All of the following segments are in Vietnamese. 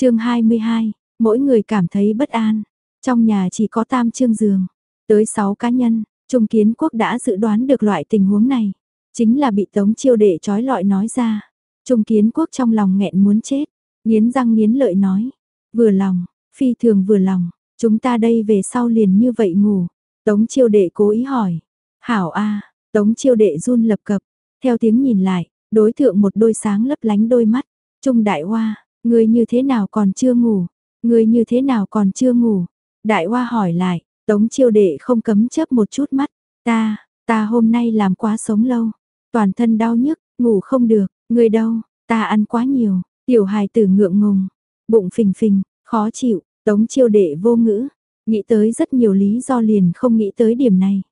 chương 22, mỗi người cảm thấy bất an. Trong nhà chỉ có tam trương giường, tới 6 cá nhân, Trung Kiến Quốc đã dự đoán được loại tình huống này. Chính là bị Tống Chiêu Đệ trói lọi nói ra. Trung Kiến Quốc trong lòng nghẹn muốn chết, nghiến răng nghiến lợi nói. Vừa lòng, phi thường vừa lòng, chúng ta đây về sau liền như vậy ngủ. Tống Chiêu Đệ cố ý hỏi. Hảo A, Tống Chiêu Đệ run lập cập, theo tiếng nhìn lại, đối thượng một đôi sáng lấp lánh đôi mắt. Trung Đại Hoa, người như thế nào còn chưa ngủ? Người như thế nào còn chưa ngủ? Đại Hoa hỏi lại, Tống Chiêu Đệ không cấm chớp một chút mắt. Ta, ta hôm nay làm quá sống lâu, toàn thân đau nhức, ngủ không được, người đâu, ta ăn quá nhiều, tiểu hài tử ngượng ngùng, bụng phình phình, khó chịu, tống chiêu đệ vô ngữ, nghĩ tới rất nhiều lý do liền không nghĩ tới điểm này.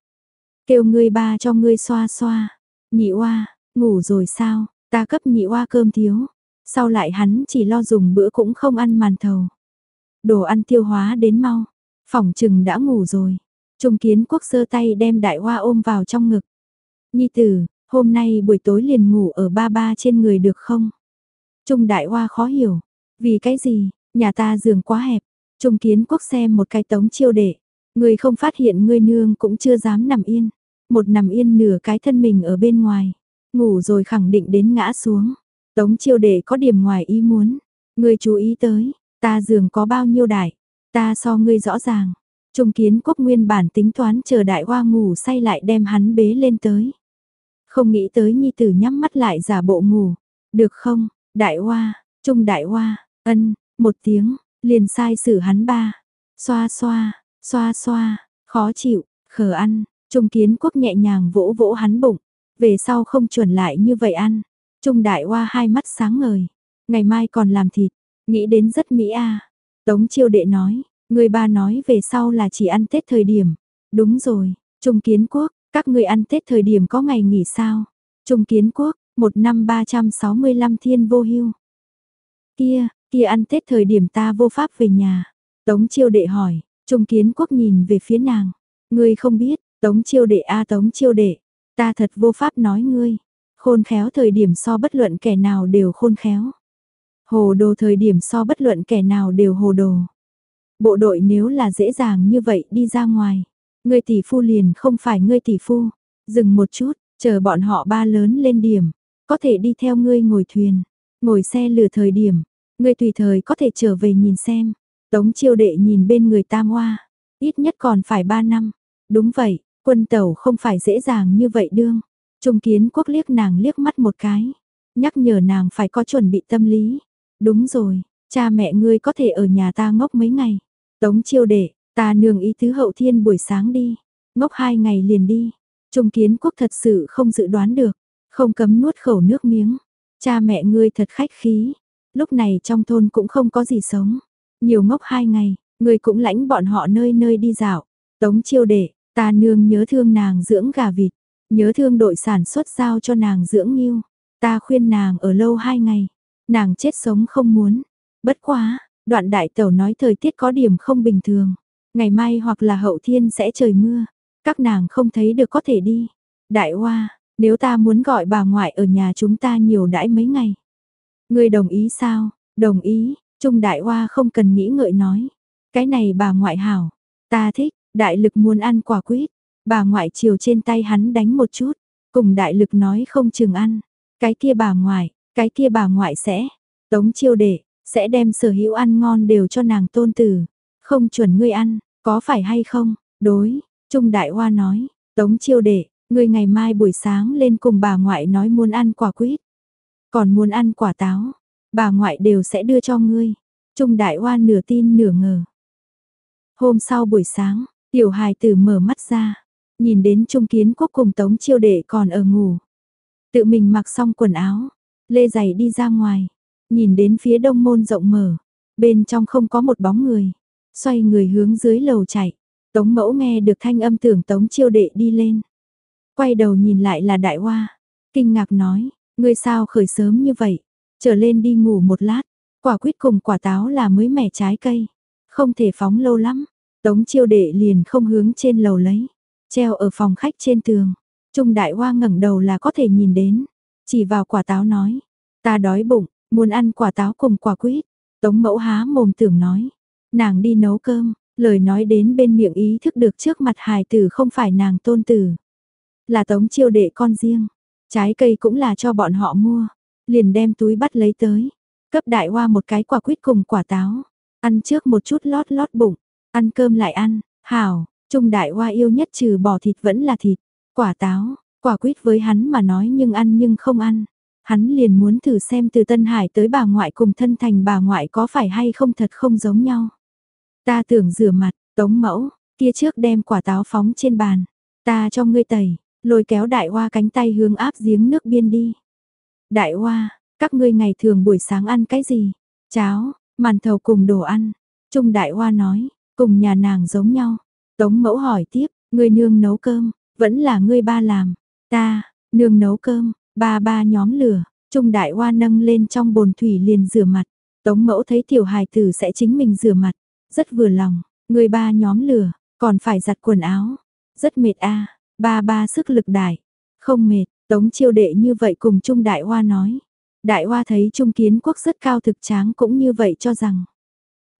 Kêu ngươi ba cho ngươi xoa xoa, nhị oa, ngủ rồi sao, ta cấp nhị oa cơm thiếu, sau lại hắn chỉ lo dùng bữa cũng không ăn màn thầu. Đồ ăn tiêu hóa đến mau, phòng trừng đã ngủ rồi, Trung kiến quốc sơ tay đem đại hoa ôm vào trong ngực. Nhi tử, hôm nay buổi tối liền ngủ ở ba ba trên người được không? Trung đại hoa khó hiểu. Vì cái gì, nhà ta giường quá hẹp. Trung kiến quốc xem một cái tống chiêu đệ. Người không phát hiện người nương cũng chưa dám nằm yên. Một nằm yên nửa cái thân mình ở bên ngoài. Ngủ rồi khẳng định đến ngã xuống. Tống chiêu đệ có điểm ngoài ý muốn. ngươi chú ý tới, ta giường có bao nhiêu đại. Ta so ngươi rõ ràng. Trung kiến quốc nguyên bản tính toán chờ đại hoa ngủ say lại đem hắn bế lên tới. Không nghĩ tới nhi tử nhắm mắt lại giả bộ ngủ. Được không, đại hoa, trung đại hoa, ân, một tiếng, liền sai xử hắn ba. Xoa xoa, xoa xoa, khó chịu, khờ ăn, trung kiến quốc nhẹ nhàng vỗ vỗ hắn bụng. Về sau không chuẩn lại như vậy ăn. Trung đại hoa hai mắt sáng ngời. Ngày mai còn làm thịt, nghĩ đến rất mỹ a Tống chiêu đệ nói, Người ba nói về sau là chỉ ăn Tết thời điểm. Đúng rồi, Trung Kiến Quốc, các người ăn Tết thời điểm có ngày nghỉ sao? Trung Kiến Quốc, một năm 365 thiên vô hưu. Kia, kia ăn Tết thời điểm ta vô pháp về nhà. Tống chiêu đệ hỏi, Trung Kiến Quốc nhìn về phía nàng. Ngươi không biết, Tống chiêu đệ a Tống chiêu đệ. Ta thật vô pháp nói ngươi. Khôn khéo thời điểm so bất luận kẻ nào đều khôn khéo. Hồ đồ thời điểm so bất luận kẻ nào đều hồ đồ. Bộ đội nếu là dễ dàng như vậy đi ra ngoài, ngươi tỷ phu liền không phải ngươi tỷ phu. Dừng một chút, chờ bọn họ ba lớn lên điểm, có thể đi theo ngươi ngồi thuyền, ngồi xe lửa thời điểm, ngươi tùy thời có thể trở về nhìn xem. Tống chiêu đệ nhìn bên người tam hoa, ít nhất còn phải ba năm. Đúng vậy, quân tàu không phải dễ dàng như vậy đương. Trung kiến quốc liếc nàng liếc mắt một cái, nhắc nhở nàng phải có chuẩn bị tâm lý. Đúng rồi, cha mẹ ngươi có thể ở nhà ta ngốc mấy ngày. Tống chiêu đệ, ta nương ý tứ hậu thiên buổi sáng đi, ngốc hai ngày liền đi. Trung kiến quốc thật sự không dự đoán được, không cấm nuốt khẩu nước miếng. Cha mẹ ngươi thật khách khí, lúc này trong thôn cũng không có gì sống. Nhiều ngốc hai ngày, ngươi cũng lãnh bọn họ nơi nơi đi dạo. Tống chiêu đệ, ta nương nhớ thương nàng dưỡng gà vịt, nhớ thương đội sản xuất giao cho nàng dưỡng nghiêu. Ta khuyên nàng ở lâu hai ngày, nàng chết sống không muốn. Bất quá, Đoạn đại tẩu nói thời tiết có điểm không bình thường. Ngày mai hoặc là hậu thiên sẽ trời mưa. Các nàng không thấy được có thể đi. Đại hoa, nếu ta muốn gọi bà ngoại ở nhà chúng ta nhiều đãi mấy ngày. Người đồng ý sao? Đồng ý, Trung đại hoa không cần nghĩ ngợi nói. Cái này bà ngoại hảo. Ta thích, đại lực muốn ăn quả quýt. Bà ngoại chiều trên tay hắn đánh một chút. Cùng đại lực nói không chừng ăn. Cái kia bà ngoại, cái kia bà ngoại sẽ. Tống chiêu đệ, sẽ đem sở hữu ăn ngon đều cho nàng tôn tử. Không chuẩn ngươi ăn, có phải hay không? Đối, Trung Đại Hoa nói, Tống Chiêu Đệ, ngươi ngày mai buổi sáng lên cùng bà ngoại nói muốn ăn quả quýt. Còn muốn ăn quả táo, bà ngoại đều sẽ đưa cho ngươi. Trung Đại Hoa nửa tin nửa ngờ. Hôm sau buổi sáng, tiểu hài tử mở mắt ra, nhìn đến Trung Kiến Quốc cùng Tống Chiêu Đệ còn ở ngủ. Tự mình mặc xong quần áo, lê giày đi ra ngoài, Nhìn đến phía đông môn rộng mở, bên trong không có một bóng người. Xoay người hướng dưới lầu chạy. Tống mẫu nghe được thanh âm tưởng tống chiêu đệ đi lên. Quay đầu nhìn lại là đại hoa. Kinh ngạc nói, ngươi sao khởi sớm như vậy? Trở lên đi ngủ một lát. Quả quýt cùng quả táo là mới mẻ trái cây. Không thể phóng lâu lắm. Tống chiêu đệ liền không hướng trên lầu lấy. Treo ở phòng khách trên tường. Trung đại hoa ngẩng đầu là có thể nhìn đến. Chỉ vào quả táo nói. Ta đói bụng, Muốn ăn quả táo cùng quả quýt. Tống mẫu há mồm tưởng nói, nàng đi nấu cơm, lời nói đến bên miệng ý thức được trước mặt hài tử không phải nàng tôn tử. Là tống chiêu đệ con riêng, trái cây cũng là cho bọn họ mua, liền đem túi bắt lấy tới, cấp đại hoa một cái quả quýt cùng quả táo, ăn trước một chút lót lót bụng, ăn cơm lại ăn, hảo, trung đại hoa yêu nhất trừ bỏ thịt vẫn là thịt, quả táo, quả quýt với hắn mà nói nhưng ăn nhưng không ăn. Hắn liền muốn thử xem từ Tân Hải tới bà ngoại cùng thân thành bà ngoại có phải hay không thật không giống nhau. Ta tưởng rửa mặt, tống mẫu, kia trước đem quả táo phóng trên bàn. Ta cho ngươi tẩy, lôi kéo đại hoa cánh tay hướng áp giếng nước biên đi. Đại hoa, các ngươi ngày thường buổi sáng ăn cái gì? Cháo, màn thầu cùng đồ ăn. Trung đại hoa nói, cùng nhà nàng giống nhau. Tống mẫu hỏi tiếp, ngươi nương nấu cơm, vẫn là ngươi ba làm. Ta, nương nấu cơm, ba ba nhóm lửa, Trung đại hoa nâng lên trong bồn thủy liền rửa mặt. Tống mẫu thấy tiểu hài tử sẽ chính mình rửa mặt, rất vừa lòng, người ba nhóm lửa, còn phải giặt quần áo. Rất mệt a ba ba sức lực đại. Không mệt, tống chiêu đệ như vậy cùng Trung đại hoa nói. Đại hoa thấy Trung kiến quốc rất cao thực tráng cũng như vậy cho rằng.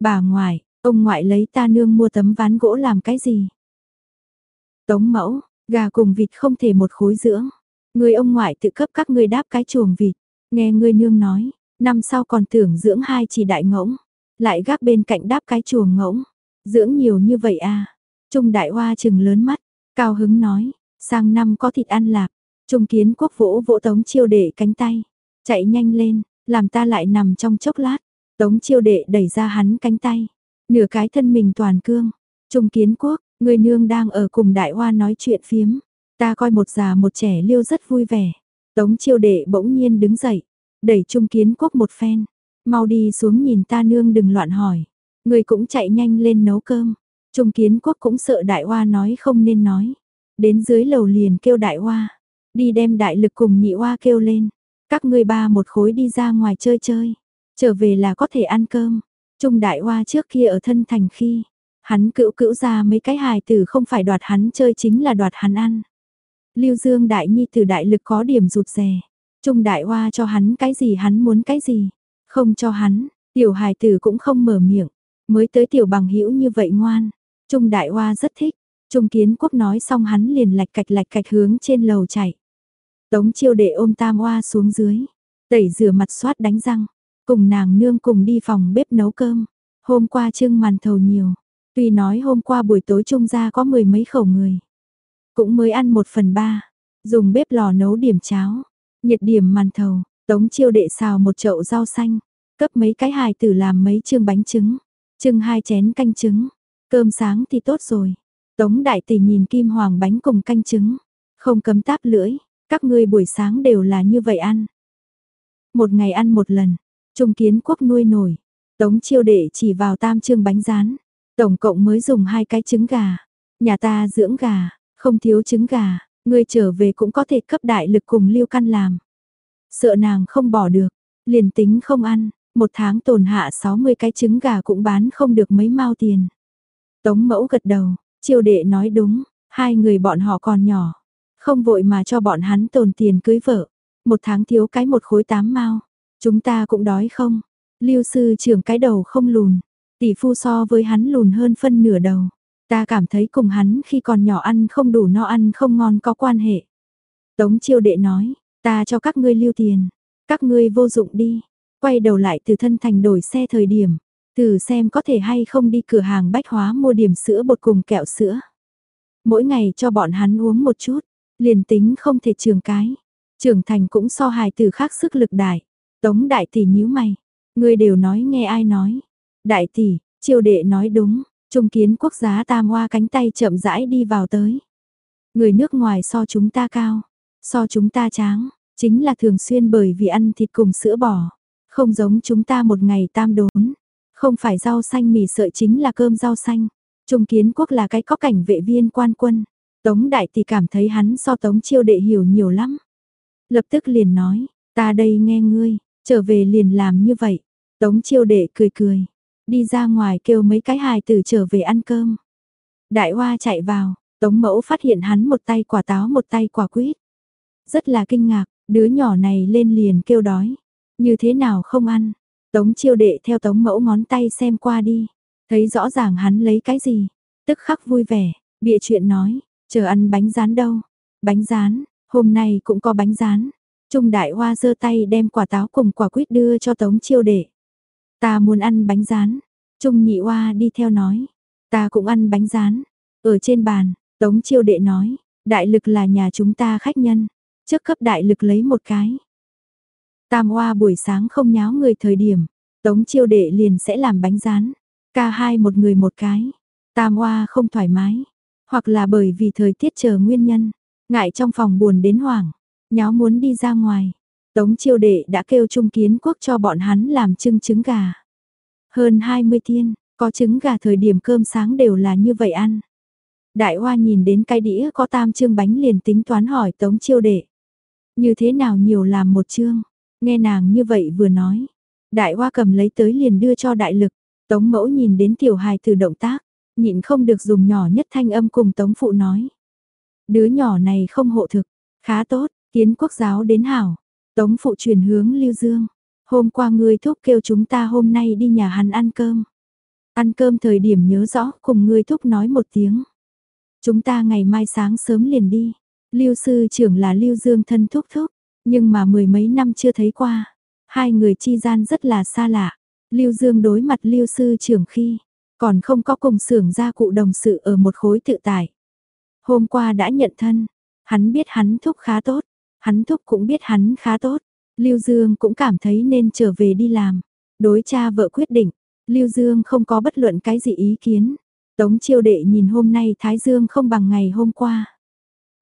Bà ngoại, ông ngoại lấy ta nương mua tấm ván gỗ làm cái gì? Tống mẫu, gà cùng vịt không thể một khối dưỡng. Người ông ngoại tự cấp các ngươi đáp cái chuồng vịt. Nghe người nương nói, năm sau còn tưởng dưỡng hai chỉ đại ngỗng. Lại gác bên cạnh đáp cái chuồng ngỗng. Dưỡng nhiều như vậy à? Trung đại hoa chừng lớn mắt, cao hứng nói, sang năm có thịt ăn lạp. Trung kiến quốc vỗ vỗ tống chiêu đệ cánh tay. Chạy nhanh lên, làm ta lại nằm trong chốc lát. Tống chiêu đệ đẩy ra hắn cánh tay. Nửa cái thân mình toàn cương. Trung kiến quốc, người nương đang ở cùng đại hoa nói chuyện phiếm. Ta coi một già một trẻ liêu rất vui vẻ. Tống chiêu đệ bỗng nhiên đứng dậy. Đẩy trung kiến quốc một phen. Mau đi xuống nhìn ta nương đừng loạn hỏi. Người cũng chạy nhanh lên nấu cơm. Trung kiến quốc cũng sợ đại hoa nói không nên nói. Đến dưới lầu liền kêu đại hoa. Đi đem đại lực cùng nhị hoa kêu lên. Các ngươi ba một khối đi ra ngoài chơi chơi. Trở về là có thể ăn cơm. Trung đại hoa trước kia ở thân thành khi. Hắn cữu cữu ra mấy cái hài tử không phải đoạt hắn chơi chính là đoạt hắn ăn. Lưu Dương đại nhi từ đại lực có điểm rụt rè. Trung đại hoa cho hắn cái gì hắn muốn cái gì. Không cho hắn, tiểu hài tử cũng không mở miệng. Mới tới tiểu bằng hữu như vậy ngoan. Trung đại hoa rất thích. Trung kiến quốc nói xong hắn liền lạch cạch lạch cạch hướng trên lầu chạy. Tống chiêu đệ ôm tam hoa xuống dưới. Tẩy rửa mặt xoát đánh răng. Cùng nàng nương cùng đi phòng bếp nấu cơm. Hôm qua trưng màn thầu nhiều. Tuy nói hôm qua buổi tối trung ra có mười mấy khẩu người. Cũng mới ăn một phần ba. Dùng bếp lò nấu điểm cháo. Nhiệt điểm màn thầu. Tống chiêu đệ xào một chậu rau xanh. Cấp mấy cái hài tử làm mấy chương bánh trứng. Trưng hai chén canh trứng. Cơm sáng thì tốt rồi. Tống đại tỷ nhìn kim hoàng bánh cùng canh trứng. Không cấm táp lưỡi. Các ngươi buổi sáng đều là như vậy ăn. Một ngày ăn một lần. Trung kiến quốc nuôi nổi. Tống chiêu đệ chỉ vào tam trương bánh rán. Tổng cộng mới dùng hai cái trứng gà. Nhà ta dưỡng gà, không thiếu trứng gà. Người trở về cũng có thể cấp đại lực cùng lưu căn làm. Sợ nàng không bỏ được. Liền tính không ăn. Một tháng tồn hạ 60 cái trứng gà cũng bán không được mấy mao tiền. Tống mẫu gật đầu. Chiêu đệ nói đúng. Hai người bọn họ còn nhỏ không vội mà cho bọn hắn tồn tiền cưới vợ. Một tháng thiếu cái một khối tám mao. Chúng ta cũng đói không? Lưu sư trưởng cái đầu không lùn. Tỷ phu so với hắn lùn hơn phân nửa đầu. Ta cảm thấy cùng hắn khi còn nhỏ ăn không đủ no ăn không ngon có quan hệ. Tống chiêu đệ nói, ta cho các ngươi lưu tiền. Các ngươi vô dụng đi. Quay đầu lại từ thân thành đổi xe thời điểm. Từ xem có thể hay không đi cửa hàng bách hóa mua điểm sữa bột cùng kẹo sữa. Mỗi ngày cho bọn hắn uống một chút. Liền tính không thể trường cái. Trưởng thành cũng so hài từ khác sức lực đại. Tống đại tỷ nhíu mày. ngươi đều nói nghe ai nói. Đại tỷ, triều đệ nói đúng. Trung kiến quốc giá tam hoa cánh tay chậm rãi đi vào tới. Người nước ngoài so chúng ta cao. So chúng ta tráng. Chính là thường xuyên bởi vì ăn thịt cùng sữa bò. Không giống chúng ta một ngày tam đốn. Không phải rau xanh mì sợi chính là cơm rau xanh. Trung kiến quốc là cái có cảnh vệ viên quan quân. Tống đại thì cảm thấy hắn so tống chiêu đệ hiểu nhiều lắm. Lập tức liền nói, ta đây nghe ngươi, trở về liền làm như vậy. Tống chiêu đệ cười cười, đi ra ngoài kêu mấy cái hài tử trở về ăn cơm. Đại hoa chạy vào, tống mẫu phát hiện hắn một tay quả táo một tay quả quýt. Rất là kinh ngạc, đứa nhỏ này lên liền kêu đói. Như thế nào không ăn? Tống chiêu đệ theo tống mẫu ngón tay xem qua đi, thấy rõ ràng hắn lấy cái gì, tức khắc vui vẻ, bịa chuyện nói, chờ ăn bánh rán đâu, bánh rán, hôm nay cũng có bánh rán. Trung đại hoa giơ tay đem quả táo cùng quả quýt đưa cho tống chiêu đệ. Ta muốn ăn bánh rán, Trung nhị hoa đi theo nói, ta cũng ăn bánh rán, ở trên bàn, tống chiêu đệ nói, đại lực là nhà chúng ta khách nhân, trước cấp đại lực lấy một cái. Tam hoa buổi sáng không nháo người thời điểm, tống chiêu đệ liền sẽ làm bánh rán, ca hai một người một cái, tam hoa không thoải mái, hoặc là bởi vì thời tiết chờ nguyên nhân, ngại trong phòng buồn đến hoảng, nháo muốn đi ra ngoài. Tống chiêu đệ đã kêu trung kiến quốc cho bọn hắn làm trưng trứng gà. Hơn 20 thiên, có trứng gà thời điểm cơm sáng đều là như vậy ăn. Đại hoa nhìn đến cái đĩa có tam chương bánh liền tính toán hỏi tống chiêu đệ. Như thế nào nhiều làm một chương, nghe nàng như vậy vừa nói. Đại hoa cầm lấy tới liền đưa cho đại lực, tống mẫu nhìn đến tiểu hài từ động tác, nhịn không được dùng nhỏ nhất thanh âm cùng tống phụ nói. Đứa nhỏ này không hộ thực, khá tốt, kiến quốc giáo đến hảo. Tống phụ truyền hướng Lưu Dương. Hôm qua ngươi thúc kêu chúng ta hôm nay đi nhà hắn ăn cơm. Ăn cơm thời điểm nhớ rõ cùng ngươi thúc nói một tiếng. Chúng ta ngày mai sáng sớm liền đi. Lưu sư trưởng là Lưu Dương thân thúc thúc, nhưng mà mười mấy năm chưa thấy qua. Hai người chi gian rất là xa lạ. Lưu Dương đối mặt Lưu sư trưởng khi, còn không có cùng xưởng gia cụ đồng sự ở một khối tự tài. Hôm qua đã nhận thân, hắn biết hắn thúc khá tốt, hắn thúc cũng biết hắn khá tốt. Lưu Dương cũng cảm thấy nên trở về đi làm. Đối cha vợ quyết định, Lưu Dương không có bất luận cái gì ý kiến. Tống chiêu đệ nhìn hôm nay Thái Dương không bằng ngày hôm qua.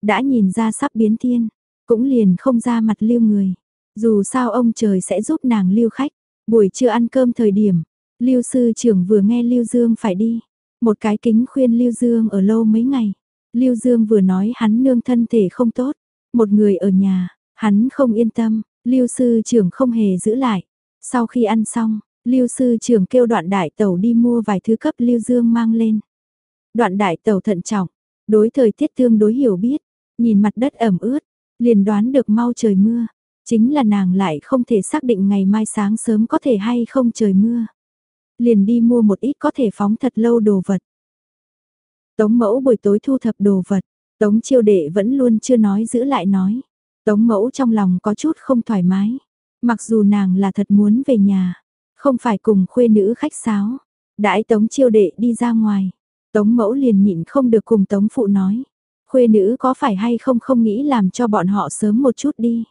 Đã nhìn ra sắp biến thiên, cũng liền không ra mặt lưu người. Dù sao ông trời sẽ giúp nàng lưu khách. Buổi trưa ăn cơm thời điểm, lưu sư trưởng vừa nghe lưu dương phải đi. Một cái kính khuyên lưu dương ở lâu mấy ngày. lưu dương vừa nói hắn nương thân thể không tốt. Một người ở nhà, hắn không yên tâm, lưu sư trưởng không hề giữ lại. Sau khi ăn xong, lưu sư trưởng kêu đoạn đại tẩu đi mua vài thứ cấp lưu dương mang lên. Đoạn đại tẩu thận trọng, đối thời tiết tương đối hiểu biết, nhìn mặt đất ẩm ướt, liền đoán được mau trời mưa. Chính là nàng lại không thể xác định ngày mai sáng sớm có thể hay không trời mưa. Liền đi mua một ít có thể phóng thật lâu đồ vật. Tống mẫu buổi tối thu thập đồ vật, Tống chiêu đệ vẫn luôn chưa nói giữ lại nói. Tống mẫu trong lòng có chút không thoải mái. Mặc dù nàng là thật muốn về nhà, không phải cùng khuê nữ khách sáo. Đãi tống chiêu đệ đi ra ngoài. Tống mẫu liền nhịn không được cùng tống phụ nói. Khuê nữ có phải hay không không nghĩ làm cho bọn họ sớm một chút đi.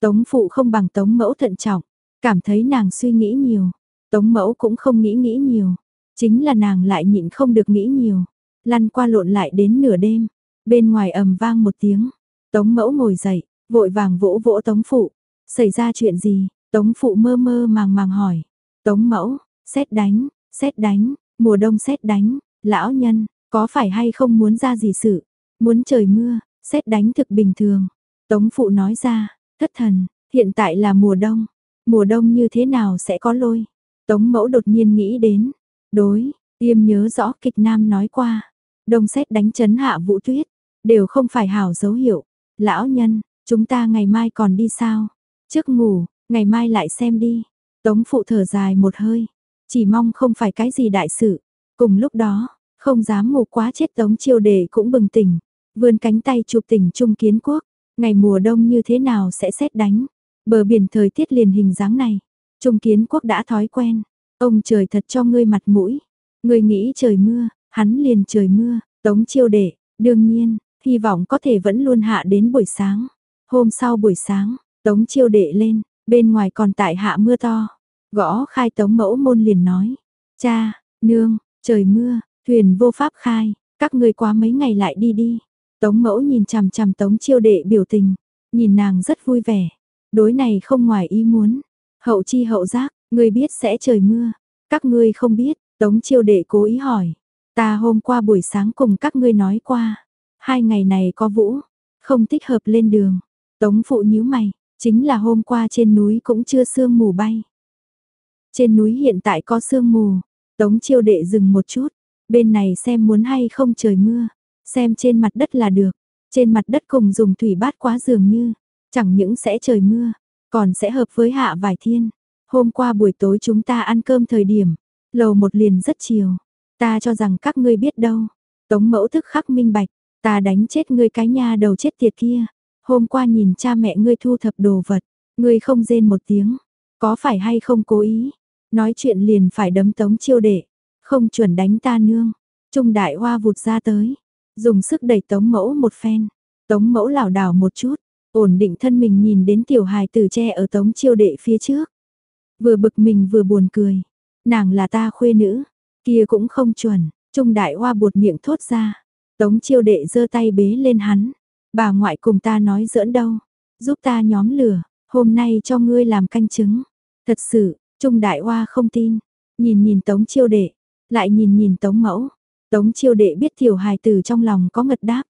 Tống phụ không bằng tống mẫu thận trọng, cảm thấy nàng suy nghĩ nhiều. Tống mẫu cũng không nghĩ nghĩ nhiều, chính là nàng lại nhịn không được nghĩ nhiều. Lăn qua lộn lại đến nửa đêm, bên ngoài ầm vang một tiếng. Tống mẫu ngồi dậy, vội vàng vỗ vỗ tống phụ. Xảy ra chuyện gì? Tống phụ mơ mơ màng màng hỏi. Tống mẫu, xét đánh, xét đánh, mùa đông xét đánh, lão nhân, có phải hay không muốn ra gì sự? Muốn trời mưa, xét đánh thực bình thường. Tống phụ nói ra, thất thần, hiện tại là mùa đông. Mùa đông như thế nào sẽ có lôi? Tống mẫu đột nhiên nghĩ đến. Đối, tiêm nhớ rõ kịch nam nói qua. Đông xét đánh chấn hạ vũ tuyết. Đều không phải hảo dấu hiệu. Lão nhân, chúng ta ngày mai còn đi sao? Trước ngủ, ngày mai lại xem đi. Tống phụ thở dài một hơi. Chỉ mong không phải cái gì đại sự. Cùng lúc đó, không dám ngủ quá chết tống chiêu đề cũng bừng tỉnh. Vươn cánh tay chụp tỉnh Trung Kiến Quốc. Ngày mùa đông như thế nào sẽ xét đánh. Bờ biển thời tiết liền hình dáng này. Trung Kiến Quốc đã thói quen. Ông trời thật cho ngươi mặt mũi. Ngươi nghĩ trời mưa, hắn liền trời mưa. Tống chiêu đệ, đương nhiên, hy vọng có thể vẫn luôn hạ đến buổi sáng. Hôm sau buổi sáng, tống chiêu đệ lên, bên ngoài còn tại hạ mưa to. Gõ khai tống mẫu môn liền nói. Cha, nương, trời mưa, thuyền vô pháp khai, các người quá mấy ngày lại đi đi. Tống mẫu nhìn chằm chằm tống chiêu đệ biểu tình, nhìn nàng rất vui vẻ. Đối này không ngoài ý muốn. Hậu chi hậu giác, người biết sẽ trời mưa. Các ngươi không biết, tống chiêu đệ cố ý hỏi. Ta hôm qua buổi sáng cùng các ngươi nói qua. Hai ngày này có vũ, không thích hợp lên đường. Tống phụ nhíu mày, chính là hôm qua trên núi cũng chưa sương mù bay. Trên núi hiện tại có sương mù, tống chiêu đệ dừng một chút, bên này xem muốn hay không trời mưa, xem trên mặt đất là được, trên mặt đất cùng dùng thủy bát quá dường như, chẳng những sẽ trời mưa, còn sẽ hợp với hạ vài thiên. Hôm qua buổi tối chúng ta ăn cơm thời điểm, lầu một liền rất chiều. Ta cho rằng các ngươi biết đâu. Tống mẫu thức khắc minh bạch, ta đánh chết ngươi cái nha đầu chết tiệt kia. Hôm qua nhìn cha mẹ ngươi thu thập đồ vật, ngươi không rên một tiếng. Có phải hay không cố ý? Nói chuyện liền phải đấm tống chiêu đệ. Không chuẩn đánh ta nương. Trung đại hoa vụt ra tới. Dùng sức đẩy tống mẫu một phen. Tống mẫu lảo đảo một chút. Ổn định thân mình nhìn đến tiểu hài tử tre ở tống chiêu đệ phía trước. Vừa bực mình vừa buồn cười. Nàng là ta khuê nữ. Kia cũng không chuẩn. Trung đại hoa buột miệng thốt ra. Tống chiêu đệ giơ tay bế lên hắn. Bà ngoại cùng ta nói giỡn đâu. Giúp ta nhóm lửa. Hôm nay cho ngươi làm canh chứng. Thật sự, Trung đại hoa không tin. Nhìn nhìn tống chiêu đệ. Lại nhìn nhìn tống mẫu. Tống chiêu đệ biết tiểu hài tử trong lòng có ngật đáp.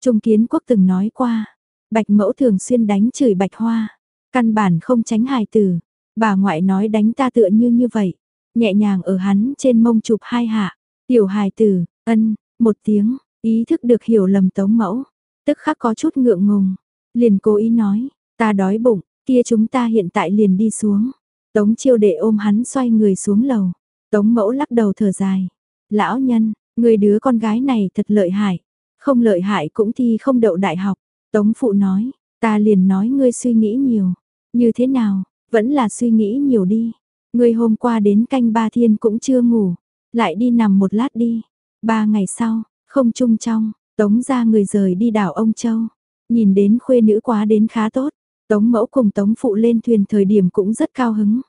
Trung kiến quốc từng nói qua. Bạch mẫu thường xuyên đánh chửi bạch hoa. Căn bản không tránh hài tử. Bà ngoại nói đánh ta tựa như như vậy. Nhẹ nhàng ở hắn trên mông chụp hai hạ. Tiểu hài tử, ân, một tiếng, ý thức được hiểu lầm tống mẫu. Tức khắc có chút ngượng ngùng. Liền cố ý nói, ta đói bụng, kia chúng ta hiện tại liền đi xuống. Tống chiêu đệ ôm hắn xoay người xuống lầu. Tống mẫu lắc đầu thở dài. Lão nhân, người đứa con gái này thật lợi hại. Không lợi hại cũng thi không đậu đại học. Tống phụ nói, ta liền nói ngươi suy nghĩ nhiều. Như thế nào, vẫn là suy nghĩ nhiều đi. Ngươi hôm qua đến canh ba thiên cũng chưa ngủ. Lại đi nằm một lát đi. Ba ngày sau, không chung trong, tống ra người rời đi đảo ông Châu. Nhìn đến khuê nữ quá đến khá tốt. Tống mẫu cùng tống phụ lên thuyền thời điểm cũng rất cao hứng.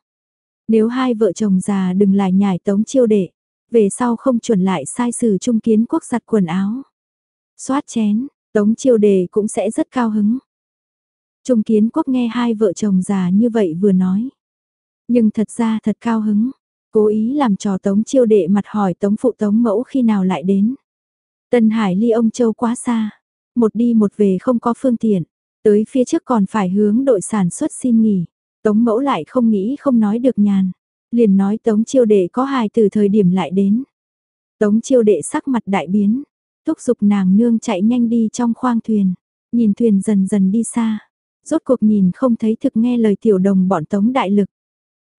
Nếu hai vợ chồng già đừng lại nhảy tống chiêu đệ, về sau không chuẩn lại sai sử trung kiến quốc giặt quần áo. Xoát chén, tống chiêu đề cũng sẽ rất cao hứng. Trung kiến quốc nghe hai vợ chồng già như vậy vừa nói. Nhưng thật ra thật cao hứng, cố ý làm trò tống chiêu đệ mặt hỏi tống phụ tống mẫu khi nào lại đến. Tân Hải ly ông Châu quá xa, một đi một về không có phương tiện, tới phía trước còn phải hướng đội sản xuất xin nghỉ. Tống mẫu lại không nghĩ không nói được nhàn, liền nói tống chiêu đệ có hài từ thời điểm lại đến. Tống chiêu đệ sắc mặt đại biến, thúc giục nàng nương chạy nhanh đi trong khoang thuyền, nhìn thuyền dần dần đi xa, rốt cuộc nhìn không thấy thực nghe lời tiểu đồng bọn tống đại lực.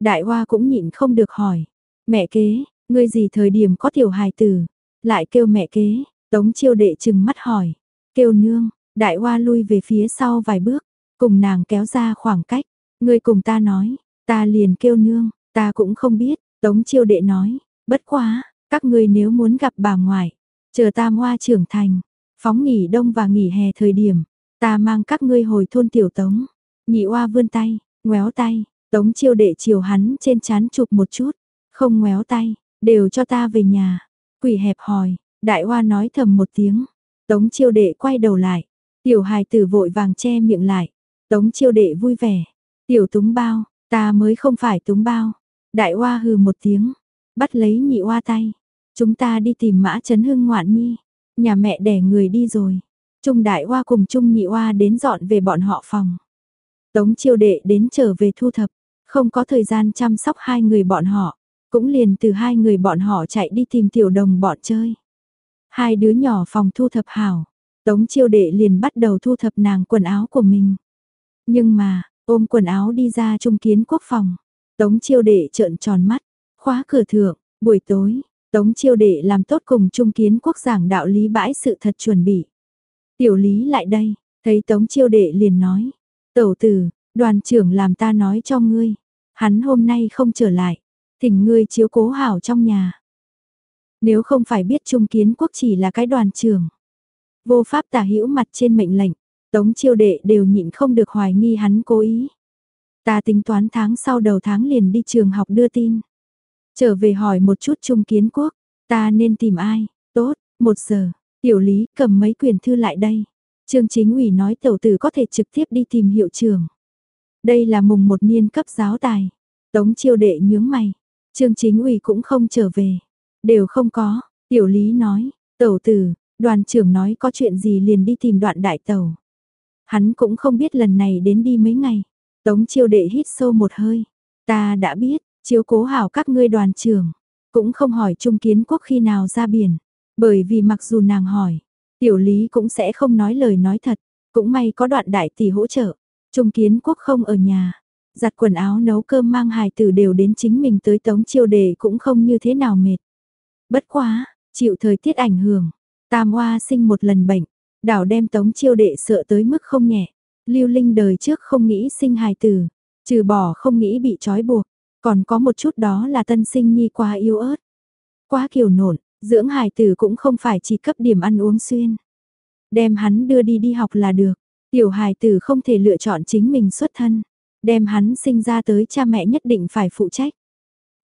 Đại hoa cũng nhịn không được hỏi, mẹ kế, ngươi gì thời điểm có tiểu hài tử, lại kêu mẹ kế, tống chiêu đệ chừng mắt hỏi, kêu nương, đại hoa lui về phía sau vài bước, cùng nàng kéo ra khoảng cách, người cùng ta nói, ta liền kêu nương, ta cũng không biết, tống chiêu đệ nói, bất quá, các ngươi nếu muốn gặp bà ngoại, chờ ta hoa trưởng thành, phóng nghỉ đông và nghỉ hè thời điểm, ta mang các ngươi hồi thôn tiểu tống, nhị oa vươn tay, ngoéo tay, tống chiêu đệ chiều hắn trên chán chụp một chút, không ngoéo tay, đều cho ta về nhà, quỷ hẹp hòi, đại Hoa nói thầm một tiếng, tống chiêu đệ quay đầu lại, tiểu hài tử vội vàng che miệng lại, tống chiêu đệ vui vẻ, tiểu túng bao, ta mới không phải túng bao, đại Hoa hừ một tiếng, bắt lấy nhị Hoa tay, chúng ta đi tìm mã chấn hưng ngoạn nhi, nhà mẹ đẻ người đi rồi, Trung đại Hoa cùng Trung nhị Hoa đến dọn về bọn họ phòng. Tống chiêu đệ đến trở về thu thập, không có thời gian chăm sóc hai người bọn họ, cũng liền từ hai người bọn họ chạy đi tìm tiểu đồng bọn chơi. Hai đứa nhỏ phòng thu thập hảo, tống chiêu đệ liền bắt đầu thu thập nàng quần áo của mình. Nhưng mà, ôm quần áo đi ra trung kiến quốc phòng, tống chiêu đệ trợn tròn mắt, khóa cửa thượng, buổi tối, tống chiêu đệ làm tốt cùng trung kiến quốc giảng đạo lý bãi sự thật chuẩn bị. Tiểu lý lại đây, thấy tống chiêu đệ liền nói, tẩu tử, đoàn trưởng làm ta nói cho ngươi, hắn hôm nay không trở lại, thỉnh ngươi chiếu cố hảo trong nhà. Nếu không phải biết Trung Kiến Quốc chỉ là cái đoàn trưởng, vô pháp tả hữu mặt trên mệnh lệnh, Tống chiêu đệ đều nhịn không được hoài nghi hắn cố ý. Ta tính toán tháng sau đầu tháng liền đi trường học đưa tin. Trở về hỏi một chút Trung Kiến Quốc, ta nên tìm ai, tốt, một giờ, tiểu lý cầm mấy quyền thư lại đây. Trương chính ủy nói tẩu tử có thể trực tiếp đi tìm hiệu trưởng. Đây là mùng một niên cấp giáo tài. Tống chiêu đệ nhướng mày. Trương chính ủy cũng không trở về. Đều không có. Tiểu lý nói. Tẩu tử, đoàn trưởng nói có chuyện gì liền đi tìm đoạn đại tẩu. Hắn cũng không biết lần này đến đi mấy ngày. Tống chiêu đệ hít sâu một hơi. Ta đã biết, chiếu cố hảo các ngươi đoàn trưởng. Cũng không hỏi Trung Kiến Quốc khi nào ra biển. Bởi vì mặc dù nàng hỏi, tiểu lý cũng sẽ không nói lời nói thật. Cũng may có đoạn đại tỷ hỗ trợ. Trung Kiến Quốc không ở nhà. Giặt quần áo nấu cơm mang hài tử đều đến chính mình tới tống chiêu đề cũng không như thế nào mệt. Bất quá, chịu thời tiết ảnh hưởng, tam hoa sinh một lần bệnh, đảo đem tống chiêu đệ sợ tới mức không nhẹ. Lưu Linh đời trước không nghĩ sinh hài tử, trừ bỏ không nghĩ bị trói buộc, còn có một chút đó là tân sinh nhi quá yếu ớt. Quá kiều nổn, dưỡng hài tử cũng không phải chỉ cấp điểm ăn uống xuyên. Đem hắn đưa đi đi học là được, tiểu hài tử không thể lựa chọn chính mình xuất thân. Đem hắn sinh ra tới cha mẹ nhất định phải phụ trách.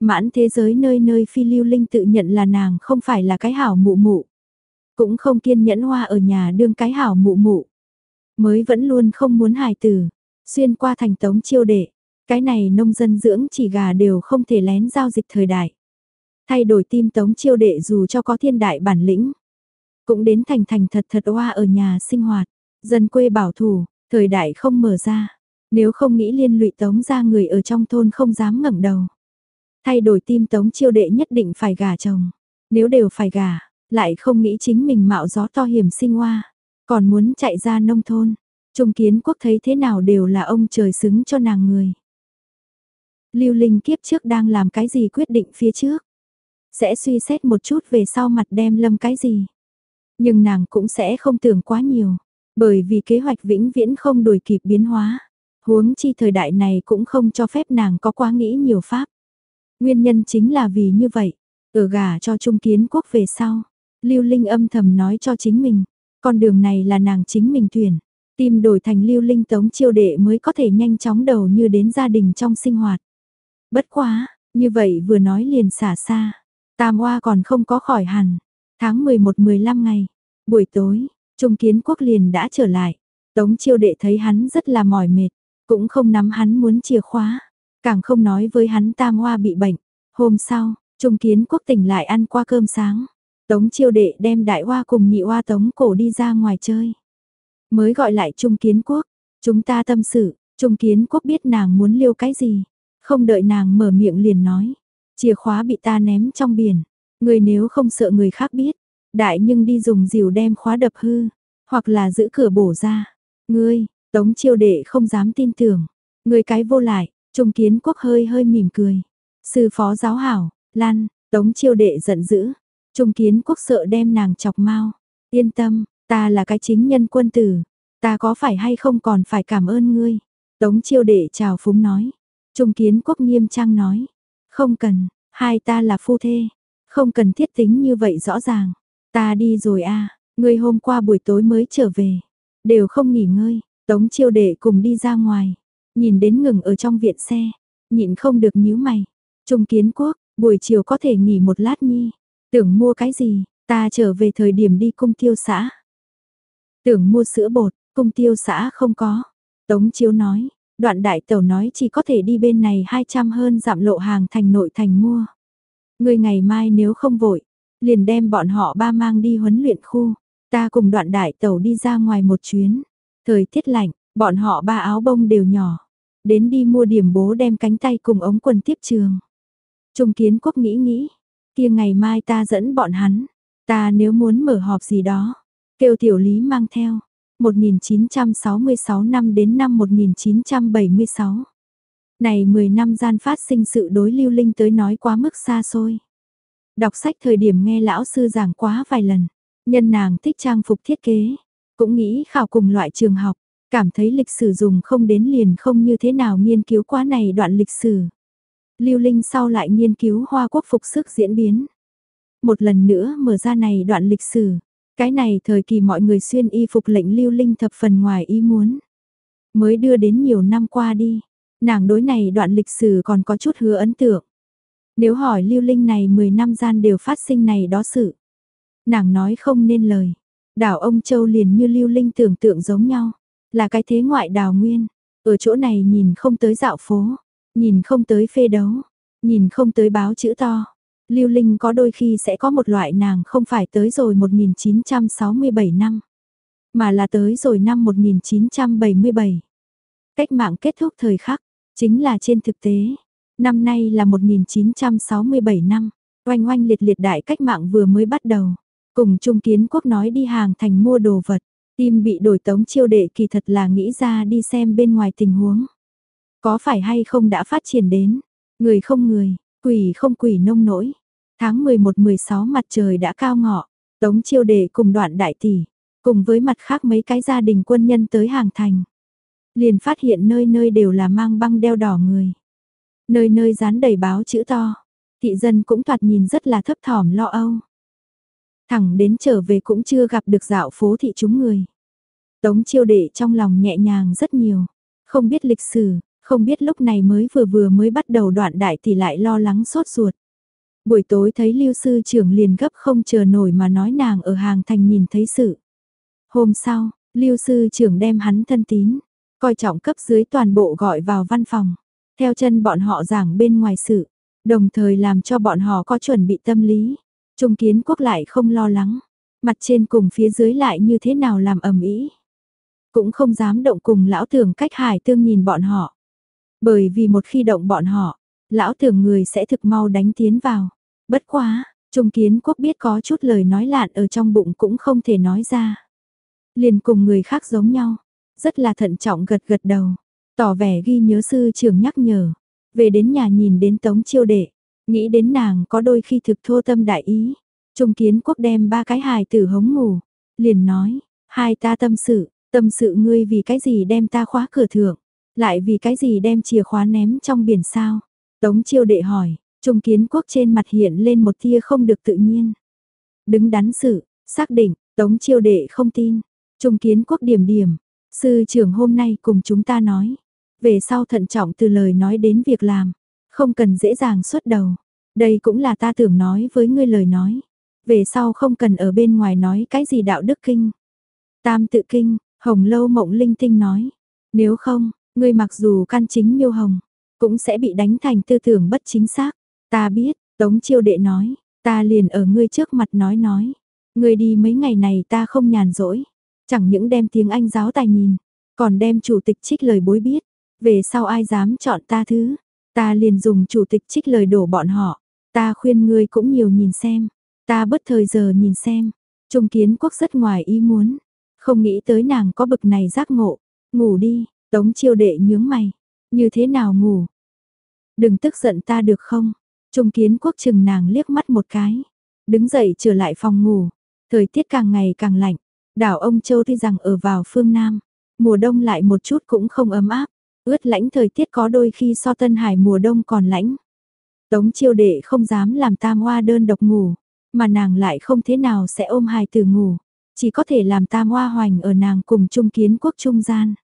Mãn thế giới nơi nơi phi lưu linh tự nhận là nàng không phải là cái hảo mụ mụ. Cũng không kiên nhẫn hoa ở nhà đương cái hảo mụ mụ. Mới vẫn luôn không muốn hài tử. Xuyên qua thành tống chiêu đệ. Cái này nông dân dưỡng chỉ gà đều không thể lén giao dịch thời đại. Thay đổi tim tống chiêu đệ dù cho có thiên đại bản lĩnh. Cũng đến thành thành thật thật hoa ở nhà sinh hoạt. Dân quê bảo thủ, thời đại không mở ra. Nếu không nghĩ liên lụy tống ra người ở trong thôn không dám ngẩng đầu. Thay đổi tim tống chiêu đệ nhất định phải gả chồng. Nếu đều phải gả, lại không nghĩ chính mình mạo gió to hiểm sinh hoa. Còn muốn chạy ra nông thôn. Trung kiến quốc thấy thế nào đều là ông trời xứng cho nàng người. Lưu Linh kiếp trước đang làm cái gì quyết định phía trước. Sẽ suy xét một chút về sau mặt đem lâm cái gì. Nhưng nàng cũng sẽ không tưởng quá nhiều. Bởi vì kế hoạch vĩnh viễn không đổi kịp biến hóa. Huống chi thời đại này cũng không cho phép nàng có quá nghĩ nhiều pháp. Nguyên nhân chính là vì như vậy, ở gả cho Trung Kiến Quốc về sau, Lưu Linh âm thầm nói cho chính mình, con đường này là nàng chính mình tuyển, tìm đổi thành Lưu Linh tống chiêu đệ mới có thể nhanh chóng đầu như đến gia đình trong sinh hoạt. Bất quá, như vậy vừa nói liền xả xa, Tam Hoa còn không có khỏi hẳn, tháng 11-15 ngày, buổi tối, Trung Kiến Quốc liền đã trở lại, tống chiêu đệ thấy hắn rất là mỏi mệt, cũng không nắm hắn muốn chìa khóa, càng không nói với hắn tam hoa bị bệnh. Hôm sau, Trung Kiến Quốc tỉnh lại ăn qua cơm sáng. Tống chiêu đệ đem đại hoa cùng nhị hoa tống cổ đi ra ngoài chơi. Mới gọi lại Trung Kiến Quốc, chúng ta tâm sự, Trung Kiến Quốc biết nàng muốn liêu cái gì. Không đợi nàng mở miệng liền nói, chìa khóa bị ta ném trong biển. Người nếu không sợ người khác biết, đại nhưng đi dùng dìu đem khóa đập hư, hoặc là giữ cửa bổ ra. Ngươi, Tống chiêu đệ không dám tin tưởng. Người cái vô lại, trung kiến quốc hơi hơi mỉm cười. Sư phó giáo hảo, lan, tống chiêu đệ giận dữ. Trung kiến quốc sợ đem nàng chọc mau. Yên tâm, ta là cái chính nhân quân tử. Ta có phải hay không còn phải cảm ơn ngươi. Tống chiêu đệ chào phúng nói. Trung kiến quốc nghiêm trang nói. Không cần, hai ta là phu thê. Không cần thiết tính như vậy rõ ràng. Ta đi rồi a ngươi hôm qua buổi tối mới trở về. Đều không nghỉ ngơi. Tống chiêu đệ cùng đi ra ngoài, nhìn đến ngừng ở trong viện xe, nhịn không được nhíu mày. Trung kiến quốc, buổi chiều có thể nghỉ một lát nhi, tưởng mua cái gì, ta trở về thời điểm đi cung tiêu xã. Tưởng mua sữa bột, cung tiêu xã không có. Tống chiêu nói, đoạn đại tẩu nói chỉ có thể đi bên này 200 hơn giảm lộ hàng thành nội thành mua. Người ngày mai nếu không vội, liền đem bọn họ ba mang đi huấn luyện khu, ta cùng đoạn đại tẩu đi ra ngoài một chuyến. Thời tiết lạnh, bọn họ ba áo bông đều nhỏ. Đến đi mua điểm bố đem cánh tay cùng ống quần tiếp trường. Trung kiến quốc nghĩ nghĩ, kia ngày mai ta dẫn bọn hắn, ta nếu muốn mở họp gì đó, kêu tiểu lý mang theo. 1966 năm đến năm 1976. Này 10 năm gian phát sinh sự đối lưu linh tới nói quá mức xa xôi. Đọc sách thời điểm nghe lão sư giảng quá vài lần, nhân nàng thích trang phục thiết kế, cũng nghĩ khảo cùng loại trường học, cảm thấy lịch sử dùng không đến liền không như thế nào nghiên cứu quá này đoạn lịch sử. Lưu Linh sau lại nghiên cứu hoa quốc phục sức diễn biến. Một lần nữa mở ra này đoạn lịch sử. Cái này thời kỳ mọi người xuyên y phục lệnh Lưu Linh thập phần ngoài ý muốn. Mới đưa đến nhiều năm qua đi. Nàng đối này đoạn lịch sử còn có chút hứa ấn tượng. Nếu hỏi Lưu Linh này 10 năm gian đều phát sinh này đó sự. Nàng nói không nên lời. Đảo ông Châu liền như lưu linh tưởng tượng giống nhau, là cái thế ngoại đào nguyên, ở chỗ này nhìn không tới dạo phố, nhìn không tới phê đấu, nhìn không tới báo chữ to. Lưu Linh có đôi khi sẽ có một loại nàng không phải tới rồi 1967 năm, mà là tới rồi năm 1977. Cách mạng kết thúc thời khắc, chính là trên thực tế. Năm nay là 1967 năm, oanh oanh liệt liệt đại cách mạng vừa mới bắt đầu. Cùng Trung Kiến Quốc nói đi hàng thành mua đồ vật, tim bị đổi tống chiêu đệ kỳ thật là nghĩ ra đi xem bên ngoài tình huống. Có phải hay không đã phát triển đến, người không người, quỷ không quỷ nông nỗi. Tháng 11-16 mặt trời đã cao ngọ, Tống chiêu đệ cùng đoạn đại tỷ, cùng với mặt khác mấy cái gia đình quân nhân tới hàng thành. Liền phát hiện nơi nơi đều là mang băng đeo đỏ người. Nơi nơi dán đầy báo chữ to, thị dân cũng thoạt nhìn rất là thấp thỏm lo âu. Thẳng đến trở về cũng chưa gặp được dạo phố thị chúng người. Tống chiêu đệ trong lòng nhẹ nhàng rất nhiều, không biết lịch sử, không biết lúc này mới vừa vừa mới bắt đầu đoạn đại thì lại lo lắng sốt ruột. Buổi tối thấy lưu sư trưởng liền gấp không chờ nổi mà nói nàng ở hàng thành nhìn thấy sự. Hôm sau, lưu sư trưởng đem hắn thân tín, coi trọng cấp dưới toàn bộ gọi vào văn phòng, theo chân bọn họ giảng bên ngoài sự, đồng thời làm cho bọn họ có chuẩn bị tâm lý. Trung kiến quốc lại không lo lắng, mặt trên cùng phía dưới lại như thế nào làm ầm ĩ cũng không dám động cùng lão thường cách hải tương nhìn bọn họ. Bởi vì một khi động bọn họ, lão thường người sẽ thực mau đánh tiến vào. Bất quá, Trung Kiến Quốc biết có chút lời nói lạn ở trong bụng cũng không thể nói ra. Liền cùng người khác giống nhau, rất là thận trọng gật gật đầu, tỏ vẻ ghi nhớ sư trưởng nhắc nhở. Về đến nhà nhìn đến Tống Chiêu Đệ, nghĩ đến nàng có đôi khi thực thô tâm đại ý. Trung Kiến Quốc đem ba cái hài tử hống ngủ, liền nói, hai ta tâm sự, tâm sự ngươi vì cái gì đem ta khóa cửa thượng, lại vì cái gì đem chìa khóa ném trong biển sao. Tống Chiêu Đệ hỏi, Trung kiến quốc trên mặt hiện lên một tia không được tự nhiên. Đứng đắn sự, xác định, tống chiêu đệ không tin. Trung kiến quốc điểm điểm, sư trưởng hôm nay cùng chúng ta nói. Về sau thận trọng từ lời nói đến việc làm, không cần dễ dàng xuất đầu. Đây cũng là ta tưởng nói với ngươi lời nói. Về sau không cần ở bên ngoài nói cái gì đạo đức kinh. Tam tự kinh, hồng lâu mộng linh tinh nói. Nếu không, ngươi mặc dù căn chính miêu hồng, cũng sẽ bị đánh thành tư tưởng bất chính xác. Ta biết, Tống chiêu đệ nói, ta liền ở ngươi trước mặt nói nói. Ngươi đi mấy ngày này ta không nhàn rỗi. Chẳng những đem tiếng Anh giáo tài nhìn, còn đem chủ tịch trích lời bối biết. Về sau ai dám chọn ta thứ, ta liền dùng chủ tịch trích lời đổ bọn họ. Ta khuyên ngươi cũng nhiều nhìn xem, ta bất thời giờ nhìn xem. Trung kiến quốc rất ngoài ý muốn, không nghĩ tới nàng có bực này giác ngộ. Ngủ đi, tống chiêu đệ nhướng mày. Như thế nào ngủ? Đừng tức giận ta được không? Trung kiến quốc chừng nàng liếc mắt một cái. Đứng dậy trở lại phòng ngủ. Thời tiết càng ngày càng lạnh. Đảo ông Châu tuy rằng ở vào phương Nam. Mùa đông lại một chút cũng không ấm áp. Ướt lãnh thời tiết có đôi khi so Tân Hải mùa đông còn lãnh. Tống chiêu đệ không dám làm tam hoa đơn độc ngủ. Mà nàng lại không thế nào sẽ ôm hài từ ngủ. Chỉ có thể làm tam hoa hoành ở nàng cùng Trung kiến quốc trung gian.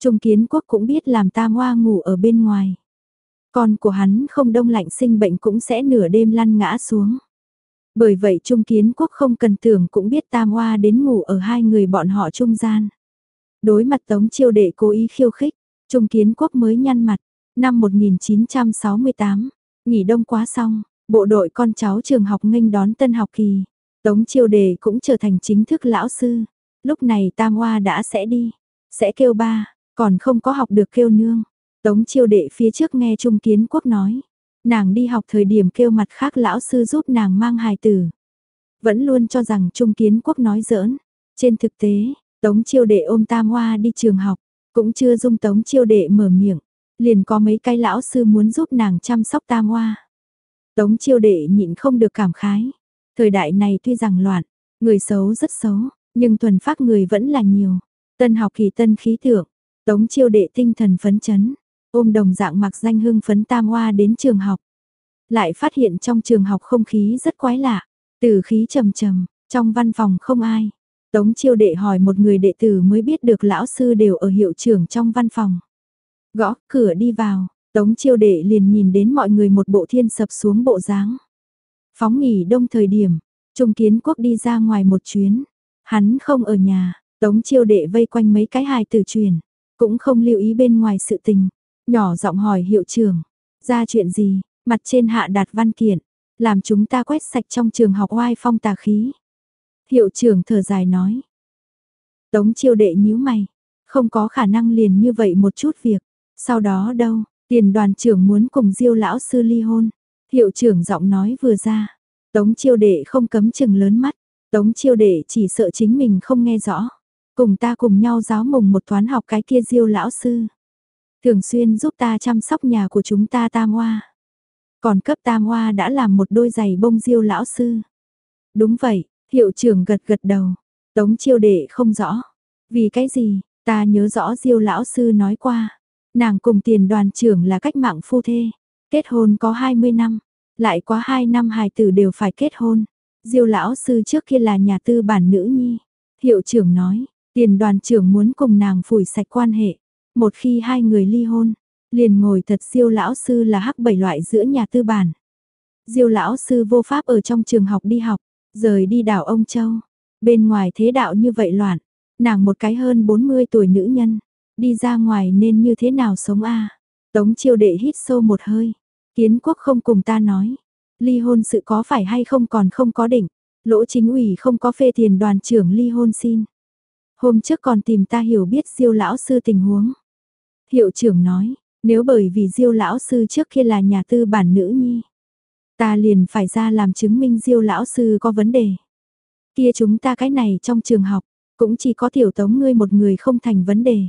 Trung kiến quốc cũng biết làm tam hoa ngủ ở bên ngoài. Con của hắn không đông lạnh sinh bệnh cũng sẽ nửa đêm lăn ngã xuống. Bởi vậy Trung Kiến Quốc không cần tưởng cũng biết Tam Hoa đến ngủ ở hai người bọn họ trung gian. Đối mặt Tống Chiêu Đệ cố ý khiêu khích, Trung Kiến Quốc mới nhăn mặt. Năm 1968, nghỉ đông quá xong, bộ đội con cháu trường học nghênh đón tân học kỳ. Tống Chiêu Đề cũng trở thành chính thức lão sư. Lúc này Tam Hoa đã sẽ đi, sẽ kêu ba, còn không có học được kêu nương. Tống chiêu đệ phía trước nghe Trung Kiến Quốc nói, nàng đi học thời điểm kêu mặt khác lão sư giúp nàng mang hài tử. Vẫn luôn cho rằng Trung Kiến Quốc nói giỡn. Trên thực tế, Tống chiêu đệ ôm tam hoa đi trường học, cũng chưa dung Tống chiêu đệ mở miệng, liền có mấy cái lão sư muốn giúp nàng chăm sóc tam hoa. Tống chiêu đệ nhịn không được cảm khái. Thời đại này tuy rằng loạn, người xấu rất xấu, nhưng thuần phát người vẫn là nhiều. Tân học kỳ tân khí tượng, Tống chiêu đệ tinh thần phấn chấn, ôm đồng dạng mặc danh hưng phấn tam hoa đến trường học. Lại phát hiện trong trường học không khí rất quái lạ, từ khí trầm trầm, trong văn phòng không ai. Tống chiêu đệ hỏi một người đệ tử mới biết được lão sư đều ở hiệu trưởng trong văn phòng. Gõ cửa đi vào, tống chiêu đệ liền nhìn đến mọi người một bộ thiên sập xuống bộ dáng. Phóng nghỉ đông thời điểm, Trung Kiến Quốc đi ra ngoài một chuyến. Hắn không ở nhà, tống chiêu đệ vây quanh mấy cái hài tử truyền, cũng không lưu ý bên ngoài sự tình. Nhỏ giọng hỏi hiệu trưởng, ra chuyện gì, mặt trên hạ đạt văn kiện, làm chúng ta quét sạch trong trường học oai phong tà khí. Hiệu trưởng thở dài nói. Tống chiêu đệ nhíu mày, không có khả năng liền như vậy một chút việc. Sau đó đâu, tiền đoàn trưởng muốn cùng diêu lão sư ly hôn. Hiệu trưởng giọng nói vừa ra, tống chiêu đệ không cấm chừng lớn mắt. Tống chiêu đệ chỉ sợ chính mình không nghe rõ. Cùng ta cùng nhau giáo mùng một toán học cái kia diêu lão sư. Thường xuyên giúp ta chăm sóc nhà của chúng ta tam hoa. Còn cấp tam hoa đã làm một đôi giày bông diêu lão sư. Đúng vậy, hiệu trưởng gật gật đầu. Tống chiêu đệ không rõ. Vì cái gì, ta nhớ rõ diêu lão sư nói qua. Nàng cùng tiền đoàn trưởng là cách mạng phu thê. Kết hôn có 20 năm. Lại quá 2 năm hài tử đều phải kết hôn. Diêu lão sư trước kia là nhà tư bản nữ nhi. Hiệu trưởng nói, tiền đoàn trưởng muốn cùng nàng phủi sạch quan hệ. Một khi hai người ly hôn, liền ngồi thật diêu lão sư là hắc bảy loại giữa nhà tư bản. Diêu lão sư vô pháp ở trong trường học đi học, rời đi đảo ông Châu. Bên ngoài thế đạo như vậy loạn, nàng một cái hơn 40 tuổi nữ nhân, đi ra ngoài nên như thế nào sống a? Tống chiêu đệ hít sâu một hơi, kiến quốc không cùng ta nói, ly hôn sự có phải hay không còn không có định, lỗ chính ủy không có phê tiền đoàn trưởng ly hôn xin. Hôm trước còn tìm ta hiểu biết diêu lão sư tình huống. Hiệu trưởng nói, nếu bởi vì diêu lão sư trước kia là nhà tư bản nữ nhi, ta liền phải ra làm chứng minh diêu lão sư có vấn đề. Kia chúng ta cái này trong trường học, cũng chỉ có tiểu tống ngươi một người không thành vấn đề.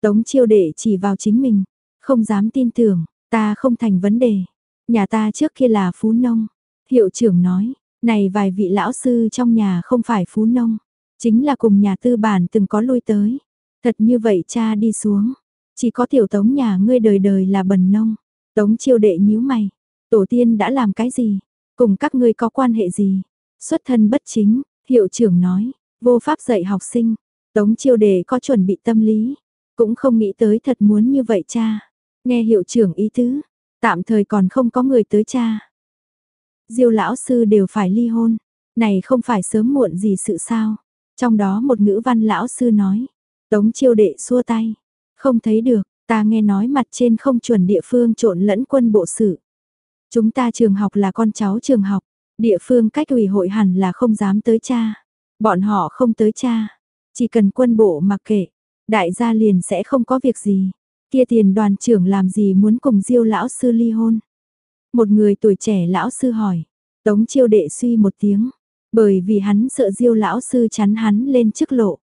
Tống chiêu đệ chỉ vào chính mình, không dám tin tưởng, ta không thành vấn đề. Nhà ta trước kia là phú nông. Hiệu trưởng nói, này vài vị lão sư trong nhà không phải phú nông, chính là cùng nhà tư bản từng có lui tới. Thật như vậy cha đi xuống, chỉ có tiểu tống nhà ngươi đời đời là bần nông. Tống chiêu đệ nhíu mày, tổ tiên đã làm cái gì, cùng các ngươi có quan hệ gì? Xuất thân bất chính, hiệu trưởng nói, vô pháp dạy học sinh, tống chiêu đệ có chuẩn bị tâm lý, cũng không nghĩ tới thật muốn như vậy cha. Nghe hiệu trưởng ý tứ, tạm thời còn không có người tới cha. Diêu lão sư đều phải ly hôn, này không phải sớm muộn gì sự sao. Trong đó một ngữ văn lão sư nói, tống chiêu đệ xua tay, không thấy được, ta nghe nói mặt trên không chuẩn địa phương trộn lẫn quân bộ sự. Chúng ta trường học là con cháu trường học, địa phương cách ủy hội hẳn là không dám tới cha. Bọn họ không tới cha, chỉ cần quân bộ mặc kệ, đại gia liền sẽ không có việc gì. Kia tiền đoàn trưởng làm gì muốn cùng diêu lão sư ly hôn? Một người tuổi trẻ lão sư hỏi, tống chiêu đệ suy một tiếng, bởi vì hắn sợ diêu lão sư chắn hắn lên chức lộ.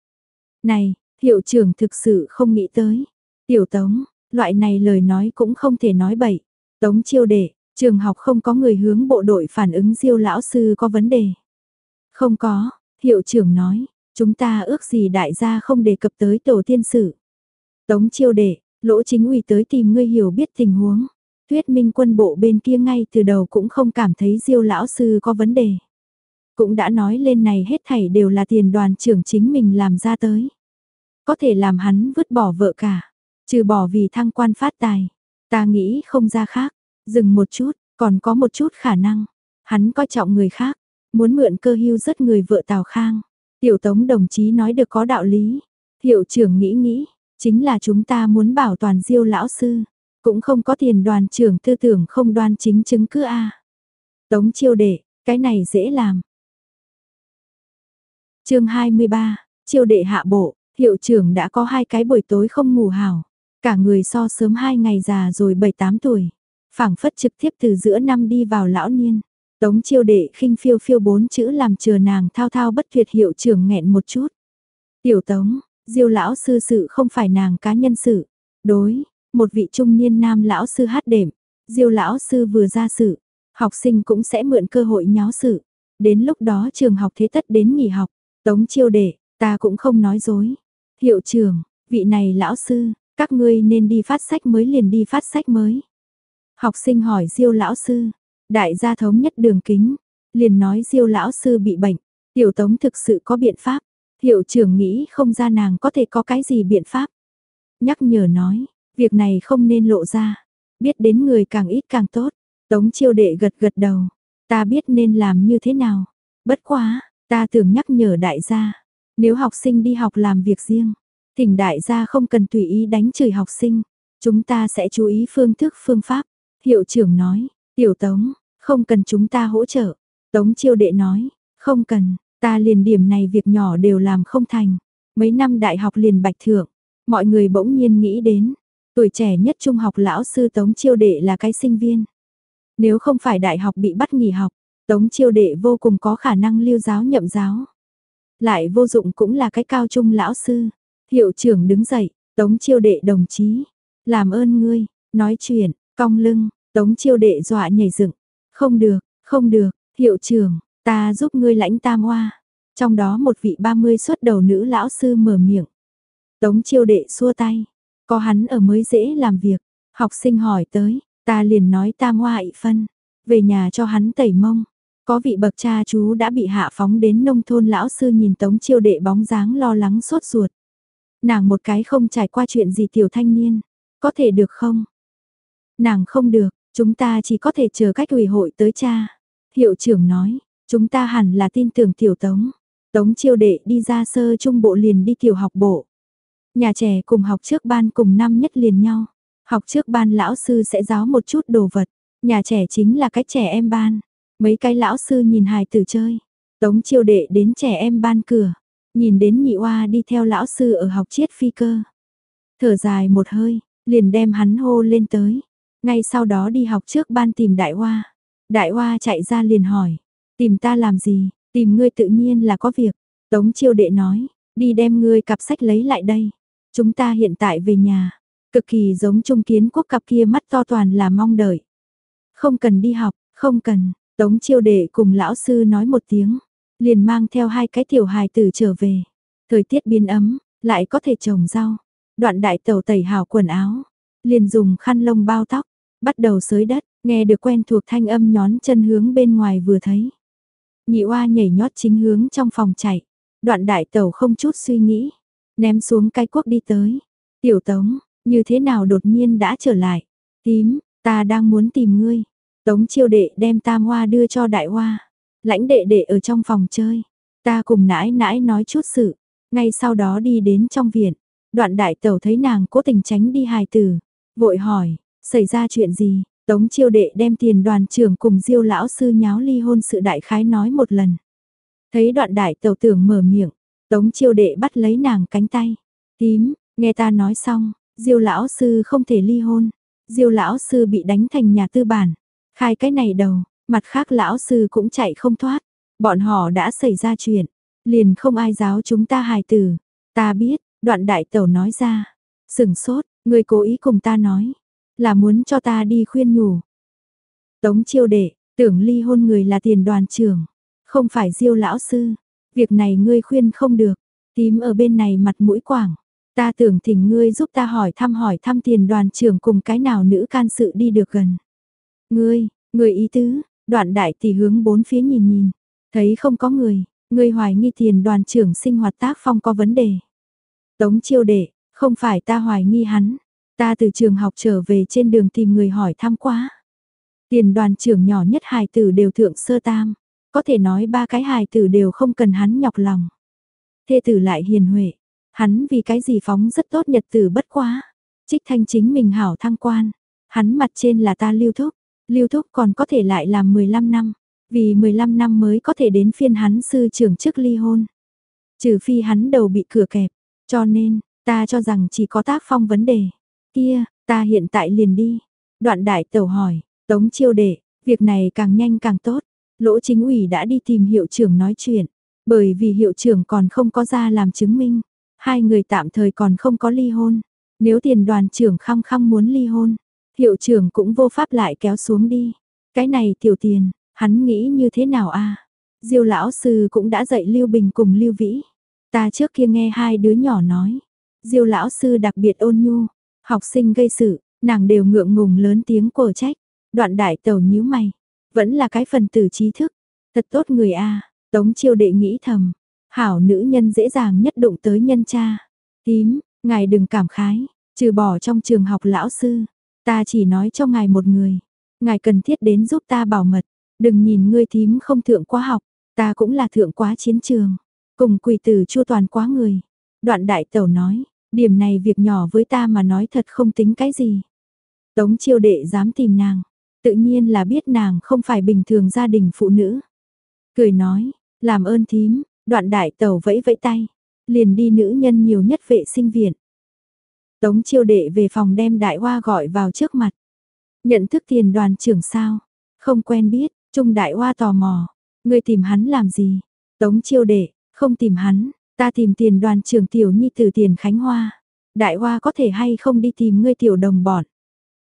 Này, hiệu trưởng thực sự không nghĩ tới. Tiểu tống, loại này lời nói cũng không thể nói bậy. Tống chiêu đệ, trường học không có người hướng bộ đội phản ứng diêu lão sư có vấn đề. Không có, hiệu trưởng nói, chúng ta ước gì đại gia không đề cập tới tổ tiên sử. Tống chiêu đệ, lỗ chính ủy tới tìm ngươi hiểu biết tình huống. tuyết minh quân bộ bên kia ngay từ đầu cũng không cảm thấy diêu lão sư có vấn đề. Cũng đã nói lên này hết thảy đều là tiền đoàn trưởng chính mình làm ra tới. Có thể làm hắn vứt bỏ vợ cả, trừ bỏ vì thăng quan phát tài. Ta nghĩ không ra khác, dừng một chút, còn có một chút khả năng. Hắn coi trọng người khác, muốn mượn cơ hưu rất người vợ Tào Khang. Tiểu Tống đồng chí nói được có đạo lý. Hiệu trưởng nghĩ nghĩ, chính là chúng ta muốn bảo toàn diêu lão sư. Cũng không có tiền đoàn trưởng tư tưởng không đoan chính chứng cứ a Tống chiêu đệ, cái này dễ làm. chương 23, chiêu đệ hạ bộ, hiệu trưởng đã có hai cái buổi tối không ngủ hảo. Cả người so sớm hai ngày già rồi 7-8 tuổi. phảng phất trực tiếp từ giữa năm đi vào lão niên. Tống chiêu đệ khinh phiêu phiêu bốn chữ làm chờ nàng thao thao bất tuyệt hiệu trưởng nghẹn một chút. Tiểu tống, diêu lão sư sự không phải nàng cá nhân sự. Đối, một vị trung niên nam lão sư hát đệm, diêu lão sư vừa ra sự, học sinh cũng sẽ mượn cơ hội nháo sự. Đến lúc đó trường học thế tất đến nghỉ học, tống chiêu đệ, ta cũng không nói dối. Hiệu trưởng, vị này lão sư, các ngươi nên đi phát sách mới liền đi phát sách mới. Học sinh hỏi diêu lão sư, đại gia thống nhất đường kính, liền nói diêu lão sư bị bệnh, tiểu tống thực sự có biện pháp. Hiệu trưởng nghĩ không ra nàng có thể có cái gì biện pháp. Nhắc nhở nói, Việc này không nên lộ ra, biết đến người càng ít càng tốt. Tống chiêu đệ gật gật đầu, ta biết nên làm như thế nào. Bất quá, ta tưởng nhắc nhở đại gia, nếu học sinh đi học làm việc riêng, thỉnh đại gia không cần tùy ý đánh chửi học sinh, chúng ta sẽ chú ý phương thức phương pháp. Hiệu trưởng nói, tiểu tống, không cần chúng ta hỗ trợ. Tống chiêu đệ nói, không cần, ta liền điểm này việc nhỏ đều làm không thành. Mấy năm đại học liền bạch thượng, mọi người bỗng nhiên nghĩ đến, Tuổi trẻ nhất trung học lão sư Tống Chiêu Đệ là cái sinh viên. Nếu không phải đại học bị bắt nghỉ học, Tống Chiêu Đệ vô cùng có khả năng lưu giáo nhậm giáo. Lại vô dụng cũng là cái cao trung lão sư. Hiệu trưởng đứng dậy, Tống Chiêu Đệ đồng chí. làm ơn ngươi, nói chuyện, cong lưng, tống chiêu đệ dọa nhảy dựng, không được, không được, hiệu trưởng, ta giúp ngươi lãnh tam hoa. Trong đó một vị 30 xuất đầu nữ lão sư mở miệng. Tống chiêu đệ xua tay, có hắn ở mới dễ làm việc, học sinh hỏi tới, ta liền nói tam hoa ị phân, về nhà cho hắn tẩy mông. Có vị bậc cha chú đã bị hạ phóng đến nông thôn lão sư nhìn tống chiêu đệ bóng dáng lo lắng sốt ruột. Nàng một cái không trải qua chuyện gì tiểu thanh niên, có thể được không? Nàng không được, chúng ta chỉ có thể chờ cách ủy hội tới cha. Hiệu trưởng nói, chúng ta hẳn là tin tưởng tiểu tống. Tống chiêu đệ đi ra sơ trung bộ liền đi tiểu học bộ. Nhà trẻ cùng học trước ban cùng năm nhất liền nhau. Học trước ban lão sư sẽ giáo một chút đồ vật. Nhà trẻ chính là cách trẻ em ban. Mấy cái lão sư nhìn hài tử chơi. Tống chiêu đệ đến trẻ em ban cửa. Nhìn đến nhị oa đi theo lão sư ở học chiết phi cơ. Thở dài một hơi, liền đem hắn hô lên tới. Ngay sau đó đi học trước ban tìm đại oa. Đại oa chạy ra liền hỏi. Tìm ta làm gì, tìm ngươi tự nhiên là có việc. Tống chiêu đệ nói, đi đem ngươi cặp sách lấy lại đây. Chúng ta hiện tại về nhà. Cực kỳ giống trung kiến quốc cặp kia mắt to toàn là mong đợi. Không cần đi học, không cần, Tống chiêu đệ cùng lão sư nói một tiếng, liền mang theo hai cái tiểu hài tử trở về. Thời tiết biến ấm, lại có thể trồng rau. Đoạn đại tẩu tẩy hào quần áo, liền dùng khăn lông bao tóc, bắt đầu sới đất, nghe được quen thuộc thanh âm nhón chân hướng bên ngoài vừa thấy. Nhị oa nhảy nhót chính hướng trong phòng chạy, đoạn đại Tẩu không chút suy nghĩ, ném xuống cái cuốc đi tới. Tiểu tống, như thế nào đột nhiên đã trở lại? Tím, ta đang muốn tìm ngươi. Tống chiêu đệ đem tam hoa đưa cho đại hoa. Lãnh đệ đệ ở trong phòng chơi. Ta cùng nãi nãi nói chút sự. Ngay sau đó đi đến trong viện. Đoạn đại tẩu thấy nàng cố tình tránh đi hài tử. Vội hỏi, xảy ra chuyện gì? Tống chiêu đệ đem tiền đoàn trưởng cùng diêu lão sư nháo ly hôn sự đại khái nói một lần. Thấy đoạn đại tẩu tưởng mở miệng. Tống chiêu đệ bắt lấy nàng cánh tay. Tím, nghe ta nói xong, diêu lão sư không thể ly hôn. Diêu lão sư bị đánh thành nhà tư bản. Khai cái này đầu, mặt khác lão sư cũng chạy không thoát. Bọn họ đã xảy ra chuyện, liền không ai giáo chúng ta hài tử. Ta biết, đoạn đại tẩu nói ra. Sừng sốt, người cố ý cùng ta nói. Là muốn cho ta đi khuyên nhủ. Tống chiêu đệ, tưởng ly hôn người là tiền đoàn trưởng. Không phải diêu lão sư. Việc này ngươi khuyên không được. Tím ở bên này mặt mũi quảng. Ta tưởng thỉnh ngươi giúp ta hỏi thăm hỏi thăm tiền đoàn trưởng cùng cái nào nữ can sự đi được gần. Ngươi, ngươi ý tứ, đoạn đại tỷ hướng bốn phía nhìn nhìn, thấy không có người, ngươi hoài nghi tiền đoàn trưởng sinh hoạt tác phong có vấn đề. Tống chiêu đệ, không phải ta hoài nghi hắn, ta từ trường học trở về trên đường tìm người hỏi thăm quá. Tiền đoàn trưởng nhỏ nhất hài tử đều thượng sơ tam, có thể nói ba cái hài tử đều không cần hắn nhọc lòng. Thê tử lại hiền huệ, hắn vì cái gì phóng rất tốt nhật tử bất quá. Trích thanh chính mình hảo thăng quan, hắn mặt trên là ta lưu thúc, Lưu Thúc còn có thể lại làm 15 năm, vì 15 năm mới có thể đến phiên hắn sư trưởng trước ly hôn. Trừ phi hắn đầu bị cửa kẹp, cho nên, ta cho rằng chỉ có tác phong vấn đề. Kia, ta hiện tại liền đi. Đoạn đại tẩu hỏi, tống chiêu đệ, việc này càng nhanh càng tốt. Lỗ chính ủy đã đi tìm hiệu trưởng nói chuyện, bởi vì hiệu trưởng còn không có ra làm chứng minh. Hai người tạm thời còn không có ly hôn. Nếu tiền đoàn trưởng khăng khăng muốn ly hôn, Hiệu trưởng cũng vô pháp lại kéo xuống đi. Cái này tiểu tiền, hắn nghĩ như thế nào a? Diêu lão sư cũng đã dạy Lưu Bình cùng Lưu Vĩ. Ta trước kia nghe hai đứa nhỏ nói, Diêu lão sư đặc biệt ôn nhu, học sinh gây sự, nàng đều ngượng ngùng lớn tiếng cổ trách. Đoạn đại tẩu nhíu mày, vẫn là cái phần tử trí thức, thật tốt người a. Tống Chiêu đệ nghĩ thầm, hảo nữ nhân dễ dàng nhất đụng tới nhân cha. Tím, ngài đừng cảm khái, trừ bỏ trong trường học lão sư, Ta chỉ nói cho ngài một người, ngài cần thiết đến giúp ta bảo mật, đừng nhìn ngươi thím không thượng quá học, ta cũng là thượng quá chiến trường, cùng quỷ tử chua toàn quá người. Đoạn đại tẩu nói, điểm này việc nhỏ với ta mà nói thật không tính cái gì. Tống chiêu đệ dám tìm nàng, tự nhiên là biết nàng không phải bình thường gia đình phụ nữ. Cười nói, làm ơn thím, đoạn đại tẩu vẫy vẫy tay, liền đi nữ nhân nhiều nhất vệ sinh viện. Tống chiêu đệ về phòng đem đại hoa gọi vào trước mặt. Nhận thức tiền đoàn trưởng sao? Không quen biết, Trung đại hoa tò mò. Người tìm hắn làm gì? Tống chiêu đệ, không tìm hắn, ta tìm tiền đoàn trưởng tiểu nhi từ tiền Khánh Hoa. Đại Hoa có thể hay không đi tìm ngươi tiểu đồng bọn.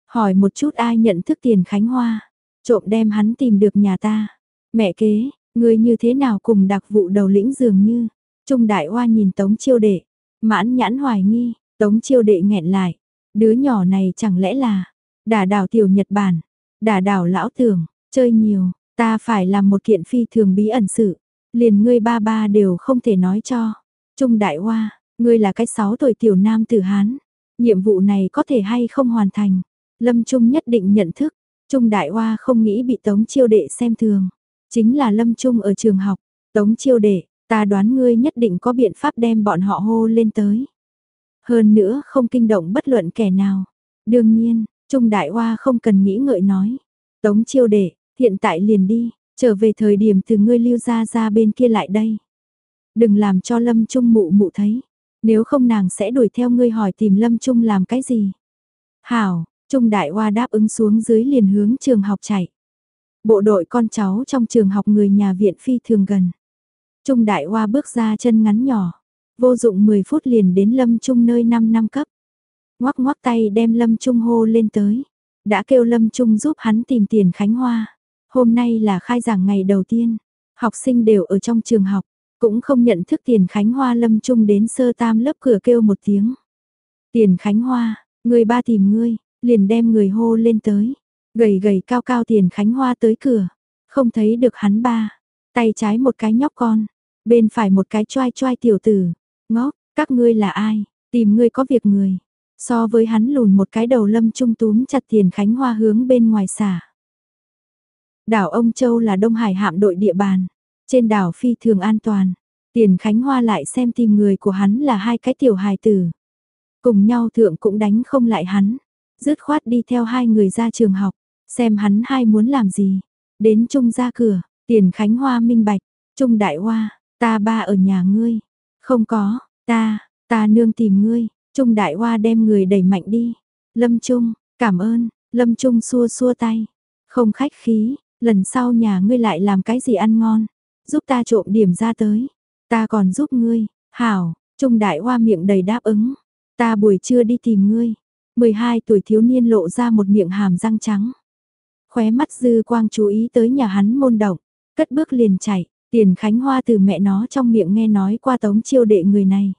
Hỏi một chút ai nhận thức tiền Khánh Hoa. Trộm đem hắn tìm được nhà ta. Mẹ kế, ngươi như thế nào cùng đặc vụ đầu lĩnh dường như. Trung Đại Hoa nhìn Tống Chiêu Đệ. Mãn nhãn hoài nghi. Tống Chiêu Đệ nghẹn lại. Đứa nhỏ này chẳng lẽ là. Đả đảo tiểu Nhật Bản. Đả đảo lão tưởng. Chơi nhiều. Ta phải làm một kiện phi thường bí ẩn sự. Liền ngươi ba ba đều không thể nói cho. Trung Đại Hoa, ngươi là cái sáu tuổi tiểu nam tử Hán. Nhiệm vụ này có thể hay không hoàn thành. Lâm Trung nhất định nhận thức. Trung Đại Hoa không nghĩ bị Tống Chiêu Đệ xem thường. Chính là Lâm Trung ở trường học. Tống Chiêu Đệ, ta đoán ngươi nhất định có biện pháp đem bọn họ hô lên tới. Hơn nữa không kinh động bất luận kẻ nào. Đương nhiên, Trung Đại Hoa không cần nghĩ ngợi nói. Tống Chiêu Đệ, hiện tại liền đi, trở về thời điểm từ ngươi lưu ra ra bên kia lại đây. Đừng làm cho Lâm Trung mụ mụ thấy, nếu không nàng sẽ đuổi theo ngươi hỏi tìm Lâm Trung làm cái gì. Hảo, Trung Đại Hoa đáp ứng xuống dưới liền hướng trường học chạy. Bộ đội con cháu trong trường học người nhà viện phi thường gần. Trung Đại Hoa bước ra chân ngắn nhỏ, vô dụng 10 phút liền đến Lâm Trung nơi 5 năm cấp. Ngoắc ngoắc tay đem Lâm Trung hô lên tới, đã kêu Lâm Trung giúp hắn tìm tiền Khánh Hoa. Hôm nay là khai giảng ngày đầu tiên, học sinh đều ở trong trường học, cũng không nhận thức tiền Khánh Hoa Lâm Trung đến sơ tam lớp cửa kêu một tiếng. Tiền Khánh Hoa, người ba tìm ngươi, liền đem người hô lên tới. Gầy gầy cao cao tiền Khánh Hoa tới cửa, không thấy được hắn ba. Tay trái một cái nhóc con, bên phải một cái choai choai tiểu tử. Ngốc, các ngươi là ai? Tìm ngươi có việc người. So với hắn lùn một cái đầu lâm trung túm chặt tiền Khánh Hoa hướng bên ngoài xả. Đảo Ông Châu là Đông Hải hạm đội địa bàn. Trên đảo phi thường an toàn. Tiền Khánh Hoa lại xem tìm người của hắn là hai cái tiểu hài tử. Cùng nhau thượng cũng đánh không lại hắn. Dứt khoát đi theo hai người ra trường học. Xem hắn hai muốn làm gì. Đến Trung ra cửa. Tiền Khánh Hoa minh bạch. Trung Đại Hoa. Ta ba ở nhà ngươi. Không có. Ta. Ta nương tìm ngươi. Trung Đại Hoa đem người đẩy mạnh đi. Lâm Trung. Cảm ơn. Lâm Trung xua xua tay. Không khách khí, lần sau nhà ngươi lại làm cái gì ăn ngon, giúp ta trộm điểm ra tới, ta còn giúp ngươi, hảo, Trung Đại Hoa miệng đầy đáp ứng, ta buổi trưa đi tìm ngươi, 12 tuổi thiếu niên lộ ra một miệng hàm răng trắng. Khóe mắt dư quang chú ý tới nhà hắn môn động, cất bước liền chạy, tiền khánh hoa từ mẹ nó trong miệng nghe nói qua tống chiêu đệ người này.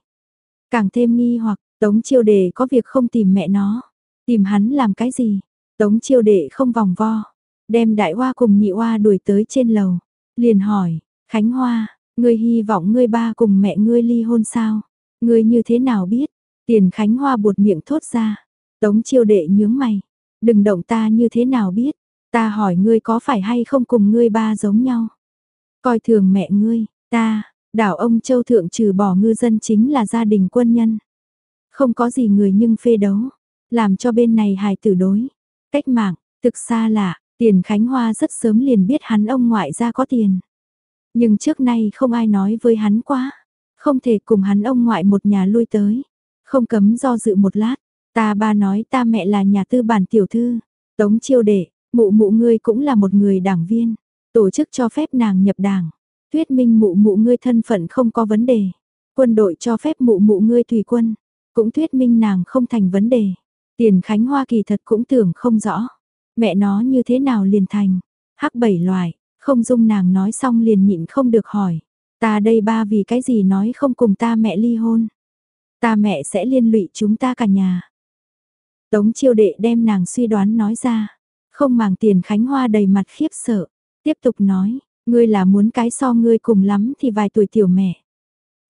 Càng thêm nghi hoặc, tống chiêu đệ có việc không tìm mẹ nó, tìm hắn làm cái gì, tống chiêu đệ không vòng vo, Đem đại hoa cùng nhị hoa đuổi tới trên lầu. Liền hỏi, Khánh Hoa, ngươi hy vọng ngươi ba cùng mẹ ngươi ly hôn sao? Ngươi như thế nào biết? Tiền Khánh Hoa buột miệng thốt ra. Tống chiêu đệ nhướng mày. Đừng động ta như thế nào biết? Ta hỏi ngươi có phải hay không cùng ngươi ba giống nhau? Coi thường mẹ ngươi, ta, đảo ông Châu Thượng trừ bỏ ngư dân chính là gia đình quân nhân. Không có gì người nhưng phê đấu, làm cho bên này hài tử đối. Cách mạng, thực xa lạ, Tiền Khánh Hoa rất sớm liền biết hắn ông ngoại ra có tiền. Nhưng trước nay không ai nói với hắn quá. Không thể cùng hắn ông ngoại một nhà lui tới. Không cấm do dự một lát. Ta ba nói ta mẹ là nhà tư bản tiểu thư. Tống chiêu đệ, mụ mụ ngươi cũng là một người đảng viên. Tổ chức cho phép nàng nhập đảng. Thuyết minh mụ mụ ngươi thân phận không có vấn đề. Quân đội cho phép mụ mụ ngươi tùy quân. Cũng thuyết minh nàng không thành vấn đề. Tiền Khánh Hoa kỳ thật cũng tưởng không rõ. Mẹ nó như thế nào liền thành? Hắc bảy loài, không dung nàng nói xong liền nhịn không được hỏi. Ta đây ba vì cái gì nói không cùng ta mẹ ly hôn? Ta mẹ sẽ liên lụy chúng ta cả nhà. Tống chiêu đệ đem nàng suy đoán nói ra. Không màng tiền Khánh Hoa đầy mặt khiếp sợ. Tiếp tục nói, ngươi là muốn cái so ngươi cùng lắm thì vài tuổi tiểu mẹ.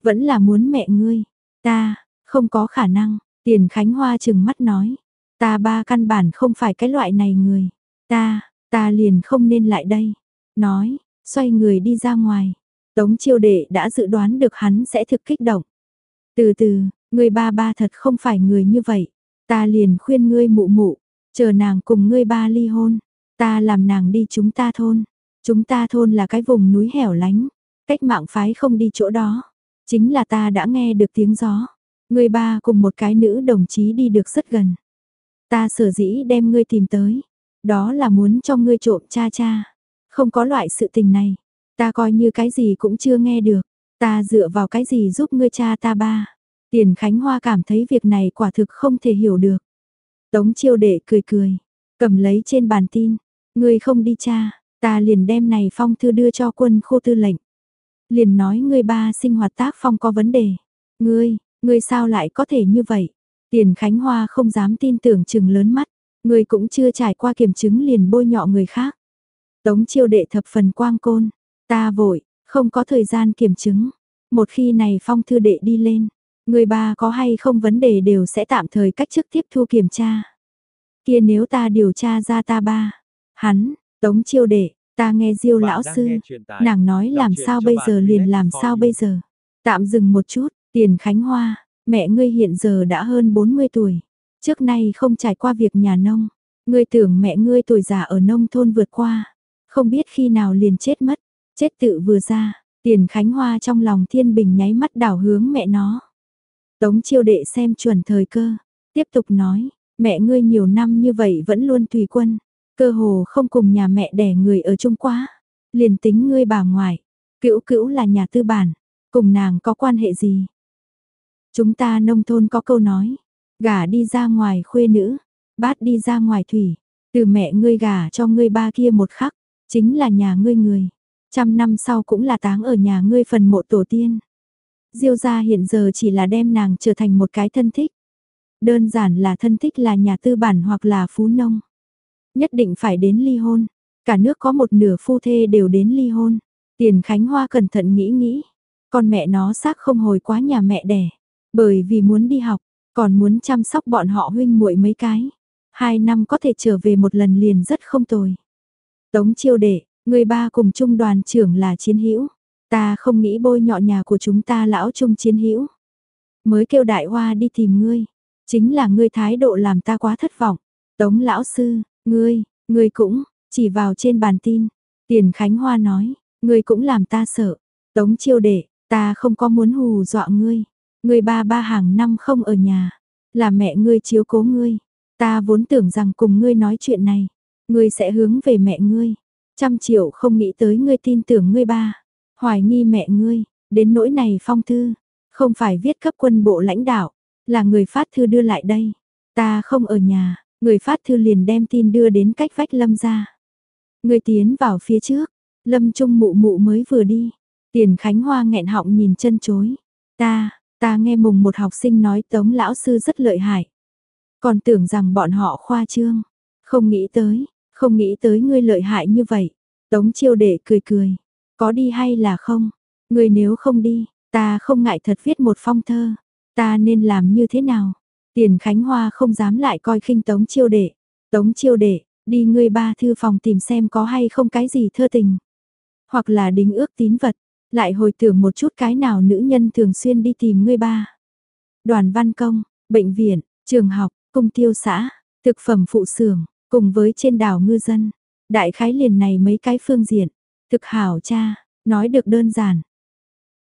Vẫn là muốn mẹ ngươi. Ta, không có khả năng. Tiền Khánh Hoa chừng mắt nói. Ta ba căn bản không phải cái loại này người. Ta, ta liền không nên lại đây. Nói, xoay người đi ra ngoài. Tống chiêu đệ đã dự đoán được hắn sẽ thực kích động. Từ từ, người ba ba thật không phải người như vậy. Ta liền khuyên ngươi mụ mụ, chờ nàng cùng ngươi ba ly hôn. Ta làm nàng đi chúng ta thôn. Chúng ta thôn là cái vùng núi hẻo lánh. Cách mạng phái không đi chỗ đó. Chính là ta đã nghe được tiếng gió. Người ba cùng một cái nữ đồng chí đi được rất gần. Ta sở dĩ đem ngươi tìm tới, đó là muốn cho ngươi trộm cha cha. Không có loại sự tình này, ta coi như cái gì cũng chưa nghe được, ta dựa vào cái gì giúp ngươi cha ta ba. Tiền Khánh Hoa cảm thấy việc này quả thực không thể hiểu được. Tống chiêu đệ cười cười, cầm lấy trên bàn tin, ngươi không đi cha, ta liền đem này phong thư đưa cho quân khô tư lệnh. Liền nói ngươi ba sinh hoạt tác phong có vấn đề. Ngươi, ngươi sao lại có thể như vậy? Tiền Khánh Hoa không dám tin tưởng chừng lớn mắt, ngươi cũng chưa trải qua kiểm chứng liền bôi nhọ người khác. Tống chiêu đệ thập phần quang côn, ta vội, không có thời gian kiểm chứng. Một khi này phong thư đệ đi lên, người ba có hay không vấn đề đều sẽ tạm thời cách chức tiếp thu kiểm tra. Kia nếu ta điều tra ra ta ba, hắn, tống chiêu đệ, ta nghe diêu lão sư, nàng nói làm sao bây giờ liền làm sao bây giờ. Tạm dừng một chút, tiền khánh hoa, mẹ ngươi hiện giờ đã hơn 40 tuổi, trước nay không trải qua việc nhà nông, ngươi tưởng mẹ ngươi tuổi già ở nông thôn vượt qua, không biết khi nào liền chết mất, chết tự vừa ra, tiền khánh hoa trong lòng thiên bình nháy mắt đảo hướng mẹ nó. Tống chiêu đệ xem chuẩn thời cơ, tiếp tục nói, mẹ ngươi nhiều năm như vậy vẫn luôn tùy quân, cơ hồ không cùng nhà mẹ đẻ người ở chung quá, liền tính ngươi bà ngoại, cữu cữu là nhà tư bản, cùng nàng có quan hệ gì? Chúng ta nông thôn có câu nói, gả đi ra ngoài khuê nữ, bát đi ra ngoài thủy, từ mẹ ngươi gả cho ngươi ba kia một khắc, chính là nhà ngươi người, trăm năm sau cũng là táng ở nhà ngươi phần mộ tổ tiên. Diêu gia hiện giờ chỉ là đem nàng trở thành một cái thân thích. Đơn giản là thân thích là nhà tư bản hoặc là phú nông. Nhất định phải đến ly hôn. Cả nước có một nửa phu thê đều đến ly hôn. Tiền Khánh Hoa cẩn thận nghĩ nghĩ. Con mẹ nó xác không hồi quá nhà mẹ đẻ. Bởi vì muốn đi học, còn muốn chăm sóc bọn họ huynh muội mấy cái. Hai năm có thể trở về một lần liền rất không tồi. Tống chiêu đệ, người ba cùng trung đoàn trưởng là chiến hữu Ta không nghĩ bôi nhọ nhà của chúng ta lão trung chiến hữu Mới kêu đại hoa đi tìm ngươi. Chính là ngươi thái độ làm ta quá thất vọng. Tống lão sư, ngươi, ngươi cũng, chỉ vào trên bàn tin. Tiền Khánh Hoa nói, ngươi cũng làm ta sợ. Tống chiêu đệ, ta không có muốn hù dọa ngươi người ba ba hàng năm không ở nhà. Là mẹ ngươi chiếu cố ngươi. Ta vốn tưởng rằng cùng ngươi nói chuyện này. Ngươi sẽ hướng về mẹ ngươi. Trăm triệu không nghĩ tới ngươi tin tưởng ngươi ba. Hoài nghi mẹ ngươi, đến nỗi này phong thư, không phải viết cấp quân bộ lãnh đạo, là người phát thư đưa lại đây. Ta không ở nhà, người phát thư liền đem tin đưa đến cách vách lâm ra. Người tiến vào phía trước, lâm trung mụ mụ mới vừa đi. Tiền Khánh Hoa nghẹn họng nhìn chân chối. Ta, ta nghe mùng một học sinh nói tống lão sư rất lợi hại. Còn tưởng rằng bọn họ khoa trương. Không nghĩ tới, không nghĩ tới ngươi lợi hại như vậy. Tống chiêu đệ cười cười. Có đi hay là không? Ngươi nếu không đi, ta không ngại thật viết một phong thơ. Ta nên làm như thế nào? Tiền Khánh Hoa không dám lại coi khinh Tống Chiêu Đệ. Tống Chiêu Đệ, đi ngươi ba thư phòng tìm xem có hay không cái gì thơ tình. Hoặc là đính ước tín vật, lại hồi tưởng một chút cái nào nữ nhân thường xuyên đi tìm ngươi ba. Đoàn văn công, bệnh viện, trường học, công tiêu xã, thực phẩm phụ xưởng, cùng với trên đảo ngư dân. Đại khái liền này mấy cái phương diện. Thực hảo cha, nói được đơn giản.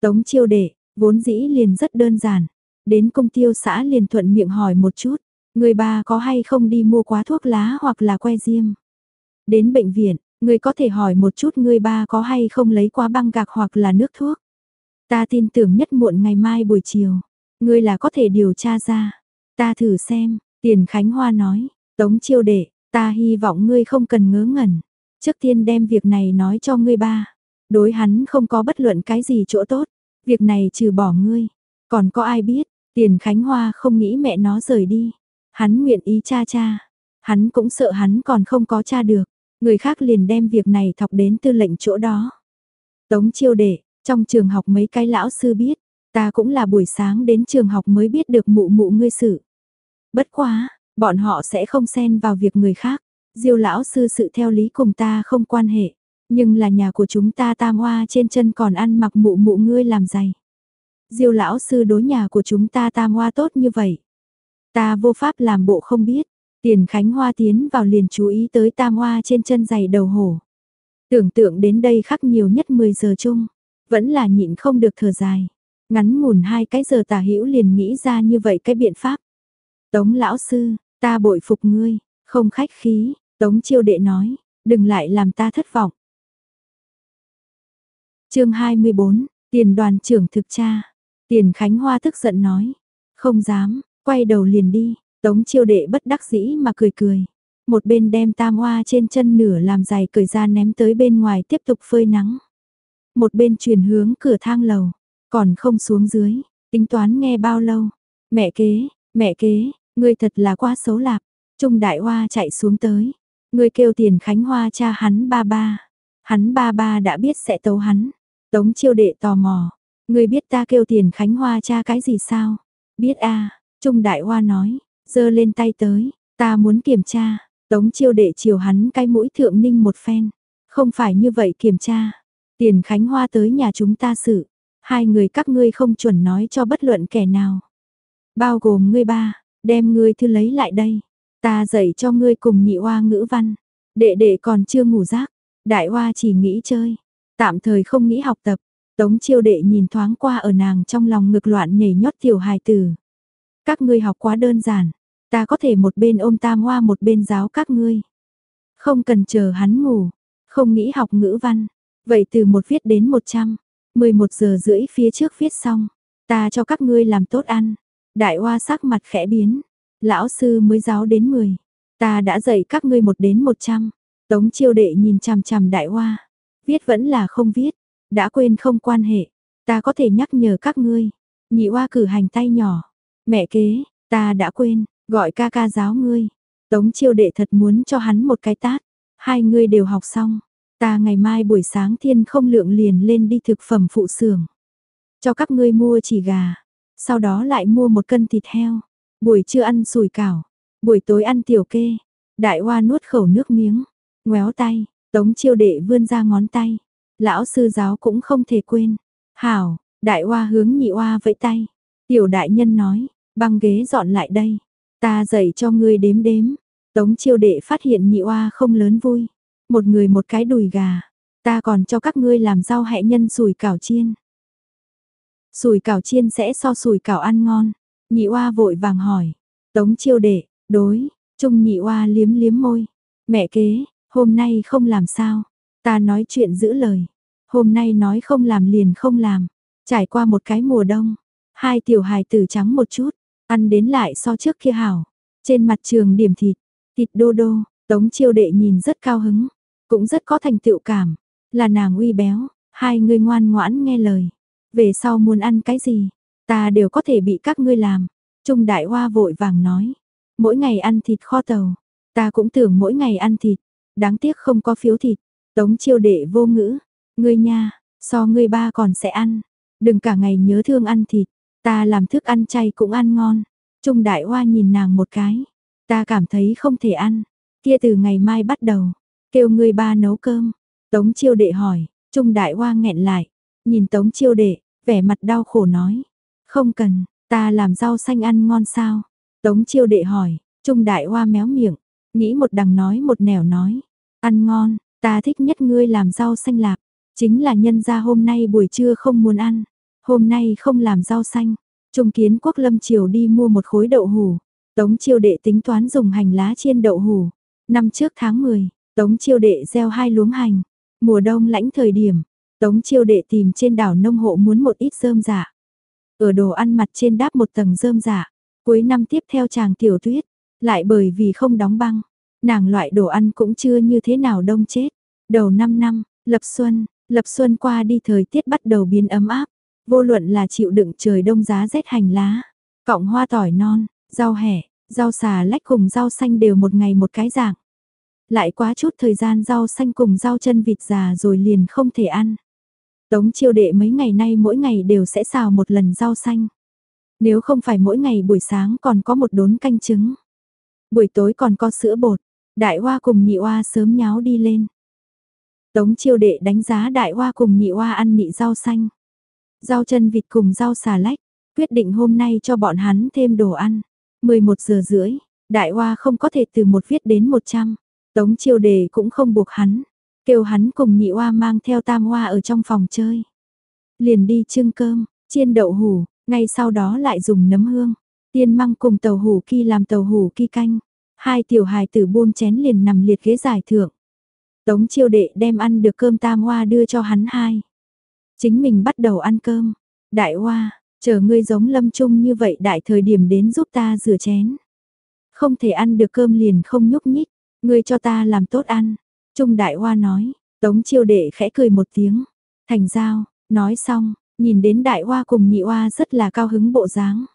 Tống chiêu đệ, vốn dĩ liền rất đơn giản. Đến công tiêu xã liền thuận miệng hỏi một chút, người ba có hay không đi mua quá thuốc lá hoặc là que diêm. Đến bệnh viện, ngươi có thể hỏi một chút ngươi ba có hay không lấy quá băng gạc hoặc là nước thuốc. Ta tin tưởng nhất muộn ngày mai buổi chiều, ngươi là có thể điều tra ra. Ta thử xem, Tiền Khánh Hoa nói, Tống chiêu đệ, ta hy vọng ngươi không cần ngớ ngẩn. Trước tiên đem việc này nói cho ngươi ba. Đối hắn không có bất luận cái gì chỗ tốt. Việc này trừ bỏ ngươi. Còn có ai biết, tiền Khánh Hoa không nghĩ mẹ nó rời đi. Hắn nguyện ý cha cha. Hắn cũng sợ hắn còn không có cha được. Người khác liền đem việc này thọc đến tư lệnh chỗ đó. Tống chiêu đệ, trong trường học mấy cái lão sư biết. Ta cũng là buổi sáng đến trường học mới biết được mụ mụ ngươi sự. Bất quá, bọn họ sẽ không xen vào việc người khác. Diêu lão sư sự theo lý cùng ta không quan hệ, nhưng là nhà của chúng ta tam hoa trên chân còn ăn mặc mụ mụ ngươi làm giày. Diêu lão sư đối nhà của chúng ta tam hoa tốt như vậy. Ta vô pháp làm bộ không biết, tiền khánh hoa tiến vào liền chú ý tới tam hoa trên chân giày đầu hổ. Tưởng tượng đến đây khắc nhiều nhất 10 giờ chung, vẫn là nhịn không được thở dài. Ngắn ngủn hai cái giờ tả hữu liền nghĩ ra như vậy cái biện pháp. Tống lão sư, ta bội phục ngươi, không khách khí, Tống chiêu đệ nói, đừng lại làm ta thất vọng. chương 24, tiền đoàn trưởng thực tra. Tiền Khánh Hoa tức giận nói, Không dám, quay đầu liền đi, tống chiêu đệ bất đắc dĩ mà cười cười. Một bên đem tam hoa trên chân nửa làm giày cởi ra ném tới bên ngoài tiếp tục phơi nắng. Một bên chuyển hướng cửa thang lầu, còn không xuống dưới, tính toán nghe bao lâu. Mẹ kế, mẹ kế, ngươi thật là quá xấu lạp. Trung đại hoa chạy xuống tới. Ngươi kêu tiền khánh hoa cha hắn ba ba. Hắn ba ba đã biết sẽ tấu hắn. Tống chiêu đệ tò mò. Ngươi biết ta kêu tiền khánh hoa cha cái gì sao? Biết a Trung đại hoa nói giơ lên tay tới. Ta muốn kiểm tra. Tống chiêu đệ chiều hắn cái mũi thượng ninh một phen. Không phải như vậy kiểm tra. Tiền khánh hoa tới nhà chúng ta xử. Hai người các ngươi không chuẩn nói cho bất luận kẻ nào. Bao gồm ngươi ba, đem ngươi thư lấy lại đây. Ta dạy cho ngươi cùng nhị hoa ngữ văn. Đệ đệ còn chưa ngủ giấc, đại hoa chỉ nghĩ chơi, tạm thời không nghĩ học tập. Tống chiêu đệ nhìn thoáng qua ở nàng trong lòng ngực loạn nhảy nhót tiểu hài tử. Các ngươi học quá đơn giản, ta có thể một bên ôm tam hoa một bên giáo các ngươi. Không cần chờ hắn ngủ, không nghĩ học ngữ văn. Vậy từ một viết đến một trăm, 11 giờ rưỡi phía trước viết xong, ta cho các ngươi làm tốt ăn. Đại hoa sắc mặt khẽ biến, lão sư mới giáo đến 10, ta đã dạy các ngươi một đến 100. Tống chiêu đệ nhìn chằm chằm đại hoa, viết vẫn là không viết, đã quên không quan hệ, ta có thể nhắc nhở các ngươi. Nhị hoa cử hành tay nhỏ, mẹ kế, ta đã quên, gọi ca ca giáo ngươi. Tống chiêu đệ thật muốn cho hắn một cái tát, hai ngươi đều học xong. Ta ngày mai buổi sáng thiên không lượng liền lên đi thực phẩm phụ xưởng. Cho các ngươi mua chỉ gà, sau đó lại mua một cân thịt heo. Buổi trưa ăn sùi cảo, buổi tối ăn tiểu kê. Đại hoa nuốt khẩu nước miếng, ngoéo tay, tống chiêu đệ vươn ra ngón tay. Lão sư giáo cũng không thể quên. Hảo, đại hoa hướng nhị hoa vẫy tay. Tiểu đại nhân nói, băng ghế dọn lại đây. Ta dạy cho ngươi đếm đếm. Tống chiêu đệ phát hiện nhị oa không lớn vui. Một người một cái đùi gà. Ta còn cho các ngươi làm rau hẹ nhân sùi cảo chiên. Sùi cảo chiên sẽ so sùi cảo ăn ngon. Nhị oa vội vàng hỏi. Tống chiêu đệ, đối, trung nhị oa liếm liếm môi. Mẹ kế, hôm nay không làm sao. Ta nói chuyện giữ lời. Hôm nay nói không làm liền không làm. Trải qua một cái mùa đông. Hai tiểu hài tử trắng một chút. Ăn đến lại so trước kia hảo. Trên mặt trường điểm thịt. Thịt đô đô. Tống chiêu đệ nhìn rất cao hứng. Cũng rất có thành tựu cảm. Là nàng uy béo. Hai người ngoan ngoãn nghe lời. Về sau muốn ăn cái gì, ta đều có thể bị các ngươi làm. Trung đại hoa vội vàng nói, mỗi ngày ăn thịt kho tàu, ta cũng tưởng mỗi ngày ăn thịt, đáng tiếc không có phiếu thịt. Tống chiêu đệ vô ngữ, ngươi nha, so ngươi ba còn sẽ ăn, đừng cả ngày nhớ thương ăn thịt, ta làm thức ăn chay cũng ăn ngon. Trung đại hoa nhìn nàng một cái, ta cảm thấy không thể ăn, kia từ ngày mai bắt đầu, kêu người ba nấu cơm. Tống chiêu đệ hỏi, Trung đại hoa nghẹn lại, nhìn tống chiêu đệ, vẻ mặt đau khổ nói. Không cần, ta làm rau xanh ăn ngon sao? Tống chiêu đệ hỏi, trung đại hoa méo miệng, nghĩ một đằng nói một nẻo nói. Ăn ngon, ta thích nhất ngươi làm rau xanh lạp, chính là nhân ra hôm nay buổi trưa không muốn ăn. Hôm nay không làm rau xanh, trung kiến quốc lâm chiều đi mua một khối đậu hủ. Tống chiêu đệ tính toán dùng hành lá chiên đậu hủ. Năm trước tháng 10, tống chiêu đệ gieo hai luống hành. Mùa đông lãnh thời điểm, Tống chiêu đệ tìm trên đảo nông hộ muốn một ít rơm giả. Ở đồ ăn mặt trên đáp một tầng rơm giả. Cuối năm tiếp theo chàng tiểu tuyết, lại bởi vì không đóng băng, nàng loại đồ ăn cũng chưa như thế nào đông chết. Đầu 5 năm, lập xuân, lập xuân qua đi thời tiết bắt đầu biến ấm áp, vô luận là chịu đựng trời đông giá rét hành lá, cọng hoa tỏi non, rau hẻ, rau xà lách cùng rau xanh đều một ngày một cái dạng. Lại quá chút thời gian rau xanh cùng rau chân vịt già rồi liền không thể ăn. Tống chiêu đệ mấy ngày nay mỗi ngày đều sẽ xào một lần rau xanh. Nếu không phải mỗi ngày buổi sáng còn có một đốn canh trứng. Buổi tối còn có sữa bột, đại hoa cùng nhị hoa sớm nháo đi lên. Tống chiêu đệ đánh giá đại hoa cùng nhị hoa ăn nị rau xanh. Rau chân vịt cùng rau xà lách, quyết định hôm nay cho bọn hắn thêm đồ ăn. 11 giờ rưỡi, đại hoa không có thể từ một viết đến 100. Tống chiêu đề cũng không buộc hắn kêu hắn cùng nhị hoa mang theo tam hoa ở trong phòng chơi. Liền đi trưng cơm, chiên đậu hủ, ngay sau đó lại dùng nấm hương, tiên măng cùng tàu hủ khi làm tàu hủ khi canh. Hai tiểu hài tử buông chén liền nằm liệt ghế giải thượng. Tống chiêu đệ đem ăn được cơm tam hoa đưa cho hắn hai. Chính mình bắt đầu ăn cơm. Đại hoa Chờ ngươi giống lâm trung như vậy đại thời điểm đến giúp ta rửa chén. Không thể ăn được cơm liền không nhúc nhích, ngươi cho ta làm tốt ăn. Trung đại hoa nói, tống chiêu đệ khẽ cười một tiếng. Thành giao, nói xong, nhìn đến đại hoa cùng nhị hoa rất là cao hứng bộ dáng.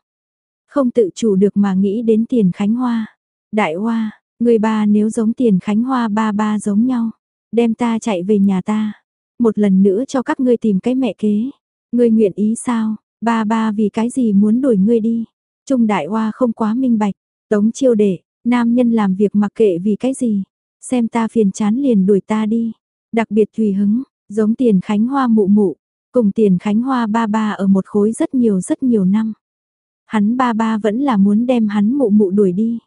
Không tự chủ được mà nghĩ đến tiền khánh hoa. Đại hoa, người ba nếu giống tiền khánh hoa ba ba giống nhau, đem ta chạy về nhà ta. Một lần nữa cho các ngươi tìm cái mẹ kế. Ngươi nguyện ý sao? Ba ba vì cái gì muốn đuổi ngươi đi? Trung đại hoa không quá minh bạch. Tống chiêu đệ, nam nhân làm việc mặc kệ vì cái gì? Xem ta phiền chán liền đuổi ta đi. Đặc biệt tùy hứng, giống tiền khánh hoa mụ mụ. Cùng tiền khánh hoa ba ba ở một khối rất nhiều rất nhiều năm. Hắn ba ba vẫn là muốn đem hắn mụ mụ đuổi đi.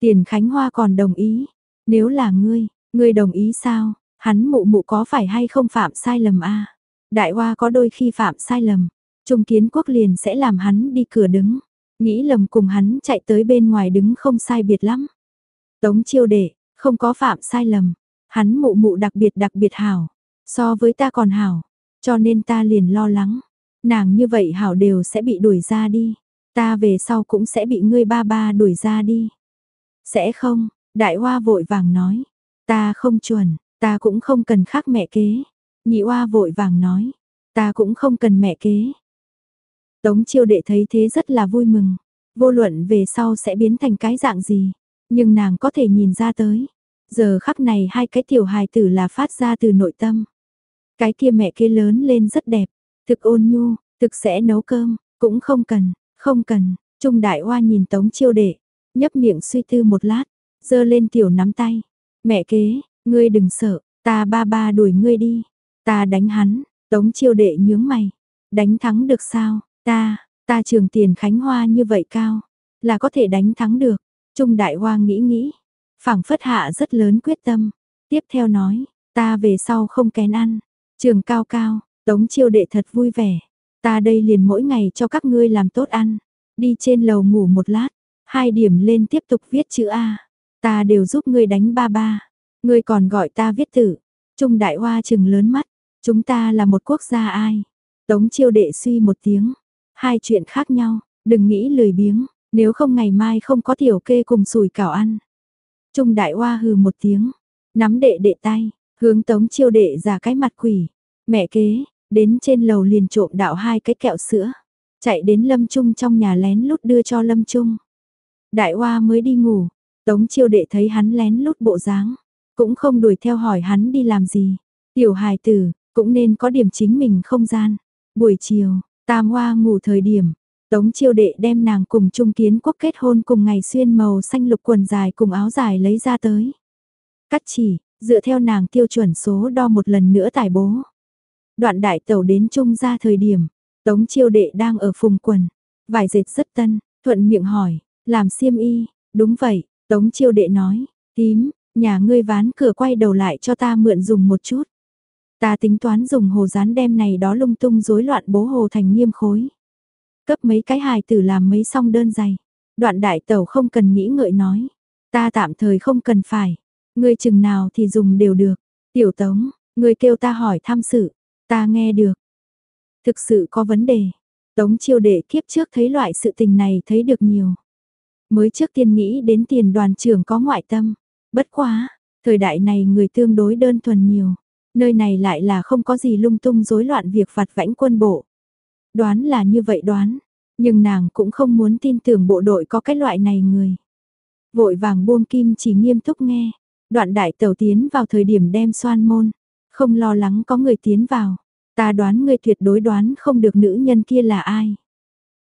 Tiền khánh hoa còn đồng ý. Nếu là ngươi, ngươi đồng ý sao? Hắn mụ mụ có phải hay không phạm sai lầm a? Đại hoa có đôi khi phạm sai lầm, Trung Kiến Quốc liền sẽ làm hắn đi cửa đứng, nghĩ lầm cùng hắn chạy tới bên ngoài đứng không sai biệt lắm. Tống Chiêu Đệ, không có phạm sai lầm, hắn mụ mụ đặc biệt đặc biệt hảo, so với ta còn hảo, cho nên ta liền lo lắng, nàng như vậy hảo đều sẽ bị đuổi ra đi, ta về sau cũng sẽ bị ngươi ba ba đuổi ra đi. Sẽ không, Đại Hoa vội vàng nói, ta không chuẩn, Ta cũng không cần khác mẹ kế. Nhị oa vội vàng nói. Ta cũng không cần mẹ kế. Tống chiêu đệ thấy thế rất là vui mừng. Vô luận về sau sẽ biến thành cái dạng gì. Nhưng nàng có thể nhìn ra tới. Giờ khắc này hai cái tiểu hài tử là phát ra từ nội tâm. Cái kia mẹ kế lớn lên rất đẹp. Thực ôn nhu, thực sẽ nấu cơm. Cũng không cần, không cần. Trung đại hoa nhìn tống chiêu đệ. Nhấp miệng suy tư một lát. giơ lên tiểu nắm tay. Mẹ kế, Ngươi đừng sợ, ta ba ba đuổi ngươi đi. Ta đánh hắn, tống chiêu đệ nhướng mày. Đánh thắng được sao, ta, ta trường tiền khánh hoa như vậy cao, là có thể đánh thắng được. Trung đại hoa nghĩ nghĩ, phảng phất hạ rất lớn quyết tâm. Tiếp theo nói, ta về sau không kén ăn. Trường cao cao, tống chiêu đệ thật vui vẻ. Ta đây liền mỗi ngày cho các ngươi làm tốt ăn. Đi trên lầu ngủ một lát, hai điểm lên tiếp tục viết chữ A. Ta đều giúp ngươi đánh ba ba. Ngươi còn gọi ta viết tử. Trung đại hoa trừng lớn mắt. Chúng ta là một quốc gia ai? Tống chiêu đệ suy một tiếng. Hai chuyện khác nhau, đừng nghĩ lười biếng, nếu không ngày mai không có tiểu kê cùng sùi cảo ăn. Trung đại hoa hừ một tiếng, nắm đệ đệ tay, hướng tống chiêu đệ ra cái mặt quỷ. Mẹ kế, đến trên lầu liền trộm đạo hai cái kẹo sữa. Chạy đến lâm trung trong nhà lén lút đưa cho lâm trung. Đại hoa mới đi ngủ, tống chiêu đệ thấy hắn lén lút bộ dáng. Cũng không đuổi theo hỏi hắn đi làm gì. Tiểu hài tử, cũng nên có điểm chính mình không gian. Buổi chiều, Tam Hoa ngủ thời điểm, Tống chiêu đệ đem nàng cùng Trung Kiến Quốc kết hôn cùng ngày xuyên màu xanh lục quần dài cùng áo dài lấy ra tới. Cắt chỉ, dựa theo nàng tiêu chuẩn số đo một lần nữa tải bố. Đoạn đại tàu đến Trung ra thời điểm, Tống chiêu đệ đang ở phùng quần, vải dệt rất tân, thuận miệng hỏi, làm xiêm y, đúng vậy, Tống chiêu đệ nói, tím, Nhà ngươi ván cửa quay đầu lại cho ta mượn dùng một chút. Ta tính toán dùng hồ rán đem này đó lung tung rối loạn bố hồ thành nghiêm khối. Cấp mấy cái hài tử làm mấy song đơn dày. Đoạn đại tẩu không cần nghĩ ngợi nói. Ta tạm thời không cần phải. Ngươi chừng nào thì dùng đều được. Tiểu tống, ngươi kêu ta hỏi tham sự. Ta nghe được. Thực sự có vấn đề. Tống chiêu đệ kiếp trước thấy loại sự tình này thấy được nhiều. Mới trước tiên nghĩ đến tiền đoàn trưởng có ngoại tâm. Bất quá, thời đại này người tương đối đơn thuần nhiều, nơi này lại là không có gì lung tung rối loạn việc vặt vãnh quân bộ. Đoán là như vậy đoán, nhưng nàng cũng không muốn tin tưởng bộ đội có cái loại này người. Vội vàng buông kim chỉ nghiêm túc nghe, đoạn đại tàu tiến vào thời điểm đem xoan môn, không lo lắng có người tiến vào, ta đoán người tuyệt đối đoán không được nữ nhân kia là ai.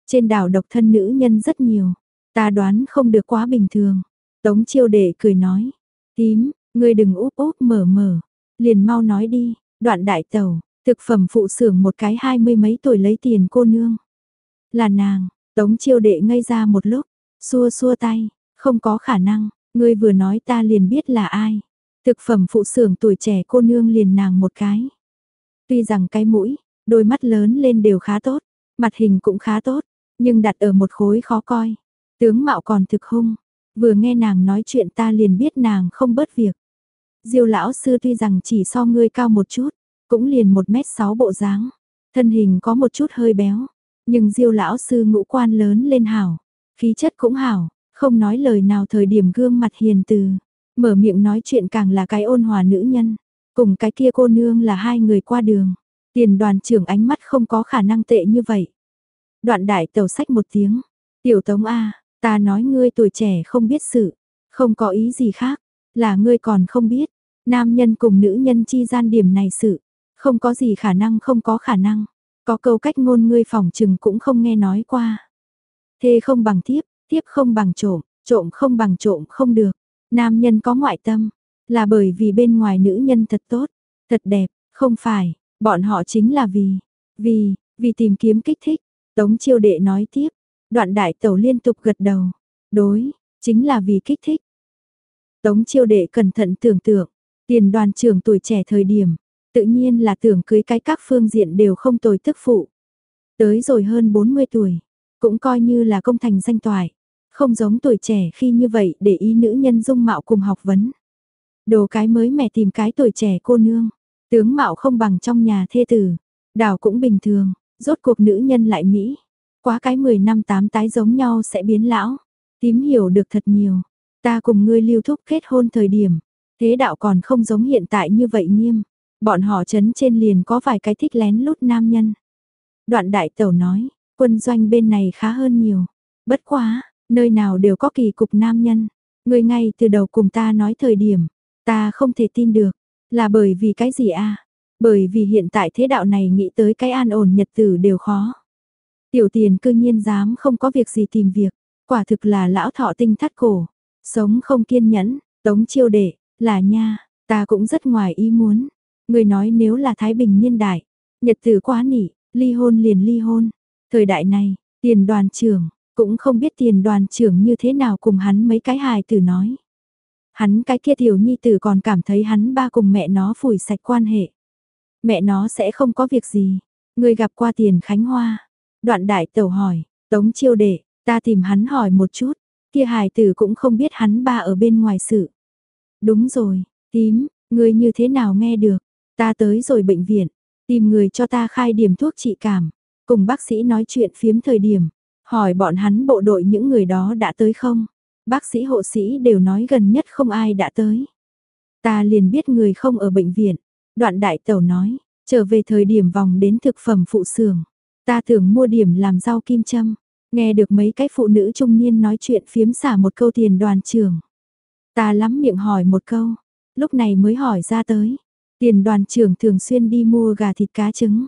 Trên đảo độc thân nữ nhân rất nhiều, ta đoán không được quá bình thường. Tống chiêu đệ cười nói, tím, ngươi đừng úp úp mở mở, liền mau nói đi, đoạn đại tàu, thực phẩm phụ xưởng một cái hai mươi mấy tuổi lấy tiền cô nương. Là nàng, tống chiêu đệ ngây ra một lúc, xua xua tay, không có khả năng, ngươi vừa nói ta liền biết là ai. Thực phẩm phụ xưởng tuổi trẻ cô nương liền nàng một cái. Tuy rằng cái mũi, đôi mắt lớn lên đều khá tốt, mặt hình cũng khá tốt, nhưng đặt ở một khối khó coi. Tướng mạo còn thực hung, Vừa nghe nàng nói chuyện ta liền biết nàng không bớt việc. Diêu lão sư tuy rằng chỉ so ngươi cao một chút, cũng liền một mét sáu bộ dáng, thân hình có một chút hơi béo, Nhưng diêu lão sư ngũ quan lớn lên hảo, khí chất cũng hảo, không nói lời nào thời điểm gương mặt hiền từ, mở miệng nói chuyện càng là cái ôn hòa nữ nhân, cùng cái kia cô nương là hai người qua đường. Tiền đoàn trưởng ánh mắt không có khả năng tệ như vậy. Đoạn đại tàu sách một tiếng, tiểu tống A, ta nói ngươi tuổi trẻ không biết sự, không có ý gì khác, là ngươi còn không biết, nam nhân cùng nữ nhân chi gian điểm này sự, không có gì khả năng không có khả năng, có câu cách ngôn ngươi phòng trừng cũng không nghe nói qua. Thê không bằng tiếp, tiếp không bằng trộm, trộm không bằng trộm không được, nam nhân có ngoại tâm, là bởi vì bên ngoài nữ nhân thật tốt, thật đẹp, không phải, bọn họ chính là vì, vì, vì tìm kiếm kích thích. Tống chiêu đệ nói tiếp, đoạn đại tẩu liên tục gật đầu, đối, chính là vì kích thích. Tống chiêu đệ cẩn thận tưởng tượng, tiền đoàn trưởng tuổi trẻ thời điểm, tự nhiên là tưởng cưới cái các phương diện đều không tồi tức phụ. Tới rồi hơn 40 tuổi, cũng coi như là công thành danh toại, không giống tuổi trẻ khi như vậy để ý nữ nhân dung mạo cùng học vấn. Đồ cái mới mẹ tìm cái tuổi trẻ cô nương, tướng mạo không bằng trong nhà thê tử, đảo cũng bình thường, rốt cuộc nữ nhân lại Mỹ. Quá cái 10 năm tám tái giống nhau sẽ biến lão, tím hiểu được thật nhiều. Ta cùng ngươi lưu thúc kết hôn thời điểm, thế đạo còn không giống hiện tại như vậy nghiêm. Bọn họ chấn trên liền có vài cái thích lén lút nam nhân. Đoạn đại tẩu nói, quân doanh bên này khá hơn nhiều. Bất quá, nơi nào đều có kỳ cục nam nhân. Người ngay từ đầu cùng ta nói thời điểm, ta không thể tin được, là bởi vì cái gì a? Bởi vì hiện tại thế đạo này nghĩ tới cái an ổn nhật tử đều khó. Tiểu tiền cư nhiên dám không có việc gì tìm việc, quả thực là lão thọ tinh thắt cổ, sống không kiên nhẫn, tống chiêu đệ, là nha, ta cũng rất ngoài ý muốn. Người nói nếu là Thái Bình niên đại, nhật tử quá nỉ, ly hôn liền ly hôn. Thời đại này, tiền đoàn trưởng, cũng không biết tiền đoàn trưởng như thế nào cùng hắn mấy cái hài tử nói. Hắn cái kia tiểu nhi tử còn cảm thấy hắn ba cùng mẹ nó phủi sạch quan hệ. Mẹ nó sẽ không có việc gì. Người gặp qua tiền Khánh Hoa. Đoạn đại tẩu hỏi, tống chiêu đệ, ta tìm hắn hỏi một chút. Kia hài tử cũng không biết hắn ba ở bên ngoài sự. Đúng rồi, tím, người như thế nào nghe được. Ta tới rồi bệnh viện, tìm người cho ta khai điểm thuốc trị cảm. Cùng bác sĩ nói chuyện phiếm thời điểm, hỏi bọn hắn bộ đội những người đó đã tới không. Bác sĩ hộ sĩ đều nói gần nhất không ai đã tới. Ta liền biết người không ở bệnh viện. Đoạn đại tẩu nói, trở về thời điểm vòng đến thực phẩm phụ xưởng. Ta tưởng mua điểm làm rau kim châm. Nghe được mấy cái phụ nữ trung niên nói chuyện phiếm xả một câu tiền đoàn trưởng. Ta lắm miệng hỏi một câu. Lúc này mới hỏi ra tới. Tiền đoàn trưởng thường xuyên đi mua gà thịt cá trứng.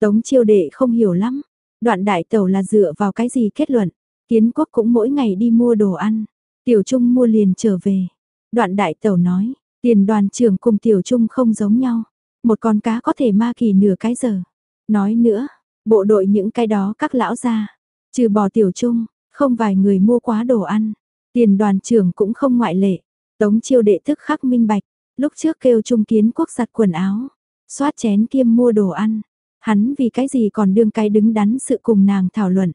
Tống chiêu đệ không hiểu lắm. Đoạn đại tẩu là dựa vào cái gì kết luận. Kiến quốc cũng mỗi ngày đi mua đồ ăn. Tiểu Trung mua liền trở về. Đoạn đại tẩu nói, tiền đoàn trưởng cùng Tiểu Trung không giống nhau. Một con cá có thể ma kỳ nửa cái giờ. Nói nữa, bộ đội những cái đó các lão ra. Trừ bò Tiểu Trung, không vài người mua quá đồ ăn. Tiền đoàn trưởng cũng không ngoại lệ. Tống chiêu đệ thức khắc minh bạch. Lúc trước kêu Trung kiến quốc giặt quần áo. Xoát chén kiêm mua đồ ăn. Hắn vì cái gì còn đương cái đứng đắn sự cùng nàng thảo luận.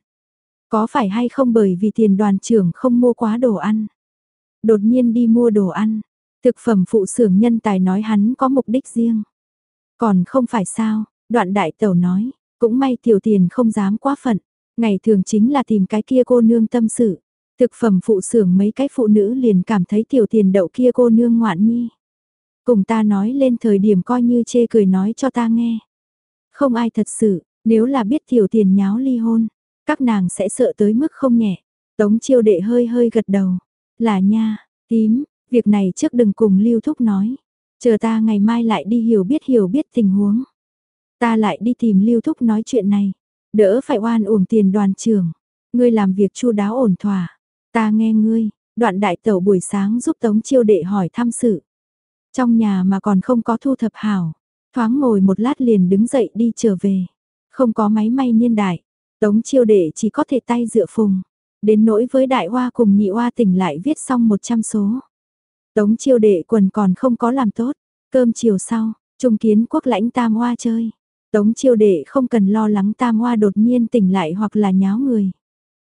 Có phải hay không bởi vì tiền đoàn trưởng không mua quá đồ ăn. Đột nhiên đi mua đồ ăn. Thực phẩm phụ xưởng nhân tài nói hắn có mục đích riêng. Còn không phải sao, đoạn đại tẩu nói, cũng may tiểu tiền không dám quá phận. Ngày thường chính là tìm cái kia cô nương tâm sự. Thực phẩm phụ xưởng mấy cái phụ nữ liền cảm thấy tiểu tiền đậu kia cô nương ngoạn nhi. Cùng ta nói lên thời điểm coi như chê cười nói cho ta nghe. Không ai thật sự, nếu là biết tiểu tiền nháo ly hôn, các nàng sẽ sợ tới mức không nhẹ. Tống chiêu đệ hơi hơi gật đầu. Là nha, tím, việc này trước đừng cùng Lưu Thúc nói. Chờ ta ngày mai lại đi hiểu biết hiểu biết tình huống. Ta lại đi tìm Lưu Thúc nói chuyện này. Đỡ phải oan uổng tiền đoàn trưởng. Ngươi làm việc chu đáo ổn thỏa. Ta nghe ngươi, đoạn đại tẩu buổi sáng giúp Tống chiêu đệ hỏi thăm sự. Trong nhà mà còn không có thu thập hảo. Thoáng ngồi một lát liền đứng dậy đi trở về. Không có máy may niên đại. Tống chiêu đệ chỉ có thể tay dựa phùng. Đến nỗi với đại hoa cùng nhị hoa tỉnh lại viết xong 100 số. Tống chiêu đệ quần còn không có làm tốt. Cơm chiều sau, trung kiến quốc lãnh tam hoa chơi. Tống chiêu đệ không cần lo lắng tam hoa đột nhiên tỉnh lại hoặc là nháo người.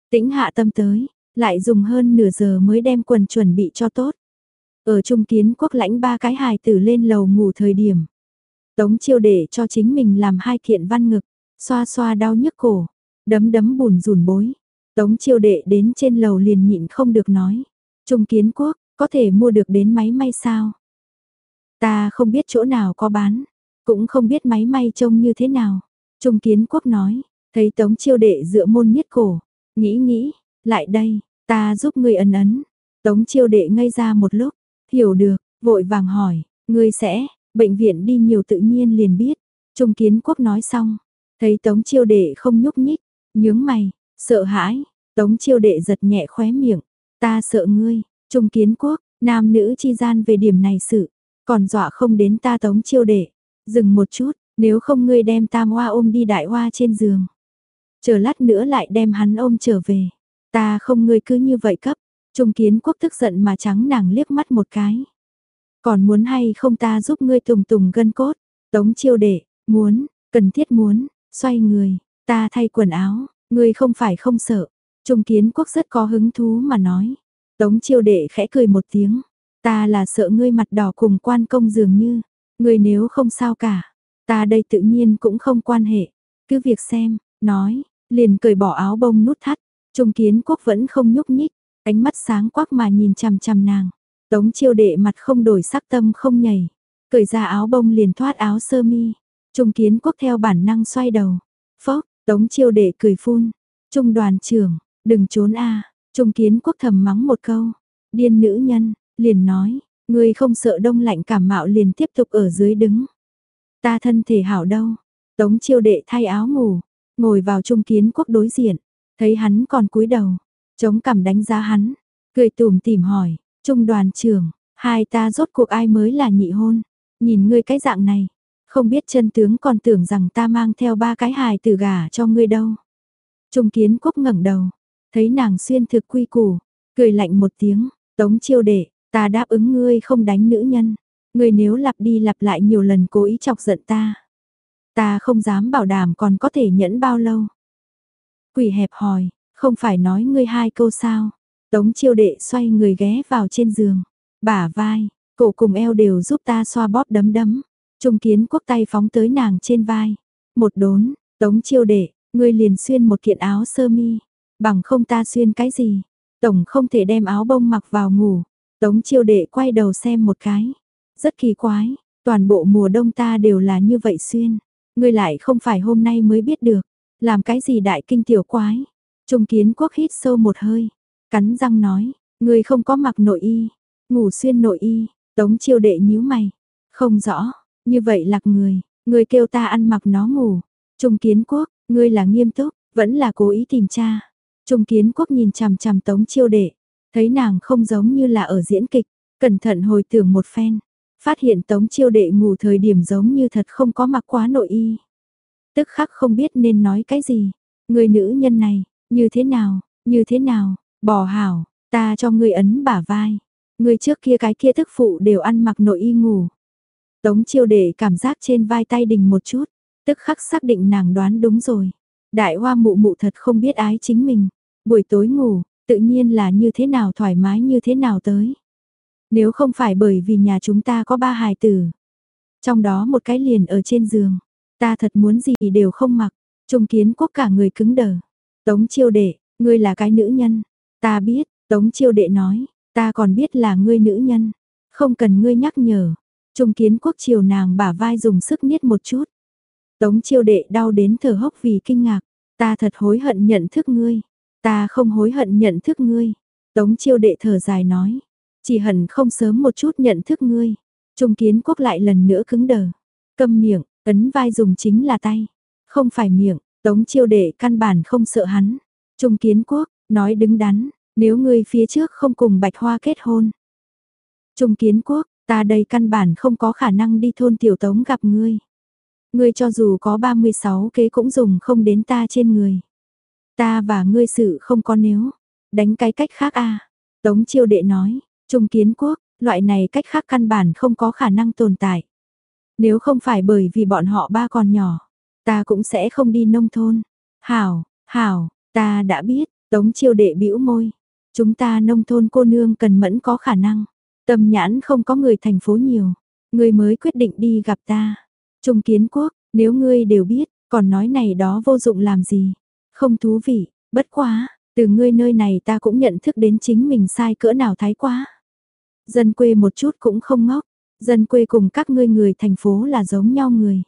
Tĩnh hạ tâm tới, lại dùng hơn nửa giờ mới đem quần chuẩn bị cho tốt. Ở trung kiến quốc lãnh ba cái hài tử lên lầu ngủ thời điểm. Tống chiêu đệ cho chính mình làm hai kiện văn ngực. xoa xoa đau nhức cổ, đấm đấm bùn rùn bối. Tống chiêu đệ đến trên lầu liền nhịn không được nói. Trung kiến quốc, có thể mua được đến máy may sao? Ta không biết chỗ nào có bán, cũng không biết máy may trông như thế nào. Trung kiến quốc nói, thấy tống chiêu đệ dựa môn niết cổ, nghĩ nghĩ, lại đây, ta giúp ngươi ấn ấn. Tống chiêu đệ ngây ra một lúc, hiểu được, vội vàng hỏi, ngươi sẽ, bệnh viện đi nhiều tự nhiên liền biết. Trung kiến quốc nói xong, thấy tống chiêu đệ không nhúc nhích, nhướng mày, sợ hãi, tống chiêu đệ giật nhẹ khóe miệng, ta sợ ngươi, trung kiến quốc, nam nữ chi gian về điểm này sự, còn dọa không đến ta tống chiêu đệ, dừng một chút, nếu không ngươi đem tam hoa ôm đi đại hoa trên giường. Chờ lát nữa lại đem hắn ôm trở về, ta không ngươi cứ như vậy cấp, trung kiến quốc tức giận mà trắng nàng liếc mắt một cái. Còn muốn hay không ta giúp ngươi tùng tùng gân cốt, tống chiêu đệ, muốn, cần thiết muốn, xoay người, ta thay quần áo, ngươi không phải không sợ. Trung kiến quốc rất có hứng thú mà nói. Tống chiêu đệ khẽ cười một tiếng. Ta là sợ ngươi mặt đỏ cùng quan công dường như người nếu không sao cả. Ta đây tự nhiên cũng không quan hệ. Cứ việc xem, nói, liền cởi bỏ áo bông nút thắt. Trung kiến quốc vẫn không nhúc nhích. Ánh mắt sáng quắc mà nhìn chằm chằm nàng. Tống chiêu đệ mặt không đổi sắc tâm không nhảy. Cởi ra áo bông liền thoát áo sơ mi. Trung kiến quốc theo bản năng xoay đầu. Phốc, tống chiêu đệ cười phun. Trung đoàn trưởng, đừng trốn a Trung kiến quốc thầm mắng một câu. Điên nữ nhân, liền nói, ngươi không sợ đông lạnh cảm mạo liền tiếp tục ở dưới đứng. Ta thân thể hảo đâu. Tống chiêu đệ thay áo ngủ, ngồi vào trung kiến quốc đối diện. Thấy hắn còn cúi đầu, chống cằm đánh giá hắn. Cười tùm tìm hỏi, trung đoàn trưởng, hai ta rốt cuộc ai mới là nhị hôn. Nhìn ngươi cái dạng này, không biết chân tướng còn tưởng rằng ta mang theo ba cái hài tử gà cho ngươi đâu. Trung kiến quốc ngẩng đầu, thấy nàng xuyên thực quy củ, cười lạnh một tiếng, tống chiêu đệ, ta đáp ứng ngươi không đánh nữ nhân. Ngươi nếu lặp đi lặp lại nhiều lần cố ý chọc giận ta. Ta không dám bảo đảm còn có thể nhẫn bao lâu. Quỷ hẹp hỏi, không phải nói ngươi hai câu sao. Tống chiêu đệ xoay người ghé vào trên giường. Bả vai, cổ cùng eo đều giúp ta xoa bóp đấm đấm. Trung kiến quốc tay phóng tới nàng trên vai. Một đốn, tống chiêu đệ, ngươi liền xuyên một kiện áo sơ mi. Bằng không ta xuyên cái gì. Tổng không thể đem áo bông mặc vào ngủ. Tống chiêu đệ quay đầu xem một cái. Rất kỳ quái, toàn bộ mùa đông ta đều là như vậy xuyên. Ngươi lại không phải hôm nay mới biết được. Làm cái gì đại kinh tiểu quái. Trung kiến quốc hít sâu một hơi. Cắn răng nói, ngươi không có mặc nội y. Ngủ xuyên nội y. Tống chiêu đệ nhíu mày. Không rõ, như vậy lạc người, người kêu ta ăn mặc nó ngủ. Trung kiến quốc, ngươi là nghiêm túc, vẫn là cố ý tìm cha. Trung kiến quốc nhìn chằm chằm tống chiêu đệ, thấy nàng không giống như là ở diễn kịch, cẩn thận hồi tưởng một phen, phát hiện tống chiêu đệ ngủ thời điểm giống như thật không có mặc quá nội y. Tức khắc không biết nên nói cái gì, người nữ nhân này, như thế nào, như thế nào, bỏ hảo, ta cho ngươi ấn bả vai, người trước kia cái kia thức phụ đều ăn mặc nội y ngủ. Tống chiêu đệ cảm giác trên vai tay đình một chút, tức khắc xác định nàng đoán đúng rồi. Đại hoa mụ mụ thật không biết ái chính mình. Buổi tối ngủ, tự nhiên là như thế nào thoải mái như thế nào tới. Nếu không phải bởi vì nhà chúng ta có ba hài tử. Trong đó một cái liền ở trên giường. Ta thật muốn gì đều không mặc. Trung kiến quốc cả người cứng đờ. Tống chiêu đệ, ngươi là cái nữ nhân. Ta biết, Tống chiêu đệ nói, ta còn biết là ngươi nữ nhân. Không cần ngươi nhắc nhở. Trung kiến quốc chiều nàng bả vai dùng sức niết một chút. Tống chiêu đệ đau đến thở hốc vì kinh ngạc. Ta thật hối hận nhận thức ngươi. Ta không hối hận nhận thức ngươi. Tống chiêu đệ thở dài nói. Chỉ hận không sớm một chút nhận thức ngươi. Trung kiến quốc lại lần nữa cứng đờ. Câm miệng, ấn vai dùng chính là tay. Không phải miệng, tống chiêu đệ căn bản không sợ hắn. Trung kiến quốc, nói đứng đắn, nếu ngươi phía trước không cùng bạch hoa kết hôn. Trung kiến quốc, ta đây căn bản không có khả năng đi thôn tiểu tống gặp ngươi. Ngươi cho dù có 36 kế cũng dùng không đến ta trên người. Ta và ngươi sự không có nếu. Đánh cái cách khác a Tống chiêu đệ nói, trung kiến quốc, loại này cách khác căn bản không có khả năng tồn tại. Nếu không phải bởi vì bọn họ ba còn nhỏ, ta cũng sẽ không đi nông thôn. Hảo, hảo, ta đã biết, tống chiêu đệ bĩu môi. Chúng ta nông thôn cô nương cần mẫn có khả năng. Tâm nhãn không có người thành phố nhiều. ngươi mới quyết định đi gặp ta. Trung kiến quốc, nếu ngươi đều biết, Còn nói này đó vô dụng làm gì? Không thú vị, bất quá, từ ngươi nơi này ta cũng nhận thức đến chính mình sai cỡ nào thái quá. Dân quê một chút cũng không ngốc, dân quê cùng các ngươi người thành phố là giống nhau người.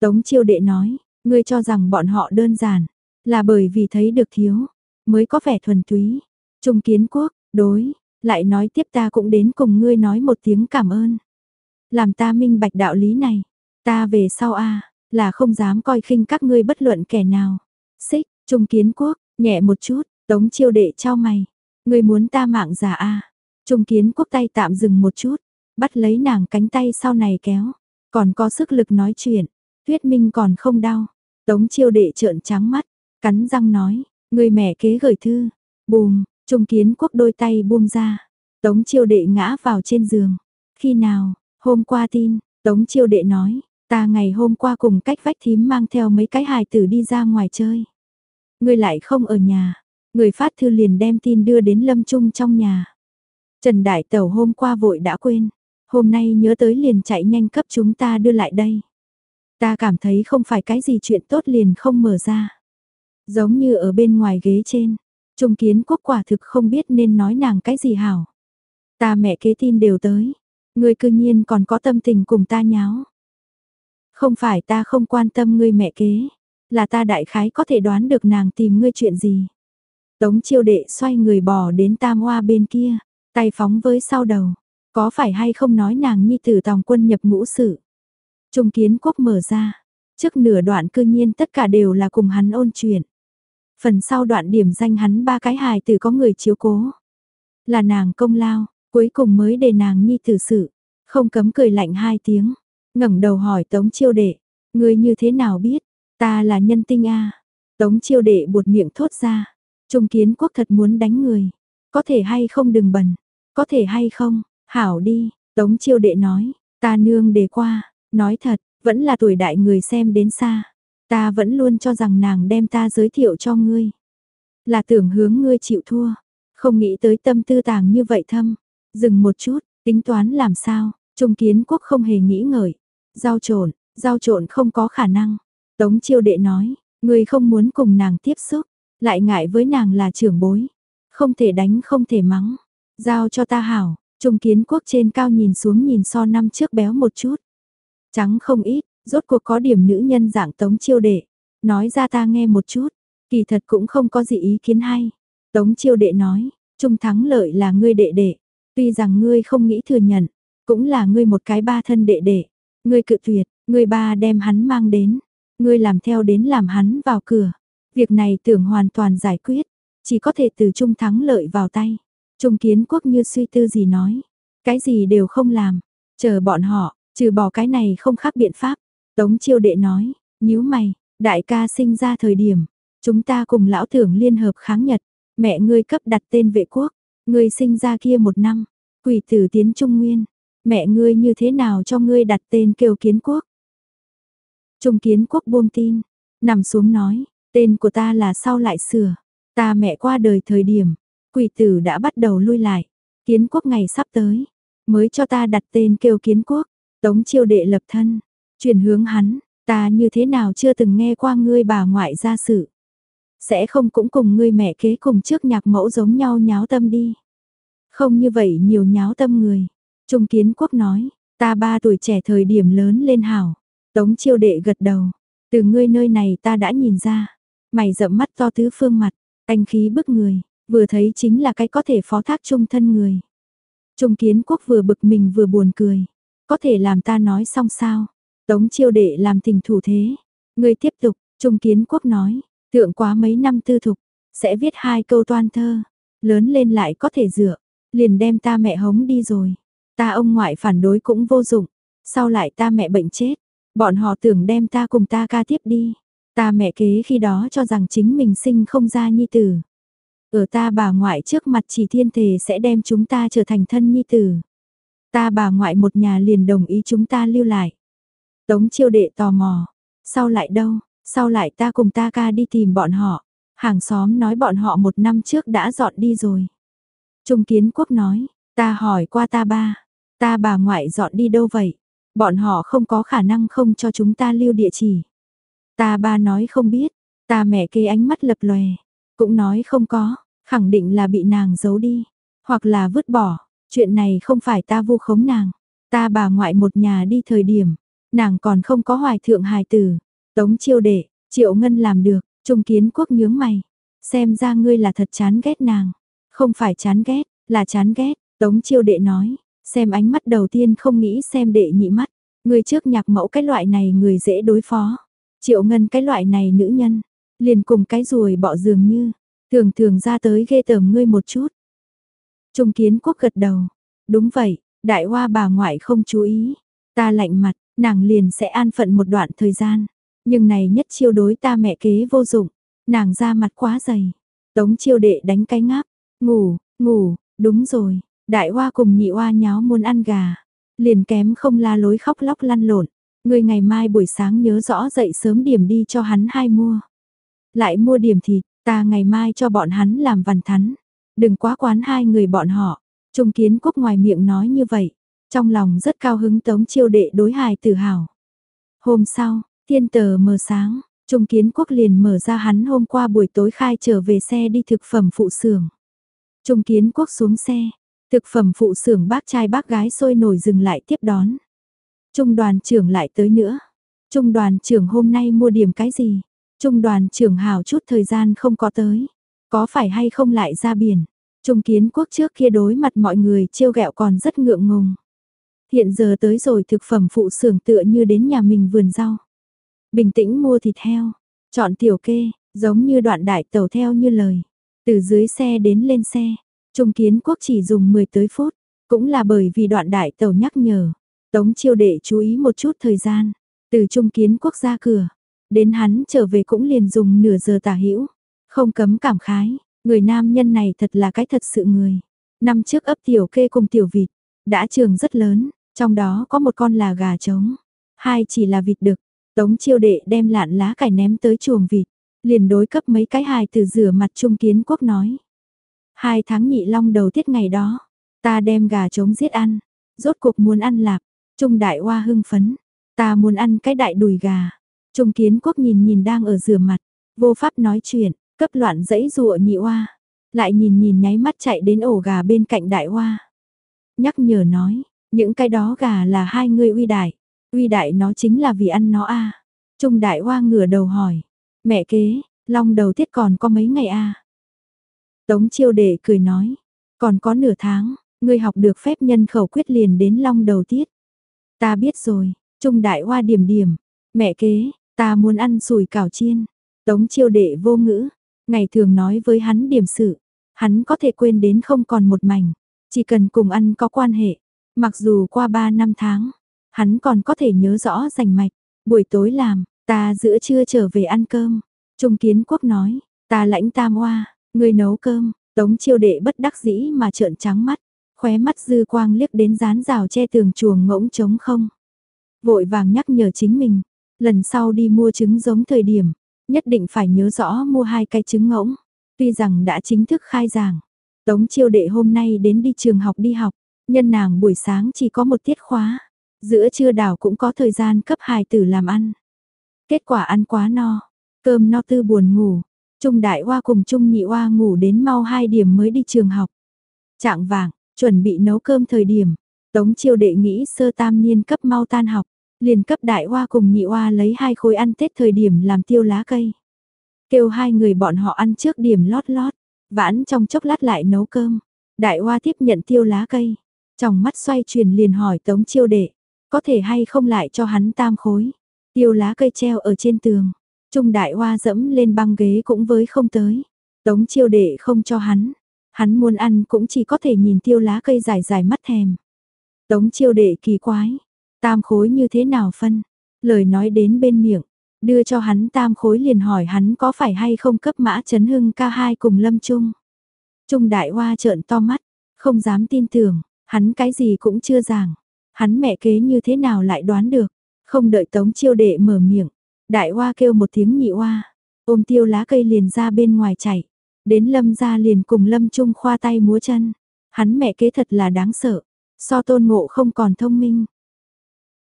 Tống chiêu đệ nói, ngươi cho rằng bọn họ đơn giản, là bởi vì thấy được thiếu, mới có vẻ thuần túy. Trung kiến quốc, đối, lại nói tiếp ta cũng đến cùng ngươi nói một tiếng cảm ơn. Làm ta minh bạch đạo lý này, ta về sau a là không dám coi khinh các ngươi bất luận kẻ nào. Xích, Trung kiến quốc, nhẹ một chút, tống chiêu đệ trao mày. Ngươi muốn ta mạng giả a Trung kiến quốc tay tạm dừng một chút, bắt lấy nàng cánh tay sau này kéo, còn có sức lực nói chuyện, tuyết minh còn không đau. Tống chiêu đệ trợn trắng mắt, cắn răng nói, người mẹ kế gửi thư, bùm, trung kiến quốc đôi tay buông ra, tống chiêu đệ ngã vào trên giường. Khi nào, hôm qua tin, tống chiêu đệ nói, ta ngày hôm qua cùng cách vách thím mang theo mấy cái hài tử đi ra ngoài chơi. Ngươi lại không ở nhà, người phát thư liền đem tin đưa đến lâm trung trong nhà. Trần Đại Tẩu hôm qua vội đã quên, hôm nay nhớ tới liền chạy nhanh cấp chúng ta đưa lại đây. Ta cảm thấy không phải cái gì chuyện tốt liền không mở ra. Giống như ở bên ngoài ghế trên, Trung Kiến Quốc quả thực không biết nên nói nàng cái gì hảo. Ta mẹ kế tin đều tới, ngươi cư nhiên còn có tâm tình cùng ta nháo. Không phải ta không quan tâm ngươi mẹ kế, là ta đại khái có thể đoán được nàng tìm ngươi chuyện gì. Tống chiêu đệ xoay người bỏ đến tam hoa bên kia, Tay phóng với sau đầu, có phải hay không nói nàng nhi tử tòng quân nhập ngũ sự. Trung kiến quốc mở ra, trước nửa đoạn cư nhiên tất cả đều là cùng hắn ôn chuyện. Phần sau đoạn điểm danh hắn ba cái hài tử có người chiếu cố. Là nàng công lao, cuối cùng mới để nàng nhi tử sự, không cấm cười lạnh hai tiếng, ngẩng đầu hỏi tống chiêu đệ, người như thế nào biết, ta là nhân tinh a Tống chiêu đệ buột miệng thốt ra, trung kiến quốc thật muốn đánh người, có thể hay không đừng bẩn, có thể hay không, hảo đi, Tống chiêu đệ nói, ta nương đề qua, nói thật, vẫn là tuổi đại người xem đến xa. Ta vẫn luôn cho rằng nàng đem ta giới thiệu cho ngươi. Là tưởng hướng ngươi chịu thua, không nghĩ tới tâm tư tàng như vậy thâm. Dừng một chút, tính toán làm sao, Trung Kiến Quốc không hề nghĩ ngợi. Giao trộn, giao trộn không có khả năng. Tống chiêu đệ nói, người không muốn cùng nàng tiếp xúc, lại ngại với nàng là trưởng bối. Không thể đánh không thể mắng. Giao cho ta hảo, trung kiến quốc trên cao nhìn xuống nhìn so năm trước béo một chút. Trắng không ít, rốt cuộc có điểm nữ nhân dạng tống chiêu đệ. Nói ra ta nghe một chút, kỳ thật cũng không có gì ý kiến hay. Tống chiêu đệ nói, trung thắng lợi là ngươi đệ đệ. Tuy rằng ngươi không nghĩ thừa nhận, cũng là ngươi một cái ba thân đệ đệ. Ngươi cự tuyệt, ngươi ba đem hắn mang đến. Ngươi làm theo đến làm hắn vào cửa. Việc này tưởng hoàn toàn giải quyết, chỉ có thể từ trung thắng lợi vào tay. Trung kiến quốc như suy tư gì nói, cái gì đều không làm, chờ bọn họ, trừ bỏ cái này không khác biện pháp. Tống chiêu đệ nói, nhíu mày, đại ca sinh ra thời điểm, chúng ta cùng lão tưởng liên hợp kháng Nhật, mẹ ngươi cấp đặt tên vệ quốc, ngươi sinh ra kia một năm, quỷ tử tiến Trung Nguyên, mẹ ngươi như thế nào cho ngươi đặt tên kêu kiến quốc. Trung kiến quốc buông tin, nằm xuống nói, tên của ta là sau lại sửa, ta mẹ qua đời thời điểm, Quỷ tử đã bắt đầu lui lại. Kiến quốc ngày sắp tới. Mới cho ta đặt tên kêu kiến quốc. Tống chiêu đệ lập thân. Chuyển hướng hắn. Ta như thế nào chưa từng nghe qua ngươi bà ngoại gia sự. Sẽ không cũng cùng ngươi mẹ kế cùng trước nhạc mẫu giống nhau nháo tâm đi. Không như vậy nhiều nháo tâm người. Trung kiến quốc nói. Ta ba tuổi trẻ thời điểm lớn lên hảo. Tống chiêu đệ gật đầu. Từ ngươi nơi này ta đã nhìn ra. Mày rậm mắt to tứ phương mặt. Anh khí bức người. Vừa thấy chính là cái có thể phó thác trung thân người. Trung kiến quốc vừa bực mình vừa buồn cười. Có thể làm ta nói xong sao? Tống chiêu đệ làm tình thủ thế. Ngươi tiếp tục, Trung kiến quốc nói, tượng quá mấy năm tư thục, sẽ viết hai câu toan thơ. Lớn lên lại có thể dựa, liền đem ta mẹ hống đi rồi. Ta ông ngoại phản đối cũng vô dụng. Sau lại ta mẹ bệnh chết, bọn họ tưởng đem ta cùng ta ca tiếp đi. Ta mẹ kế khi đó cho rằng chính mình sinh không ra nhi tử. Ở ta bà ngoại trước mặt chỉ thiên thể sẽ đem chúng ta trở thành thân nhi tử. Ta bà ngoại một nhà liền đồng ý chúng ta lưu lại. Tống chiêu đệ tò mò. Sau lại đâu, sau lại ta cùng ta ca đi tìm bọn họ. Hàng xóm nói bọn họ một năm trước đã dọn đi rồi. Trung kiến quốc nói, ta hỏi qua ta ba. Ta bà ngoại dọn đi đâu vậy? Bọn họ không có khả năng không cho chúng ta lưu địa chỉ. Ta ba nói không biết, ta mẹ kê ánh mắt lập lòe, cũng nói không có, khẳng định là bị nàng giấu đi, hoặc là vứt bỏ, chuyện này không phải ta vu khống nàng, ta bà ngoại một nhà đi thời điểm, nàng còn không có hoài thượng hài tử, tống chiêu đệ, triệu ngân làm được, trung kiến quốc nhướng mày, xem ra ngươi là thật chán ghét nàng, không phải chán ghét, là chán ghét, tống chiêu đệ nói, xem ánh mắt đầu tiên không nghĩ xem đệ nhị mắt, người trước nhạc mẫu cái loại này người dễ đối phó, triệu ngân cái loại này nữ nhân, liền cùng cái ruồi bọ dường như, thường thường ra tới ghê tởm ngươi một chút. Trung kiến quốc gật đầu, đúng vậy, đại hoa bà ngoại không chú ý, ta lạnh mặt, nàng liền sẽ an phận một đoạn thời gian, nhưng này nhất chiêu đối ta mẹ kế vô dụng, nàng ra mặt quá dày, tống chiêu đệ đánh cái ngáp, ngủ, ngủ, đúng rồi, đại hoa cùng nhị hoa nháo muốn ăn gà, liền kém không la lối khóc lóc lăn lộn, người ngày mai buổi sáng nhớ rõ dậy sớm điểm đi cho hắn hai mua. Lại mua điểm thịt, ta ngày mai cho bọn hắn làm văn thắn, đừng quá quán hai người bọn họ, trung kiến quốc ngoài miệng nói như vậy, trong lòng rất cao hứng tống chiêu đệ đối hài tự hào. Hôm sau, thiên tờ mờ sáng, Trung Kiến Quốc liền mở ra hắn hôm qua buổi tối khai trở về xe đi thực phẩm phụ xưởng. Trung Kiến Quốc xuống xe, thực phẩm phụ xưởng bác trai bác gái sôi nổi dừng lại tiếp đón. Trung đoàn trưởng lại tới nữa. Trung đoàn trưởng hôm nay mua điểm cái gì? Trung đoàn trưởng hào chút thời gian không có tới. Có phải hay không lại ra biển? Trung Kiến Quốc trước kia đối mặt mọi người trêu ghẹo còn rất ngượng ngùng. Hiện giờ tới rồi thực phẩm phụ xưởng tựa như đến nhà mình vườn rau. Bình tĩnh mua thịt heo, chọn tiểu kê, giống như đoạn đại tàu theo như lời. Từ dưới xe đến lên xe, Trung Kiến Quốc chỉ dùng 10 tới phút, cũng là bởi vì đoạn đại tàu nhắc nhở. Tống chiêu đệ chú ý một chút thời gian, từ Trung Kiến Quốc ra cửa, đến hắn trở về cũng liền dùng nửa giờ tả hữu Không cấm cảm khái, người nam nhân này thật là cái thật sự người. Năm trước ấp tiểu kê cùng tiểu vịt, đã trường rất lớn, trong đó có một con là gà trống, hai chỉ là vịt đực, Tống chiêu đệ đem lạn lá cải ném tới chuồng vịt, liền đối cấp mấy cái hài từ rửa mặt trung kiến quốc nói. Hai tháng nhị long đầu tiết ngày đó, ta đem gà trống giết ăn, rốt cuộc muốn ăn lạp, trung đại hoa hưng phấn, ta muốn ăn cái đại đùi gà. Trung kiến quốc nhìn nhìn đang ở rửa mặt, vô pháp nói chuyện, cấp loạn dãy rụa nhị hoa, lại nhìn nhìn nháy mắt chạy đến ổ gà bên cạnh đại hoa. Nhắc nhở nói, những cái đó gà là hai người uy đại, Uy đại nó chính là vì ăn nó a. Trung đại hoa ngửa đầu hỏi, mẹ kế, long đầu tiết còn có mấy ngày a? Tống chiêu đệ cười nói, còn có nửa tháng, ngươi học được phép nhân khẩu quyết liền đến long đầu tiết. Ta biết rồi, Trung đại hoa điểm điểm, mẹ kế, ta muốn ăn sùi cảo chiên. Tống chiêu đệ vô ngữ, ngày thường nói với hắn điểm sự, hắn có thể quên đến không còn một mảnh, chỉ cần cùng ăn có quan hệ, mặc dù qua ba năm tháng, Hắn còn có thể nhớ rõ rành mạch, buổi tối làm, ta giữa trưa trở về ăn cơm. Trung kiến quốc nói, ta lãnh tam hoa, người nấu cơm, tống chiêu đệ bất đắc dĩ mà trợn trắng mắt, khóe mắt dư quang liếc đến dán rào che tường chuồng ngỗng trống không. Vội vàng nhắc nhở chính mình, lần sau đi mua trứng giống thời điểm, nhất định phải nhớ rõ mua hai cái trứng ngỗng. Tuy rằng đã chính thức khai giảng, tống chiêu đệ hôm nay đến đi trường học đi học, nhân nàng buổi sáng chỉ có một tiết khóa, Giữa trưa đảo cũng có thời gian cấp hài tử làm ăn. Kết quả ăn quá no, cơm no tư buồn ngủ. Trung đại hoa cùng Trung nhị hoa ngủ đến mau hai điểm mới đi trường học. Trạng vàng, chuẩn bị nấu cơm thời điểm. Tống chiêu đệ nghĩ sơ tam niên cấp mau tan học. Liền cấp đại hoa cùng nhị hoa lấy hai khối ăn Tết thời điểm làm tiêu lá cây. Kêu hai người bọn họ ăn trước điểm lót lót. Vãn trong chốc lát lại nấu cơm. Đại hoa tiếp nhận tiêu lá cây. Trong mắt xoay chuyển liền hỏi tống chiêu đệ có thể hay không lại cho hắn tam khối. Tiêu lá cây treo ở trên tường, Trung đại hoa dẫm lên băng ghế cũng với không tới. Tống chiêu đệ không cho hắn, hắn muốn ăn cũng chỉ có thể nhìn tiêu lá cây dài dài mắt thèm. Tống chiêu đệ kỳ quái, tam khối như thế nào phân, lời nói đến bên miệng, đưa cho hắn tam khối liền hỏi hắn có phải hay không cấp mã chấn hưng ca hai cùng lâm trung. Trung đại hoa trợn to mắt, không dám tin tưởng, hắn cái gì cũng chưa giảng. Hắn mẹ kế như thế nào lại đoán được, không đợi tống chiêu đệ mở miệng, đại hoa kêu một tiếng nhị hoa, ôm tiêu lá cây liền ra bên ngoài chạy, đến lâm ra liền cùng lâm trung khoa tay múa chân, hắn mẹ kế thật là đáng sợ, so tôn ngộ không còn thông minh.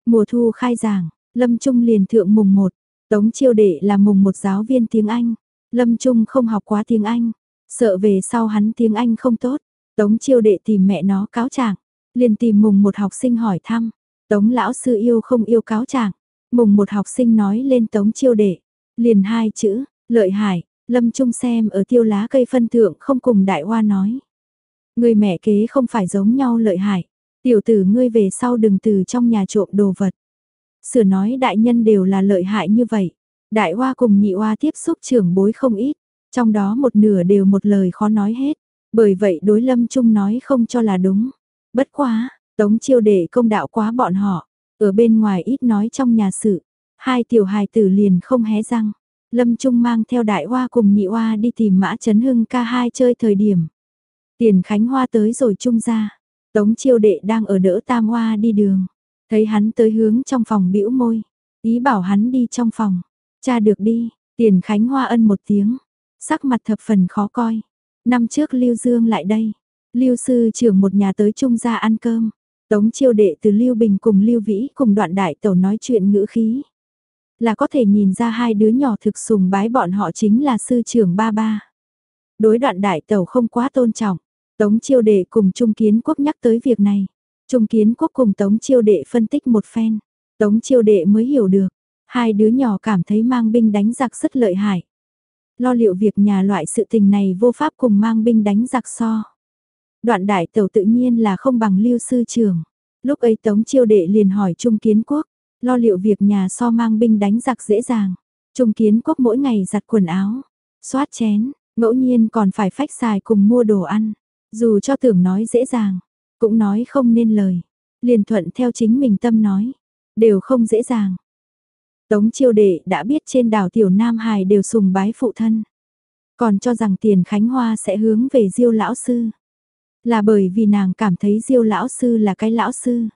Mùa thu khai giảng, lâm trung liền thượng mùng một, Tống chiêu đệ là mùng một giáo viên tiếng Anh. Lâm Trung không học quá tiếng Anh. Sợ về sau hắn tiếng Anh không tốt. Tống chiêu đệ tìm mẹ nó cáo trạng liền tìm mùng một học sinh hỏi thăm. Tống lão sư yêu không yêu cáo trạng Mùng một học sinh nói lên tống chiêu đệ. Liền hai chữ, lợi hại, Lâm Trung xem ở tiêu lá cây phân thượng không cùng đại hoa nói. Người mẹ kế không phải giống nhau lợi hại. Tiểu tử ngươi về sau đừng từ trong nhà trộm đồ vật. Sửa nói đại nhân đều là lợi hại như vậy. Đại hoa cùng nhị hoa tiếp xúc trưởng bối không ít. Trong đó một nửa đều một lời khó nói hết. Bởi vậy đối lâm trung nói không cho là đúng. Bất quá, tống chiêu đệ công đạo quá bọn họ. Ở bên ngoài ít nói trong nhà sự. Hai tiểu hài tử liền không hé răng. Lâm Trung mang theo đại hoa cùng nhị hoa đi tìm mã chấn hưng ca hai chơi thời điểm. Tiền Khánh Hoa tới rồi Trung ra. Tống chiêu đệ đang ở đỡ tam hoa đi đường. Thấy hắn tới hướng trong phòng bĩu môi. Ý bảo hắn đi trong phòng. Cha được đi, tiền Khánh Hoa ân một tiếng. Sắc mặt thập phần khó coi. Năm trước Lưu Dương lại đây. Lưu sư trưởng một nhà tới Trung ra ăn cơm. Tống chiêu đệ từ Lưu Bình cùng Lưu Vĩ cùng đoạn đại tẩu nói chuyện ngữ khí. Là có thể nhìn ra hai đứa nhỏ thực sùng bái bọn họ chính là sư trưởng ba ba. Đối đoạn đại tẩu không quá tôn trọng. Tống chiêu đệ cùng Trung Kiến Quốc nhắc tới việc này. Trung Kiến Quốc cùng Tống chiêu đệ phân tích một phen. Tống chiêu đệ mới hiểu được. Hai đứa nhỏ cảm thấy mang binh đánh giặc rất lợi hại. Lo liệu việc nhà loại sự tình này vô pháp cùng mang binh đánh giặc so. Đoạn đại tẩu tự nhiên là không bằng lưu sư trưởng. Lúc ấy Tống chiêu đệ liền hỏi Trung Kiến Quốc, lo liệu việc nhà so mang binh đánh giặc dễ dàng. Trung Kiến Quốc mỗi ngày giặt quần áo, xoát chén, ngẫu nhiên còn phải phách xài cùng mua đồ ăn. Dù cho tưởng nói dễ dàng, cũng nói không nên lời. Liền thuận theo chính mình tâm nói, đều không dễ dàng. Tống chiêu đệ đã biết trên đảo Tiểu Nam Hải đều sùng bái phụ thân. Còn cho rằng tiền Khánh Hoa sẽ hướng về diêu lão sư. Là bởi vì nàng cảm thấy diêu lão sư là cái lão sư.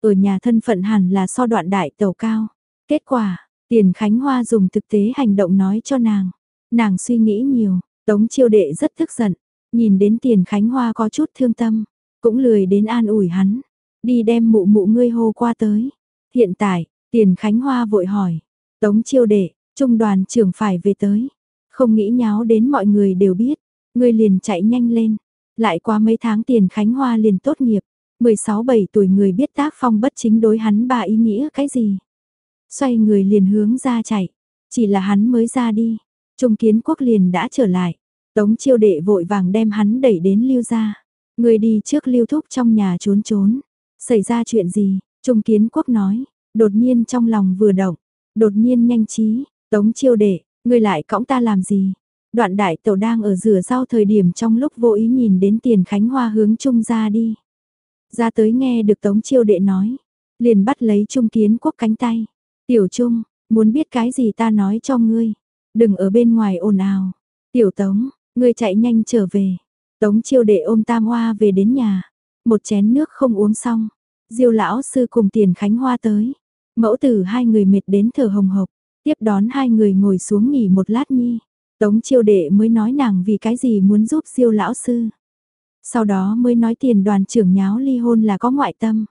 Ở nhà thân phận hẳn là so đoạn đại tàu cao. Kết quả, tiền Khánh Hoa dùng thực tế hành động nói cho nàng. Nàng suy nghĩ nhiều, tống chiêu đệ rất tức giận. Nhìn đến tiền Khánh Hoa có chút thương tâm, cũng lười đến an ủi hắn. Đi đem mụ mụ ngươi hô qua tới. Hiện tại, tiền Khánh Hoa vội hỏi. Tống chiêu đệ, trung đoàn trưởng phải về tới. Không nghĩ nháo đến mọi người đều biết. Ngươi liền chạy nhanh lên. Lại qua mấy tháng tiền Khánh Hoa liền tốt nghiệp, 16-7 tuổi người biết tác phong bất chính đối hắn bà ý nghĩa cái gì. Xoay người liền hướng ra chạy, chỉ là hắn mới ra đi, Trung Kiến Quốc liền đã trở lại. Tống chiêu đệ vội vàng đem hắn đẩy đến lưu ra. Người đi trước lưu thúc trong nhà trốn trốn. Xảy ra chuyện gì? Trung Kiến Quốc nói, đột nhiên trong lòng vừa động, đột nhiên nhanh trí, tống chiêu đệ, người lại cõng ta làm gì? Đoạn đại tẩu đang ở rửa rau thời điểm trong lúc vô ý nhìn đến tiền khánh hoa hướng trung ra đi. Ra tới nghe được tống chiêu đệ nói. Liền bắt lấy trung kiến quốc cánh tay. Tiểu trung, muốn biết cái gì ta nói cho ngươi. Đừng ở bên ngoài ồn ào. Tiểu tống, ngươi chạy nhanh trở về. Tống chiêu đệ ôm tam hoa về đến nhà. Một chén nước không uống xong. Diêu lão sư cùng tiền khánh hoa tới. Mẫu tử hai người mệt đến thở hồng hộc. Tiếp đón hai người ngồi xuống nghỉ một lát nhi. Tống chiêu đệ mới nói nàng vì cái gì muốn giúp siêu lão sư. Sau đó mới nói tiền đoàn trưởng nháo ly hôn là có ngoại tâm.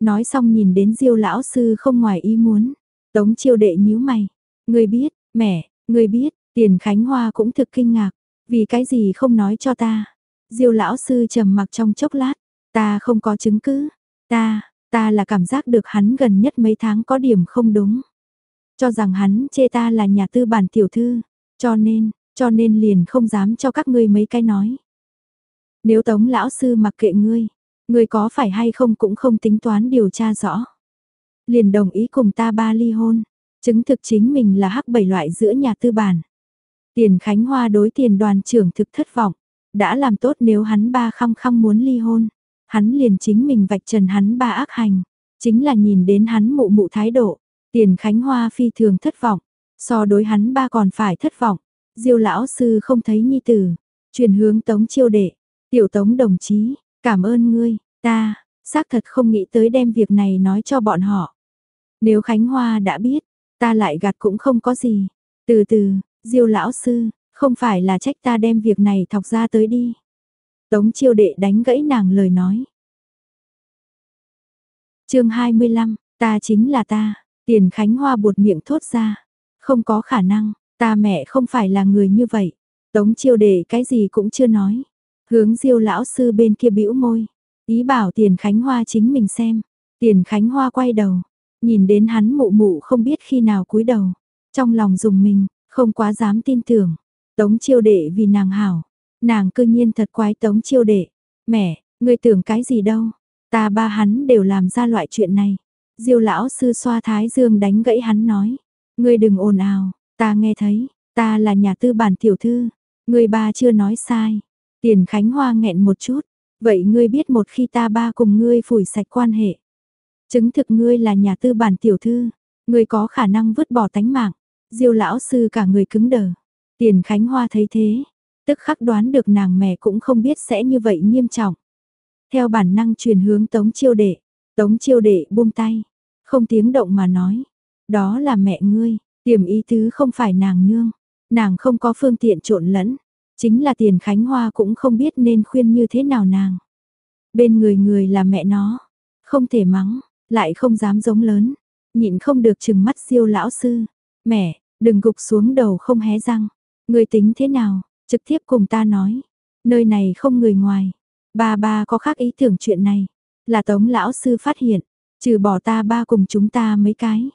Nói xong nhìn đến diêu lão sư không ngoài ý muốn. Tống chiêu đệ nhíu mày. Người biết, mẹ, người biết, tiền Khánh Hoa cũng thực kinh ngạc. Vì cái gì không nói cho ta. Diêu lão sư trầm mặc trong chốc lát. Ta không có chứng cứ. Ta, ta là cảm giác được hắn gần nhất mấy tháng có điểm không đúng. Cho rằng hắn chê ta là nhà tư bản tiểu thư. Cho nên, cho nên liền không dám cho các ngươi mấy cái nói. Nếu tống lão sư mặc kệ ngươi, ngươi có phải hay không cũng không tính toán điều tra rõ. Liền đồng ý cùng ta ba ly hôn, chứng thực chính mình là hắc bảy loại giữa nhà tư bản. Tiền Khánh Hoa đối tiền đoàn trưởng thực thất vọng, đã làm tốt nếu hắn ba khăng khăng muốn ly hôn, hắn liền chính mình vạch trần hắn ba ác hành, chính là nhìn đến hắn mụ mụ thái độ, tiền Khánh Hoa phi thường thất vọng, So đối hắn ba còn phải thất vọng, diêu lão sư không thấy nhi tử, truyền hướng tống chiêu đệ, tiểu tống đồng chí, cảm ơn ngươi, ta, xác thật không nghĩ tới đem việc này nói cho bọn họ. Nếu Khánh Hoa đã biết, ta lại gạt cũng không có gì. Từ từ, diêu lão sư, không phải là trách ta đem việc này thọc ra tới đi. Tống chiêu đệ đánh gãy nàng lời nói. chương 25, ta chính là ta, tiền Khánh Hoa buột miệng thốt ra. Không có khả năng, ta mẹ không phải là người như vậy. Tống chiêu đệ cái gì cũng chưa nói. Hướng diêu lão sư bên kia bĩu môi. Ý bảo tiền khánh hoa chính mình xem. Tiền khánh hoa quay đầu. Nhìn đến hắn mụ mụ không biết khi nào cúi đầu. Trong lòng dùng mình, không quá dám tin tưởng. Tống chiêu đệ vì nàng hảo. Nàng cư nhiên thật quái tống chiêu đệ. Mẹ, ngươi tưởng cái gì đâu. Ta ba hắn đều làm ra loại chuyện này. Diêu lão sư xoa thái dương đánh gãy hắn nói. Ngươi đừng ồn ào, ta nghe thấy, ta là nhà tư bản tiểu thư. Ngươi ba chưa nói sai. Tiền Khánh Hoa nghẹn một chút. Vậy ngươi biết một khi ta ba cùng ngươi phủi sạch quan hệ. Chứng thực ngươi là nhà tư bản tiểu thư. Ngươi có khả năng vứt bỏ tánh mạng. Diêu lão sư cả người cứng đờ. Tiền Khánh Hoa thấy thế. Tức khắc đoán được nàng mẹ cũng không biết sẽ như vậy nghiêm trọng. Theo bản năng truyền hướng tống chiêu đệ. Tống chiêu đệ buông tay. Không tiếng động mà nói. Đó là mẹ ngươi. Tiềm ý tứ không phải nàng nương. Nàng không có phương tiện trộn lẫn. Chính là tiền Khánh Hoa cũng không biết nên khuyên như thế nào nàng. Bên người người là mẹ nó. Không thể mắng, lại không dám giống lớn. Nhịn không được chừng mắt siêu lão sư. Mẹ, đừng gục xuống đầu không hé răng. Người tính thế nào, trực tiếp cùng ta nói. Nơi này không người ngoài. Ba ba có khác ý tưởng chuyện này. Là tống lão sư phát hiện. Trừ bỏ ta ba cùng chúng ta mấy cái.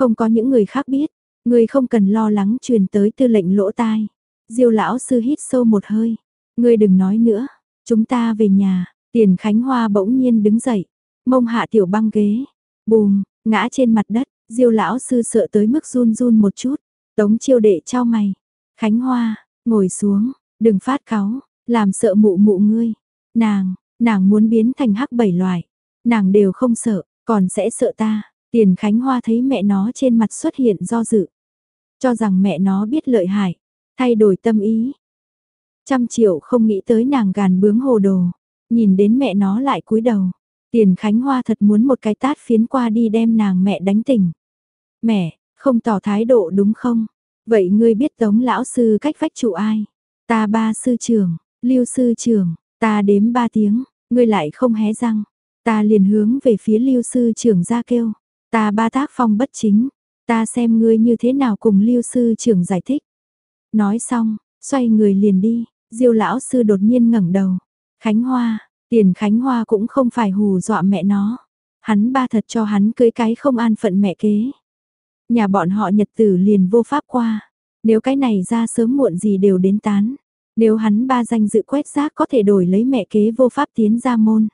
Không có những người khác biết. Người không cần lo lắng truyền tới tư lệnh lỗ tai. Diêu lão sư hít sâu một hơi. người đừng nói nữa. Chúng ta về nhà. Tiền Khánh Hoa bỗng nhiên đứng dậy. Mông hạ tiểu băng ghế. Bùm, ngã trên mặt đất. Diêu lão sư sợ tới mức run run một chút. Tống chiêu đệ trao mày. Khánh Hoa, ngồi xuống. Đừng phát cáu. Làm sợ mụ mụ ngươi. Nàng, nàng muốn biến thành hắc bảy loài Nàng đều không sợ, còn sẽ sợ ta. Tiền Khánh Hoa thấy mẹ nó trên mặt xuất hiện do dự. Cho rằng mẹ nó biết lợi hại, thay đổi tâm ý. Trăm triệu không nghĩ tới nàng gàn bướng hồ đồ, nhìn đến mẹ nó lại cúi đầu. Tiền Khánh Hoa thật muốn một cái tát phiến qua đi đem nàng mẹ đánh tỉnh. Mẹ, không tỏ thái độ đúng không? Vậy ngươi biết tống lão sư cách vách trụ ai? Ta ba sư trưởng, lưu sư trưởng, ta đếm ba tiếng, ngươi lại không hé răng. Ta liền hướng về phía lưu sư trưởng ra kêu. Ta ba tác phong bất chính, ta xem ngươi như thế nào cùng lưu sư trưởng giải thích. Nói xong, xoay người liền đi, diêu lão sư đột nhiên ngẩng đầu. Khánh Hoa, tiền Khánh Hoa cũng không phải hù dọa mẹ nó. Hắn ba thật cho hắn cưới cái không an phận mẹ kế. Nhà bọn họ nhật tử liền vô pháp qua. Nếu cái này ra sớm muộn gì đều đến tán. Nếu hắn ba danh dự quét rác có thể đổi lấy mẹ kế vô pháp tiến ra môn.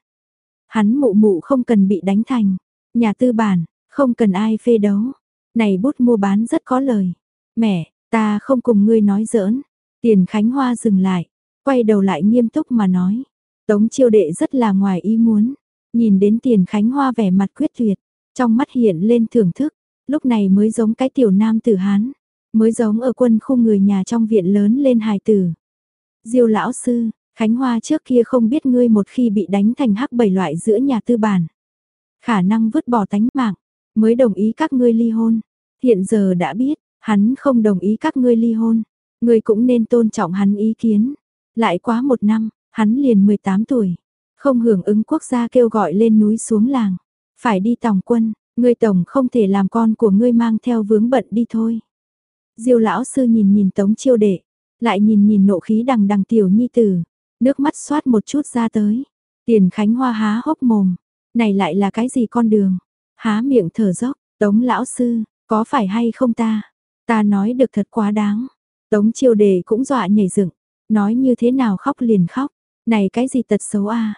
Hắn mụ mụ không cần bị đánh thành. Nhà tư bản, không cần ai phê đấu. Này bút mua bán rất có lời. Mẹ, ta không cùng ngươi nói giỡn. Tiền Khánh Hoa dừng lại, quay đầu lại nghiêm túc mà nói. Tống chiêu đệ rất là ngoài ý muốn. Nhìn đến tiền Khánh Hoa vẻ mặt quyết tuyệt, trong mắt hiện lên thưởng thức. Lúc này mới giống cái tiểu nam tử Hán. Mới giống ở quân khu người nhà trong viện lớn lên hài tử. Diêu lão sư, Khánh Hoa trước kia không biết ngươi một khi bị đánh thành hắc bảy loại giữa nhà tư bản. Khả năng vứt bỏ tánh mạng, mới đồng ý các ngươi ly hôn. Hiện giờ đã biết, hắn không đồng ý các ngươi ly hôn. Ngươi cũng nên tôn trọng hắn ý kiến. Lại quá một năm, hắn liền 18 tuổi. Không hưởng ứng quốc gia kêu gọi lên núi xuống làng. Phải đi tòng quân, ngươi tổng không thể làm con của ngươi mang theo vướng bận đi thôi. Diêu lão sư nhìn nhìn tống chiêu đệ, lại nhìn nhìn nộ khí đằng đằng tiểu nhi tử, nước mắt xoát một chút ra tới. Tiền Khánh Hoa há hốc mồm, này lại là cái gì con đường? Há miệng thở dốc, Tống lão sư, có phải hay không ta? Ta nói được thật quá đáng. Tống chiêu đề cũng dọa nhảy dựng, nói như thế nào khóc liền khóc, này cái gì tật xấu a?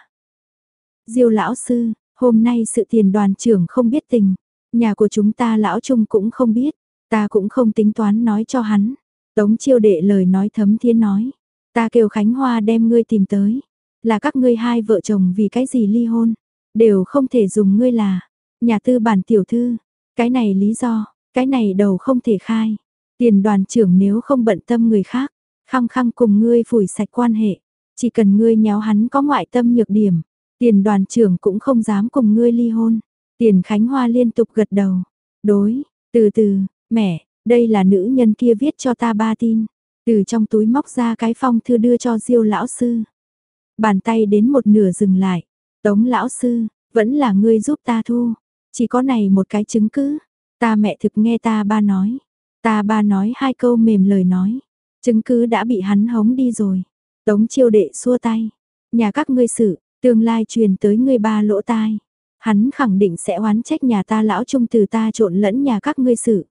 Diêu lão sư, hôm nay sự tiền đoàn trưởng không biết tình, nhà của chúng ta lão trung cũng không biết, ta cũng không tính toán nói cho hắn. Tống chiêu đệ lời nói thấm thiên nói, ta kêu Khánh Hoa đem ngươi tìm tới, là các ngươi hai vợ chồng vì cái gì ly hôn, đều không thể dùng ngươi là nhà tư bản tiểu thư, cái này lý do, cái này đầu không thể khai. Tiền đoàn trưởng nếu không bận tâm người khác, khăng khăng cùng ngươi phủi sạch quan hệ, chỉ cần ngươi nhéo hắn có ngoại tâm nhược điểm, tiền đoàn trưởng cũng không dám cùng ngươi ly hôn. Tiền Khánh Hoa liên tục gật đầu. Đối, từ từ, mẹ, đây là nữ nhân kia viết cho ta ba tin. Từ trong túi móc ra cái phong thư đưa cho Diêu lão sư. Bàn tay đến một nửa dừng lại. Tống lão sư, vẫn là ngươi giúp ta thu. Chỉ có này một cái chứng cứ. Ta mẹ thực nghe ta ba nói. Ta ba nói hai câu mềm lời nói. Chứng cứ đã bị hắn hống đi rồi. Tống chiêu đệ xua tay. Nhà các ngươi sự, tương lai truyền tới ngươi ba lỗ tai. Hắn khẳng định sẽ oán trách nhà ta lão trung từ ta trộn lẫn nhà các ngươi sự.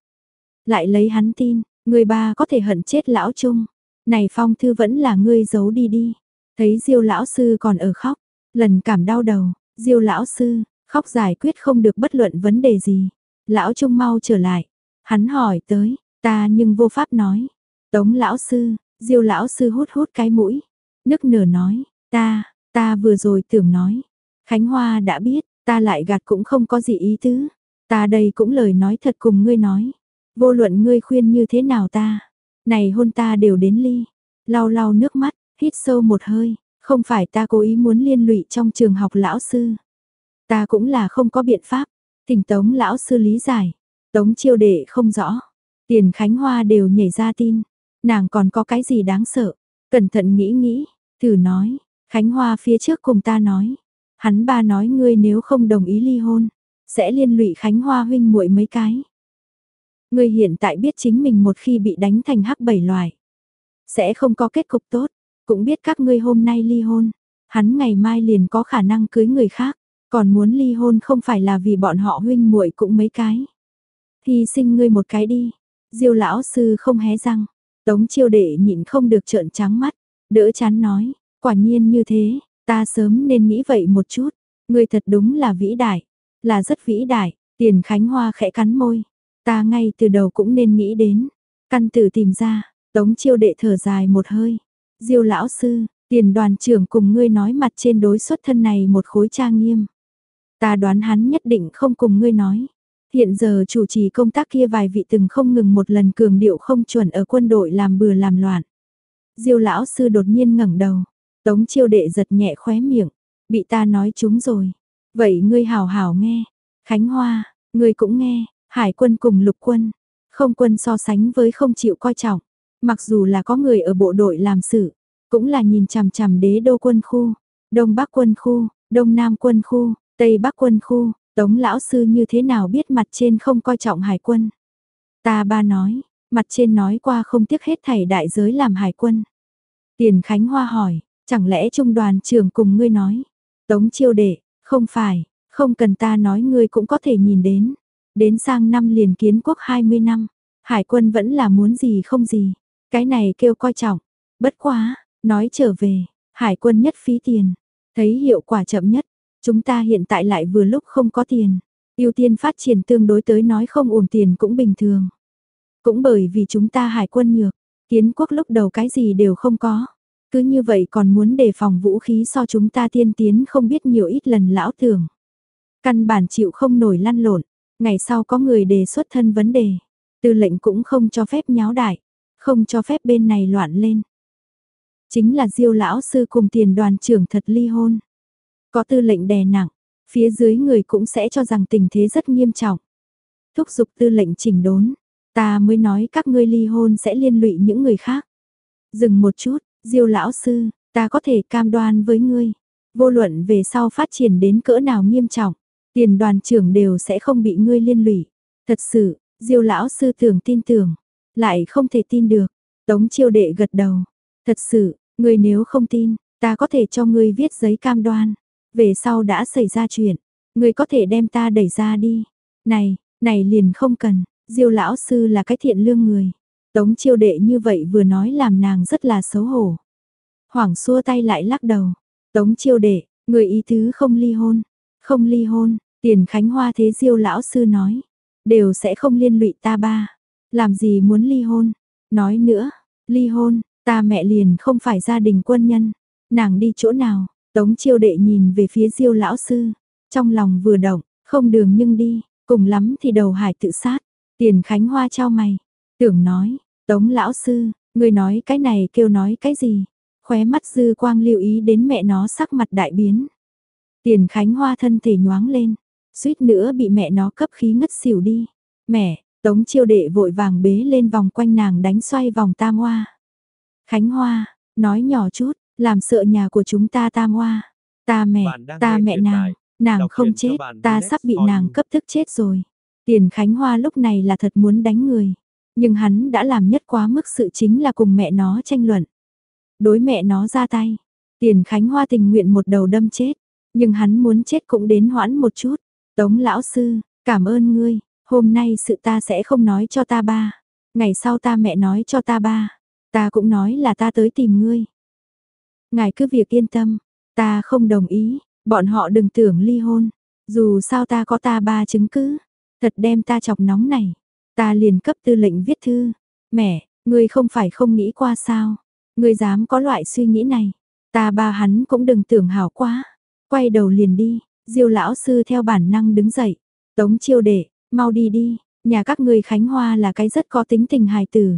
Lại lấy hắn tin, người ba có thể hận chết lão trung. Này phong thư vẫn là ngươi giấu đi đi. Thấy diêu lão sư còn ở khóc, lần cảm đau đầu, diêu lão sư, khóc giải quyết không được bất luận vấn đề gì. Lão trung mau trở lại, hắn hỏi tới, ta nhưng vô pháp nói. Tống lão sư, diêu lão sư hút hút cái mũi, nức nở nói, ta, ta vừa rồi tưởng nói. Khánh Hoa đã biết, ta lại gạt cũng không có gì ý tứ. Ta đây cũng lời nói thật cùng ngươi nói. Vô luận ngươi khuyên như thế nào ta. Này hôn ta đều đến ly. Lau lau nước mắt, hít sâu một hơi. Không phải ta cố ý muốn liên lụy trong trường học lão sư. Ta cũng là không có biện pháp. Thỉnh tống lão sư lý giải. Tống chiêu đệ không rõ. Tiền Khánh Hoa đều nhảy ra tin. Nàng còn có cái gì đáng sợ. Cẩn thận nghĩ nghĩ. Thử nói. Khánh Hoa phía trước cùng ta nói. Hắn ba nói ngươi nếu không đồng ý ly hôn. Sẽ liên lụy Khánh Hoa huynh muội mấy cái. Ngươi hiện tại biết chính mình một khi bị đánh thành hắc bảy loài. Sẽ không có kết cục tốt. Cũng biết các ngươi hôm nay ly hôn. Hắn ngày mai liền có khả năng cưới người khác. Còn muốn ly hôn không phải là vì bọn họ huynh muội cũng mấy cái. Thì sinh ngươi một cái đi. Diêu lão sư không hé răng. Tống chiêu đệ nhịn không được trợn trắng mắt. Đỡ chán nói. Quả nhiên như thế. Ta sớm nên nghĩ vậy một chút. Ngươi thật đúng là vĩ đại. Là rất vĩ đại. Tiền Khánh Hoa khẽ cắn môi. Ta ngay từ đầu cũng nên nghĩ đến. Căn tử tìm ra. Tống chiêu đệ thở dài một hơi. Diêu lão sư, tiền đoàn trưởng cùng ngươi nói mặt trên đối xuất thân này một khối trang nghiêm. Ta đoán hắn nhất định không cùng ngươi nói. Hiện giờ chủ trì công tác kia vài vị từng không ngừng một lần cường điệu không chuẩn ở quân đội làm bừa làm loạn. Diêu lão sư đột nhiên ngẩng đầu, tống chiêu đệ giật nhẹ khóe miệng, bị ta nói chúng rồi. Vậy ngươi hào hào nghe, Khánh Hoa, ngươi cũng nghe, hải quân cùng lục quân, không quân so sánh với không chịu coi trọng. Mặc dù là có người ở bộ đội làm sự, cũng là nhìn chằm chằm đế đô quân khu, đông bắc quân khu, đông nam quân khu, tây bắc quân khu, tống lão sư như thế nào biết mặt trên không coi trọng hải quân. Ta ba nói, mặt trên nói qua không tiếc hết thảy đại giới làm hải quân. Tiền Khánh Hoa hỏi, chẳng lẽ trung đoàn trưởng cùng ngươi nói, tống chiêu đệ, không phải, không cần ta nói ngươi cũng có thể nhìn đến. Đến sang năm liền kiến quốc 20 năm, hải quân vẫn là muốn gì không gì. Cái này kêu coi trọng. Bất quá, nói trở về, hải quân nhất phí tiền. Thấy hiệu quả chậm nhất, chúng ta hiện tại lại vừa lúc không có tiền. ưu tiên phát triển tương đối tới nói không uổng tiền cũng bình thường. Cũng bởi vì chúng ta hải quân nhược, kiến quốc lúc đầu cái gì đều không có. Cứ như vậy còn muốn đề phòng vũ khí so chúng ta tiên tiến không biết nhiều ít lần lão tưởng. Căn bản chịu không nổi lăn lộn, ngày sau có người đề xuất thân vấn đề. Tư lệnh cũng không cho phép nháo đại. Không cho phép bên này loạn lên. Chính là diêu lão sư cùng tiền đoàn trưởng thật ly hôn. Có tư lệnh đè nặng, phía dưới người cũng sẽ cho rằng tình thế rất nghiêm trọng. Thúc giục tư lệnh chỉnh đốn, ta mới nói các ngươi ly hôn sẽ liên lụy những người khác. Dừng một chút, diêu lão sư, ta có thể cam đoan với ngươi. Vô luận về sau phát triển đến cỡ nào nghiêm trọng, tiền đoàn trưởng đều sẽ không bị ngươi liên lụy. Thật sự, diêu lão sư tưởng tin tưởng, lại không thể tin được. Tống chiêu đệ gật đầu. Thật sự, ngươi nếu không tin, ta có thể cho ngươi viết giấy cam đoan. Về sau đã xảy ra chuyện, ngươi có thể đem ta đẩy ra đi. Này, này liền không cần, diêu lão sư là cái thiện lương người. Tống chiêu đệ như vậy vừa nói làm nàng rất là xấu hổ. Hoảng xua tay lại lắc đầu. Tống chiêu đệ, người ý tứ không ly hôn. Không ly hôn, tiền khánh hoa thế diêu lão sư nói. Đều sẽ không liên lụy ta ba. Làm gì muốn ly hôn? Nói nữa, ly hôn, ta mẹ liền không phải gia đình quân nhân. Nàng đi chỗ nào? Tống chiêu đệ nhìn về phía diêu lão sư. Trong lòng vừa động, không đường nhưng đi, cùng lắm thì đầu hải tự sát. Tiền Khánh Hoa trao mày. Tưởng nói, Tống lão sư, người nói cái này kêu nói cái gì? Khóe mắt dư quang lưu ý đến mẹ nó sắc mặt đại biến. Tiền Khánh Hoa thân thể nhoáng lên, suýt nữa bị mẹ nó cấp khí ngất xỉu đi. Mẹ, Tống chiêu đệ vội vàng bế lên vòng quanh nàng đánh xoay vòng tam hoa. Khánh Hoa, nói nhỏ chút, làm sợ nhà của chúng ta tam hoa. Ta mẹ, ta mẹ nàng, nàng không chết, ta sắp bị nàng cấp thức chết rồi. Tiền Khánh Hoa lúc này là thật muốn đánh người. Nhưng hắn đã làm nhất quá mức sự chính là cùng mẹ nó tranh luận. Đối mẹ nó ra tay, tiền Khánh Hoa tình nguyện một đầu đâm chết, nhưng hắn muốn chết cũng đến hoãn một chút. Tống lão sư, cảm ơn ngươi, hôm nay sự ta sẽ không nói cho ta ba. Ngày sau ta mẹ nói cho ta ba, ta cũng nói là ta tới tìm ngươi. Ngài cứ việc yên tâm, ta không đồng ý, bọn họ đừng tưởng ly hôn. Dù sao ta có ta ba chứng cứ, thật đem ta chọc nóng này. Ta liền cấp tư lệnh viết thư. Mẹ, ngươi không phải không nghĩ qua sao? Ngươi dám có loại suy nghĩ này. Ta ba hắn cũng đừng tưởng hảo quá. Quay đầu liền đi, diêu lão sư theo bản năng đứng dậy. Tống chiêu đệ, mau đi đi, nhà các ngươi Khánh Hoa là cái rất có tính tình hài tử.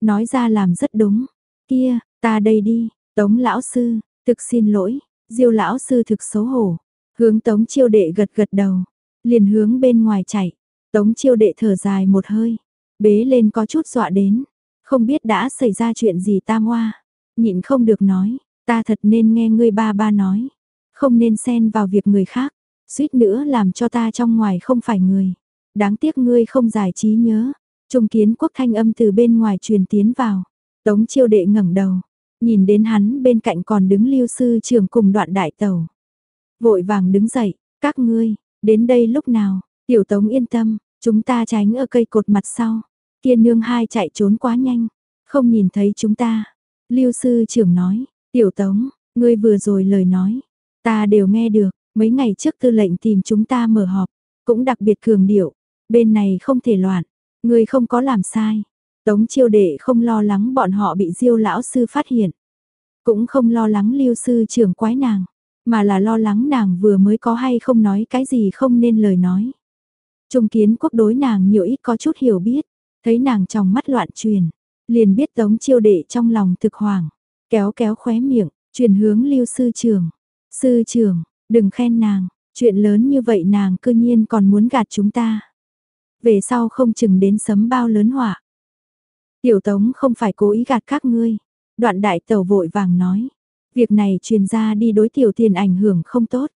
Nói ra làm rất đúng. Kia, ta đây đi, Tống lão sư, thực xin lỗi, Diêu lão sư thực xấu hổ, hướng Tống Chiêu đệ gật gật đầu, liền hướng bên ngoài chạy. Tống Chiêu đệ thở dài một hơi, bế lên có chút dọa đến, không biết đã xảy ra chuyện gì tam hoa, nhịn không được nói, ta thật nên nghe ngươi ba ba nói, không nên xen vào việc người khác, suýt nữa làm cho ta trong ngoài không phải người. Đáng tiếc ngươi không giải trí nhớ. Trung kiến quốc thanh âm từ bên ngoài truyền tiến vào. Tống chiêu đệ ngẩng đầu, nhìn đến hắn bên cạnh còn đứng lưu sư trưởng cùng đoạn đại tàu. Vội vàng đứng dậy, các ngươi, đến đây lúc nào, tiểu tống yên tâm, chúng ta tránh ở cây cột mặt sau. tiên nương hai chạy trốn quá nhanh, không nhìn thấy chúng ta. Lưu sư trưởng nói, tiểu tống, ngươi vừa rồi lời nói, ta đều nghe được, mấy ngày trước tư lệnh tìm chúng ta mở họp, cũng đặc biệt cường điệu, bên này không thể loạn, ngươi không có làm sai, Tống chiêu đệ không lo lắng bọn họ bị diêu lão sư phát hiện. Cũng không lo lắng lưu sư trưởng quái nàng, mà là lo lắng nàng vừa mới có hay không nói cái gì không nên lời nói. Trung kiến quốc đối nàng nhiều ít có chút hiểu biết, thấy nàng trong mắt loạn truyền, liền biết tống chiêu đệ trong lòng thực hoàng, kéo kéo khóe miệng, truyền hướng lưu sư trưởng. Sư trưởng, đừng khen nàng, chuyện lớn như vậy nàng cư nhiên còn muốn gạt chúng ta. Về sau không chừng đến sấm bao lớn họa. Tiểu tống không phải cố ý gạt các ngươi. Đoạn đại tẩu vội vàng nói. Việc này truyền ra đi đối tiểu tiền ảnh hưởng không tốt.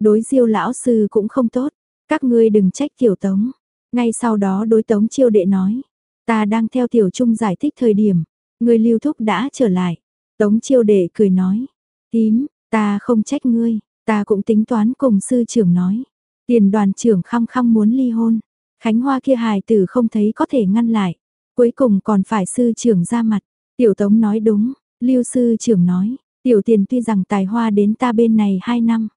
Đối diêu lão sư cũng không tốt. Các ngươi đừng trách tiểu tống. Ngay sau đó đối tống chiêu đệ nói. Ta đang theo tiểu trung giải thích thời điểm. Người lưu thúc đã trở lại. Tống chiêu đệ cười nói. Tím, ta không trách ngươi. Ta cũng tính toán cùng sư trưởng nói. Tiền đoàn trưởng khăng khăng muốn ly hôn. Khánh Hoa kia hài tử không thấy có thể ngăn lại. Cuối cùng còn phải sư trưởng ra mặt. Tiểu Tống nói đúng, Lưu sư trưởng nói, tiểu tiền tuy rằng tài hoa đến ta bên này 2 năm.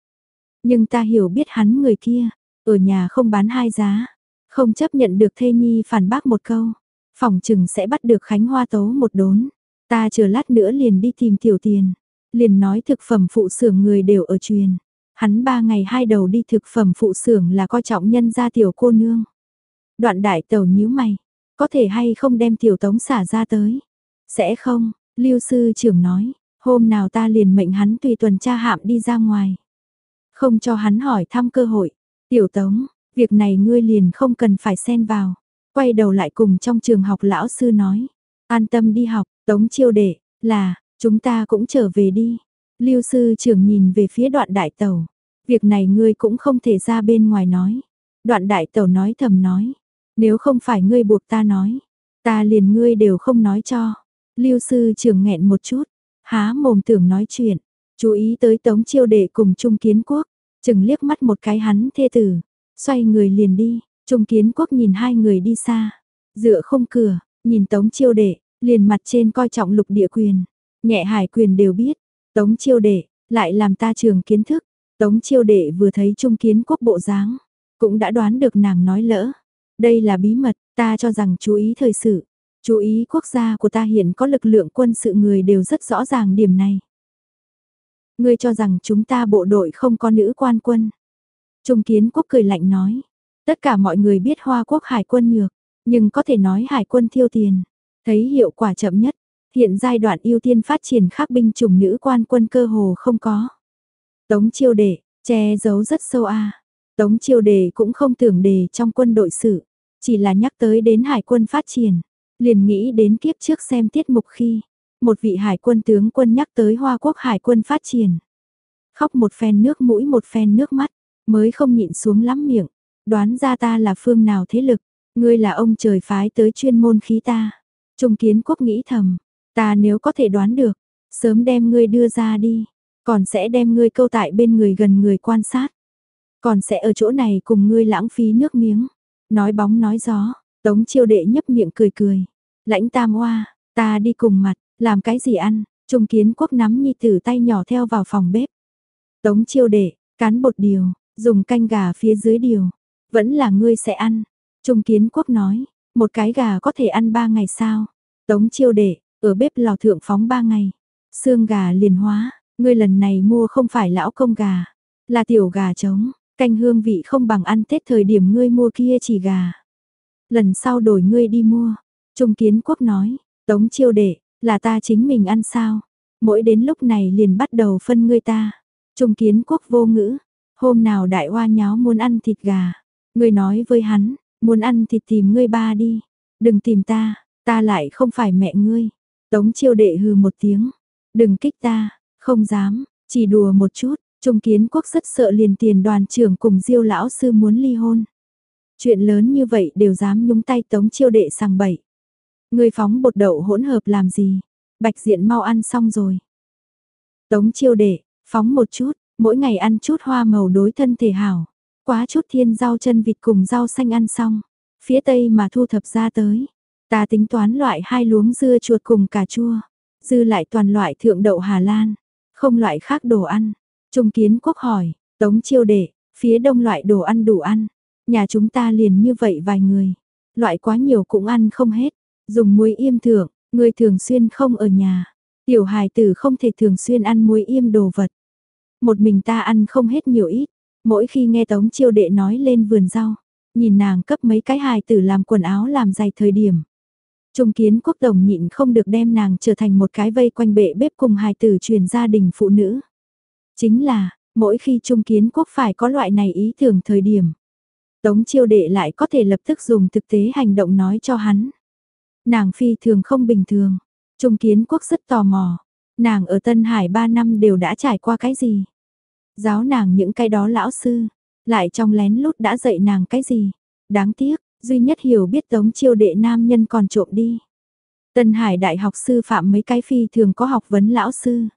Nhưng ta hiểu biết hắn người kia, ở nhà không bán hai giá, không chấp nhận được thê nhi phản bác một câu. Phòng trừng sẽ bắt được Khánh Hoa tấu một đốn. Ta chờ lát nữa liền đi tìm tiểu tiền. Liền nói thực phẩm phụ xưởng người đều ở truyền. Hắn ba ngày hai đầu đi thực phẩm phụ xưởng là coi trọng nhân gia tiểu cô nương. Đoạn đại tàu nhíu mày, có thể hay không đem tiểu tống xả ra tới? Sẽ không, lưu sư trưởng nói, hôm nào ta liền mệnh hắn tùy tuần tra hạm đi ra ngoài. Không cho hắn hỏi thăm cơ hội. Tiểu tống, việc này ngươi liền không cần phải xen vào. Quay đầu lại cùng trong trường học lão sư nói. An tâm đi học, tống chiêu đệ, là, chúng ta cũng trở về đi. Lưu sư trưởng nhìn về phía đoạn đại tàu. Việc này ngươi cũng không thể ra bên ngoài nói. Đoạn đại tàu nói thầm nói. Nếu không phải ngươi buộc ta nói, ta liền ngươi đều không nói cho. Lưu sư trưởng nghẹn một chút, há mồm tưởng nói chuyện, chú ý tới tống chiêu đệ cùng Trung Kiến Quốc, chừng liếc mắt một cái hắn thê tử, xoay người liền đi, Trung Kiến Quốc nhìn hai người đi xa, dựa không cửa, nhìn tống chiêu đệ, liền mặt trên coi trọng lục địa quyền, nhẹ hải quyền đều biết, tống chiêu đệ, lại làm ta trường kiến thức, tống chiêu đệ vừa thấy Trung Kiến Quốc bộ dáng, cũng đã đoán được nàng nói lỡ, đây là bí mật, ta cho rằng chú ý thời sự. Chú ý quốc gia của ta hiện có lực lượng quân sự người đều rất rõ ràng điểm này. Ngươi cho rằng chúng ta bộ đội không có nữ quan quân. Trung kiến quốc cười lạnh nói. Tất cả mọi người biết Hoa quốc hải quân nhược, nhưng có thể nói hải quân thiêu tiền. Thấy hiệu quả chậm nhất, hiện giai đoạn ưu tiên phát triển khác binh chủng nữ quan quân cơ hồ không có. Tống chiêu đệ, che giấu rất sâu a. Tống chiêu đề cũng không tưởng đề trong quân đội sự. Chỉ là nhắc tới đến hải quân phát triển, liền nghĩ đến kiếp trước xem tiết mục khi, một vị hải quân tướng quân nhắc tới Hoa Quốc hải quân phát triển. Khóc một phen nước mũi một phen nước mắt, mới không nhịn xuống lắm miệng, đoán ra ta là phương nào thế lực, Ngươi là ông trời phái tới chuyên môn khí ta. Trung kiến quốc nghĩ thầm, ta nếu có thể đoán được, sớm đem ngươi đưa ra đi, còn sẽ đem ngươi câu tại bên người gần người quan sát. Còn sẽ ở chỗ này cùng ngươi lãng phí nước miếng. Nói bóng nói gió, tống chiêu đệ nhấp miệng cười cười. Lãnh tam hoa, ta đi cùng mặt, làm cái gì ăn, trung kiến quốc nắm nhi tử tay nhỏ theo vào phòng bếp. Tống chiêu đệ, cán bột điều, dùng canh gà phía dưới điều. Vẫn là ngươi sẽ ăn. Trung kiến quốc nói, một cái gà có thể ăn ba ngày sao? Tống chiêu đệ, ở bếp lò thượng phóng ba ngày. Xương gà liền hóa, ngươi lần này mua không phải lão công gà, là tiểu gà trống, canh hương vị không bằng ăn Tết thời điểm ngươi mua kia chỉ gà. Lần sau đổi ngươi đi mua. Trung kiến quốc nói, tống chiêu đệ, là ta chính mình ăn sao? Mỗi đến lúc này liền bắt đầu phân ngươi ta. Trung kiến quốc vô ngữ, hôm nào đại hoa nháo muốn ăn thịt gà. Ngươi nói với hắn, muốn ăn thịt tìm ngươi ba đi. Đừng tìm ta, ta lại không phải mẹ ngươi. Tống chiêu đệ hừ một tiếng. Đừng kích ta, không dám, chỉ đùa một chút. Trung kiến quốc rất sợ liền tiền đoàn trưởng cùng diêu lão sư muốn ly hôn. Chuyện lớn như vậy đều dám nhúng tay tống chiêu đệ sang bậy. Người phóng bột đậu hỗn hợp làm gì? Bạch diện mau ăn xong rồi. Tống chiêu đệ, phóng một chút, mỗi ngày ăn chút hoa màu đối thân thể hảo. Quá chút thiên rau chân vịt cùng rau xanh ăn xong. Phía tây mà thu thập ra tới. Ta tính toán loại hai luống dưa chuột cùng cà chua. Dư lại toàn loại thượng đậu Hà Lan. Không loại khác đồ ăn. Trung kiến quốc hỏi, tống chiêu đệ, phía đông loại đồ ăn đủ ăn. Nhà chúng ta liền như vậy vài người. Loại quá nhiều cũng ăn không hết. Dùng muối yêm thượng, người thường xuyên không ở nhà. Tiểu hài tử không thể thường xuyên ăn muối yêm đồ vật. Một mình ta ăn không hết nhiều ít. Mỗi khi nghe tống chiêu đệ nói lên vườn rau, nhìn nàng cấp mấy cái hài tử làm quần áo làm giày thời điểm. Trung kiến quốc đồng nhịn không được đem nàng trở thành một cái vây quanh bệ bếp cùng hài tử truyền gia đình phụ nữ. Chính là, mỗi khi Trung kiến quốc phải có loại này ý tưởng thời điểm. Tống chiêu đệ lại có thể lập tức dùng thực tế hành động nói cho hắn. Nàng phi thường không bình thường. Trung kiến quốc rất tò mò. Nàng ở Tân Hải 3 năm đều đã trải qua cái gì? Giáo nàng những cái đó lão sư. Lại trong lén lút đã dạy nàng cái gì? Đáng tiếc, duy nhất hiểu biết tống chiêu đệ nam nhân còn trộm đi. Tân Hải đại học sư phạm mấy cái phi thường có học vấn lão sư.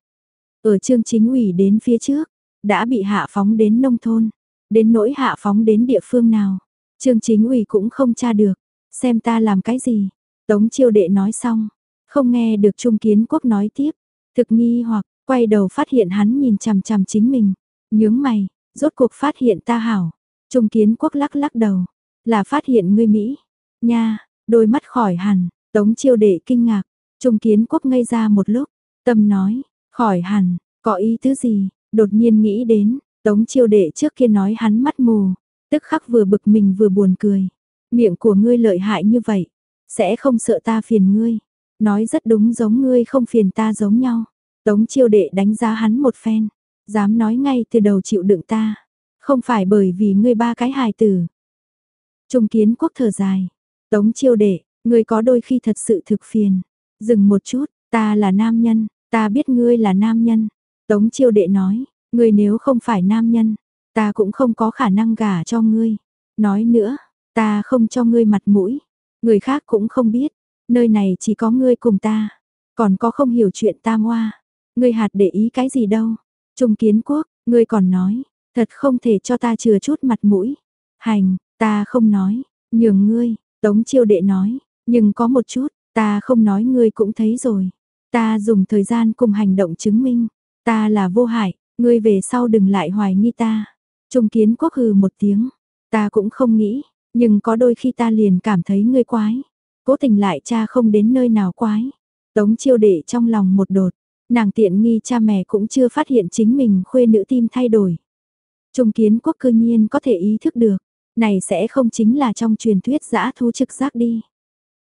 Ở trương chính ủy đến phía trước, đã bị hạ phóng đến nông thôn, đến nỗi hạ phóng đến địa phương nào. trương chính ủy cũng không tra được, xem ta làm cái gì. Tống chiêu đệ nói xong, không nghe được Trung Kiến Quốc nói tiếp, thực nghi hoặc, quay đầu phát hiện hắn nhìn chằm chằm chính mình, nhướng mày, rốt cuộc phát hiện ta hảo. Trung Kiến Quốc lắc lắc đầu, là phát hiện ngươi Mỹ. Nha, đôi mắt khỏi hẳn, Tống chiêu đệ kinh ngạc, Trung Kiến Quốc ngây ra một lúc, tâm nói, khỏi hẳn, có ý tứ gì, đột nhiên nghĩ đến, Tống chiêu đệ trước kia nói hắn mắt mù, tức khắc vừa bực mình vừa buồn cười. Miệng của ngươi lợi hại như vậy, sẽ không sợ ta phiền ngươi. Nói rất đúng giống ngươi không phiền ta giống nhau. Tống chiêu đệ đánh giá hắn một phen, dám nói ngay từ đầu chịu đựng ta. Không phải bởi vì ngươi ba cái hài tử. Trung kiến quốc thở dài. Tống chiêu đệ, ngươi có đôi khi thật sự thực phiền. Dừng một chút, ta là nam nhân, ta biết ngươi là nam nhân. Tống chiêu đệ nói, ngươi nếu không phải nam nhân, ta cũng không có khả năng gả cho ngươi. Nói nữa, ta không cho ngươi mặt mũi. Người khác cũng không biết, nơi này chỉ có ngươi cùng ta. Còn có không hiểu chuyện ta hoa. Ngươi hạt để ý cái gì đâu. Trung kiến quốc, ngươi còn nói, thật không thể cho ta chừa chút mặt mũi. Hành, ta không nói, nhường ngươi, tống chiêu đệ nói, nhưng có một chút, ta không nói ngươi cũng thấy rồi. Ta dùng thời gian cùng hành động chứng minh, ta là vô hại, ngươi về sau đừng lại hoài nghi ta. Trung kiến quốc hừ một tiếng, ta cũng không nghĩ, nhưng có đôi khi ta liền cảm thấy ngươi quái. Cố tình lại cha không đến nơi nào quái. Tống chiêu đệ trong lòng một đột, nàng tiện nghi cha mẹ cũng chưa phát hiện chính mình khuê nữ tim thay đổi. Trung kiến quốc cư nhiên có thể ý thức được, này sẽ không chính là trong truyền thuyết giã thú trực giác đi.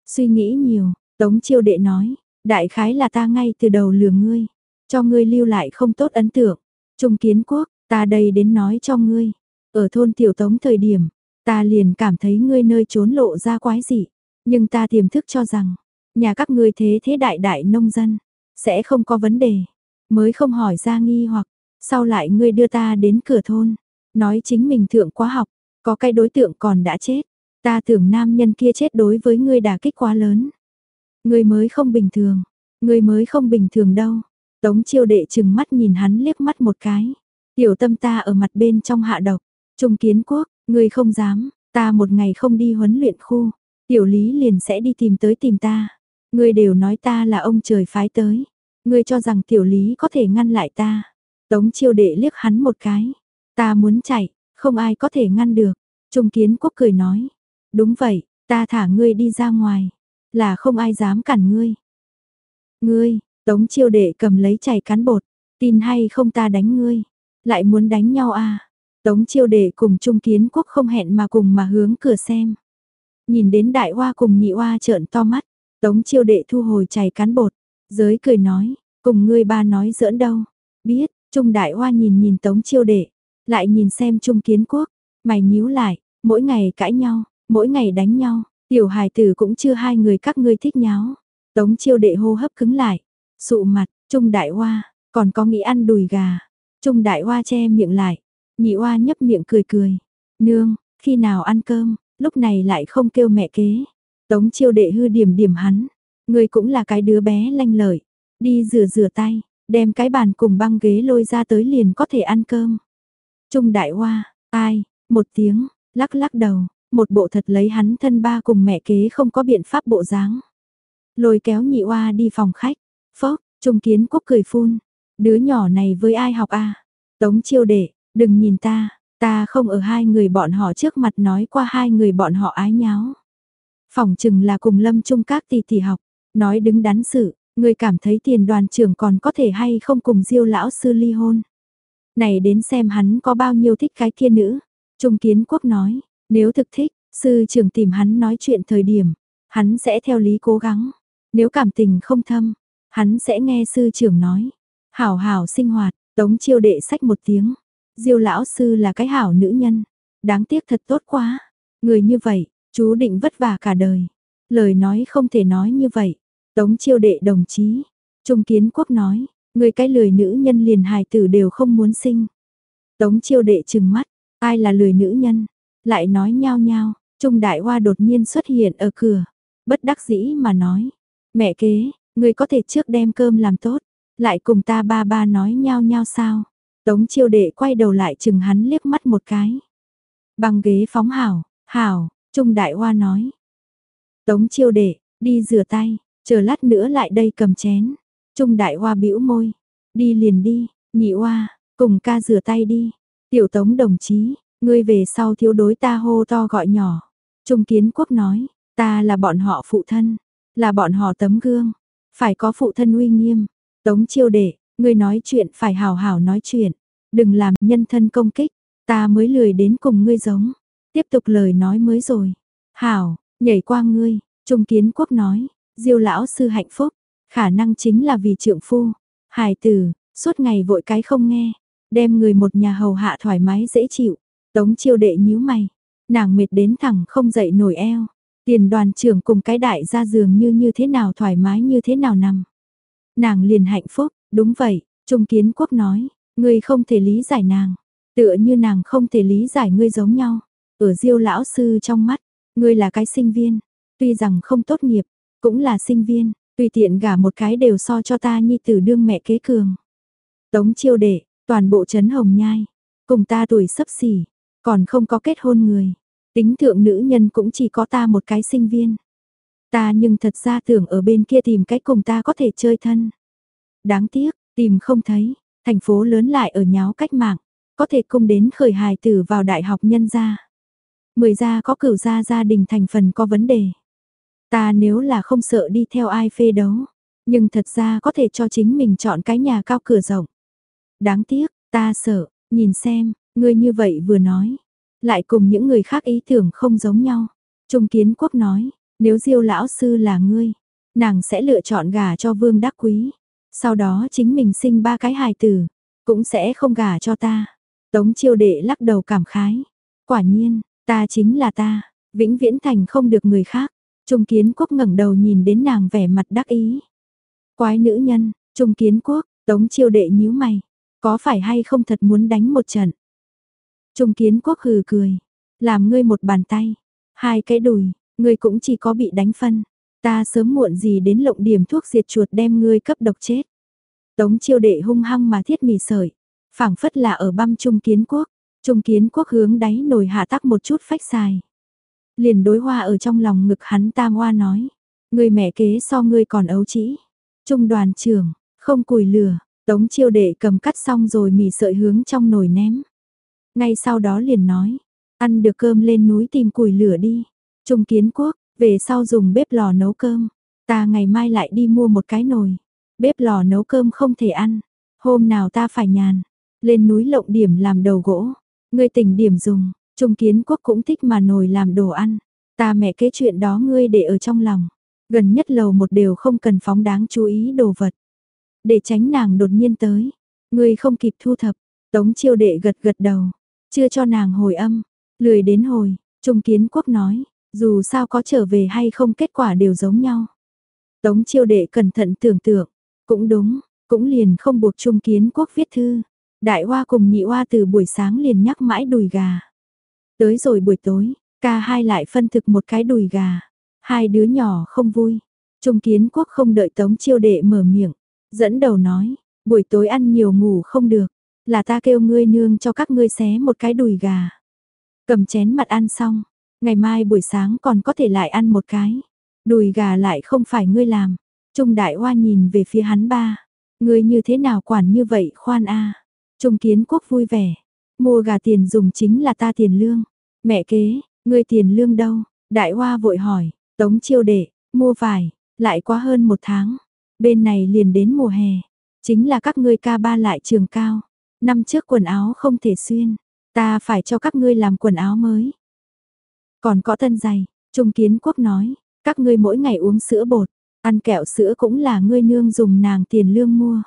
Suy nghĩ nhiều, Tống chiêu đệ nói, đại khái là ta ngay từ đầu lừa ngươi, cho ngươi lưu lại không tốt ấn tượng. Trung kiến quốc, ta đây đến nói cho ngươi, ở thôn tiểu tống thời điểm, ta liền cảm thấy ngươi nơi trốn lộ ra quái dị, nhưng ta tiềm thức cho rằng, nhà các ngươi thế thế đại đại nông dân, sẽ không có vấn đề, mới không hỏi ra nghi hoặc, sau lại ngươi đưa ta đến cửa thôn, nói chính mình thượng quá học, có cái đối tượng còn đã chết, Ta tưởng nam nhân kia chết đối với ngươi đả kích quá lớn người mới không bình thường, người mới không bình thường đâu. Tống chiêu đệ chừng mắt nhìn hắn liếc mắt một cái. Tiểu tâm ta ở mặt bên trong hạ độc. Trung kiến quốc, người không dám, ta một ngày không đi huấn luyện khu. Tiểu lý liền sẽ đi tìm tới tìm ta. Ngươi đều nói ta là ông trời phái tới. Ngươi cho rằng tiểu lý có thể ngăn lại ta. Tống chiêu đệ liếc hắn một cái. Ta muốn chạy, không ai có thể ngăn được. Trung kiến quốc cười nói. Đúng vậy, ta thả ngươi đi ra ngoài. Là không ai dám cản ngươi. Ngươi, tống chiêu đệ cầm lấy chảy cán bột. Tin hay không ta đánh ngươi. Lại muốn đánh nhau à. Tống chiêu đệ cùng Trung kiến quốc không hẹn mà cùng mà hướng cửa xem. Nhìn đến đại hoa cùng nhị hoa trợn to mắt. Tống chiêu đệ thu hồi chảy cán bột. Giới cười nói, cùng ngươi ba nói giỡn đâu. Biết, Trung đại hoa nhìn nhìn tống chiêu đệ. Lại nhìn xem Trung kiến quốc. Mày nhíu lại, mỗi ngày cãi nhau, mỗi ngày đánh nhau. Tiểu hài tử cũng chưa hai người các ngươi thích nháo. Tống chiêu đệ hô hấp cứng lại. Sụ mặt, Trung đại hoa, còn có nghĩ ăn đùi gà. Trung đại hoa che miệng lại. Nhị hoa nhấp miệng cười cười. Nương, khi nào ăn cơm, lúc này lại không kêu mẹ kế. Tống chiêu đệ hư điểm điểm hắn. Người cũng là cái đứa bé lanh lợi. Đi rửa rửa tay, đem cái bàn cùng băng ghế lôi ra tới liền có thể ăn cơm. Trung đại hoa, ai, một tiếng, lắc lắc đầu, một bộ thật lấy hắn thân ba cùng mẹ kế không có biện pháp bộ dáng. Lôi kéo nhị oa đi phòng khách, phốc, trung kiến quốc cười phun, đứa nhỏ này với ai học a Tống chiêu đệ, đừng nhìn ta, ta không ở hai người bọn họ trước mặt nói qua hai người bọn họ ái nháo. Phòng chừng là cùng lâm trung các tỷ tỷ học, nói đứng đắn sự, người cảm thấy tiền đoàn trưởng còn có thể hay không cùng diêu lão sư ly hôn. Này đến xem hắn có bao nhiêu thích cái kia nữ. Trung kiến quốc nói, nếu thực thích, sư trưởng tìm hắn nói chuyện thời điểm, hắn sẽ theo lý cố gắng. Nếu cảm tình không thâm, hắn sẽ nghe sư trưởng nói. Hảo hảo sinh hoạt, tống chiêu đệ sách một tiếng. Diêu lão sư là cái hảo nữ nhân. Đáng tiếc thật tốt quá. Người như vậy, chú định vất vả cả đời. Lời nói không thể nói như vậy. Tống chiêu đệ đồng chí. Trung kiến quốc nói, người cái lười nữ nhân liền hài tử đều không muốn sinh. Tống chiêu đệ trừng mắt, ai là lười nữ nhân, lại nói nhao nhao, Trung Đại Hoa đột nhiên xuất hiện ở cửa, bất đắc dĩ mà nói, mẹ kế, người có thể trước đem cơm làm tốt, lại cùng ta ba ba nói nhao nhao sao. Tống chiêu đệ quay đầu lại chừng hắn liếc mắt một cái. Bằng ghế phóng hảo, hảo, Trung Đại Hoa nói. Tống chiêu đệ, đi rửa tay, chờ lát nữa lại đây cầm chén. Trung Đại Hoa bĩu môi, đi liền đi, nhị hoa, cùng ca rửa tay đi. Tiểu Tống đồng chí, ngươi về sau thiếu đối ta hô to gọi nhỏ. Trung Kiến Quốc nói, ta là bọn họ phụ thân, là bọn họ tấm gương, phải có phụ thân uy nghiêm. Tống chiêu đệ, ngươi nói chuyện phải hào hào nói chuyện, đừng làm nhân thân công kích, ta mới lười đến cùng ngươi giống. Tiếp tục lời nói mới rồi. Hảo, nhảy qua ngươi, Trung Kiến Quốc nói, Diêu lão sư hạnh phúc, khả năng chính là vì trượng phu. Hài tử, suốt ngày vội cái không nghe, đem người một nhà hầu hạ thoải mái dễ chịu. Tống chiêu đệ nhíu mày, nàng mệt đến thẳng không dậy nổi eo. Tiền đoàn trưởng cùng cái đại ra giường như như thế nào thoải mái như thế nào nằm. Nàng liền hạnh phúc, đúng vậy, Trung Kiến Quốc nói, ngươi không thể lý giải nàng, tựa như nàng không thể lý giải ngươi giống nhau. Ở Diêu lão sư trong mắt, ngươi là cái sinh viên, tuy rằng không tốt nghiệp, cũng là sinh viên, tùy tiện gả một cái đều so cho ta nhi tử đương mẹ kế cường. Tống chiêu đệ, toàn bộ chấn hồng nhai, cùng ta tuổi sấp xỉ, còn không có kết hôn người. Tính thượng nữ nhân cũng chỉ có ta một cái sinh viên. Ta nhưng thật ra tưởng ở bên kia tìm cách cùng ta có thể chơi thân. Đáng tiếc, tìm không thấy, thành phố lớn lại ở nháo cách mạng, có thể cung đến khởi hài tử vào đại học nhân gia. Mười gia có cửu gia gia đình thành phần có vấn đề. Ta nếu là không sợ đi theo ai phê đấu, nhưng thật ra có thể cho chính mình chọn cái nhà cao cửa rộng. Đáng tiếc, ta sợ, nhìn xem, ngươi như vậy vừa nói, lại cùng những người khác ý tưởng không giống nhau. Trung Kiến Quốc nói, nếu Diêu lão sư là ngươi, nàng sẽ lựa chọn gả cho Vương Đắc Quý, sau đó chính mình sinh ba cái hài tử, cũng sẽ không gả cho ta. Tống Chiêu Đệ lắc đầu cảm khái, quả nhiên, ta chính là ta, vĩnh viễn thành không được người khác. Trung Kiến Quốc ngẩng đầu nhìn đến nàng vẻ mặt đắc ý. Quái nữ nhân, Trung Kiến Quốc, Tống Chiêu Đệ nhíu mày, có phải hay không thật muốn đánh một trận? Trung Kiến Quốc hừ cười, làm ngươi một bàn tay. Hai cái đùi, ngươi cũng chỉ có bị đánh phân. Ta sớm muộn gì đến lộng điểm thuốc diệt chuột đem ngươi cấp độc chết. Tống chiêu đệ hung hăng mà thiết mì sợi, phảng phất là ở băm trung kiến quốc, trung kiến quốc hướng đáy nồi hạ tắc một chút phách xài. Liền đối hoa ở trong lòng ngực hắn tam hoa nói, người mẹ kế so ngươi còn ấu trĩ. Trung đoàn trưởng, không cùi lửa, tống chiêu đệ cầm cắt xong rồi mì sợi hướng trong nồi ném. Ngay sau đó liền nói, ăn được cơm lên núi tìm củi lửa đi. Trung kiến quốc, về sau dùng bếp lò nấu cơm. Ta ngày mai lại đi mua một cái nồi. Bếp lò nấu cơm không thể ăn. Hôm nào ta phải nhàn. Lên núi lộng điểm làm đầu gỗ. Ngươi tỉnh điểm dùng. Trung kiến quốc cũng thích mà nồi làm đồ ăn. Ta mẹ cái chuyện đó ngươi để ở trong lòng. Gần nhất lầu một đều không cần phóng đáng chú ý đồ vật. Để tránh nàng đột nhiên tới. Ngươi không kịp thu thập. Tống chiêu đệ gật gật đầu. Chưa cho nàng hồi âm. Lười đến hồi. Trung kiến quốc nói. Dù sao có trở về hay không kết quả đều giống nhau. Tống chiêu đệ cẩn thận tưởng tượng. Cũng đúng, cũng liền không buộc Trung Kiến Quốc viết thư. Đại Hoa cùng nhị Hoa từ buổi sáng liền nhắc mãi đùi gà. Tới rồi buổi tối, ca hai lại phân thực một cái đùi gà. Hai đứa nhỏ không vui. Trung Kiến Quốc không đợi Tống chiêu đệ mở miệng. Dẫn đầu nói, buổi tối ăn nhiều ngủ không được. Là ta kêu ngươi nương cho các ngươi xé một cái đùi gà. Cầm chén mặt ăn xong, ngày mai buổi sáng còn có thể lại ăn một cái. Đùi gà lại không phải ngươi làm. Trung đại hoa nhìn về phía hắn ba. Ngươi như thế nào quản như vậy khoan a Trung kiến quốc vui vẻ. Mua gà tiền dùng chính là ta tiền lương. Mẹ kế, ngươi tiền lương đâu? Đại hoa vội hỏi. Tống chiêu đệ, mua vải, lại quá hơn một tháng. Bên này liền đến mùa hè. Chính là các ngươi ca ba lại trường cao. Năm trước quần áo không thể xuyên. Ta phải cho các ngươi làm quần áo mới. Còn có thân giày, Trung Kiến Quốc nói, các ngươi mỗi ngày uống sữa bột, ăn kẹo sữa cũng là ngươi nương dùng nàng tiền lương mua.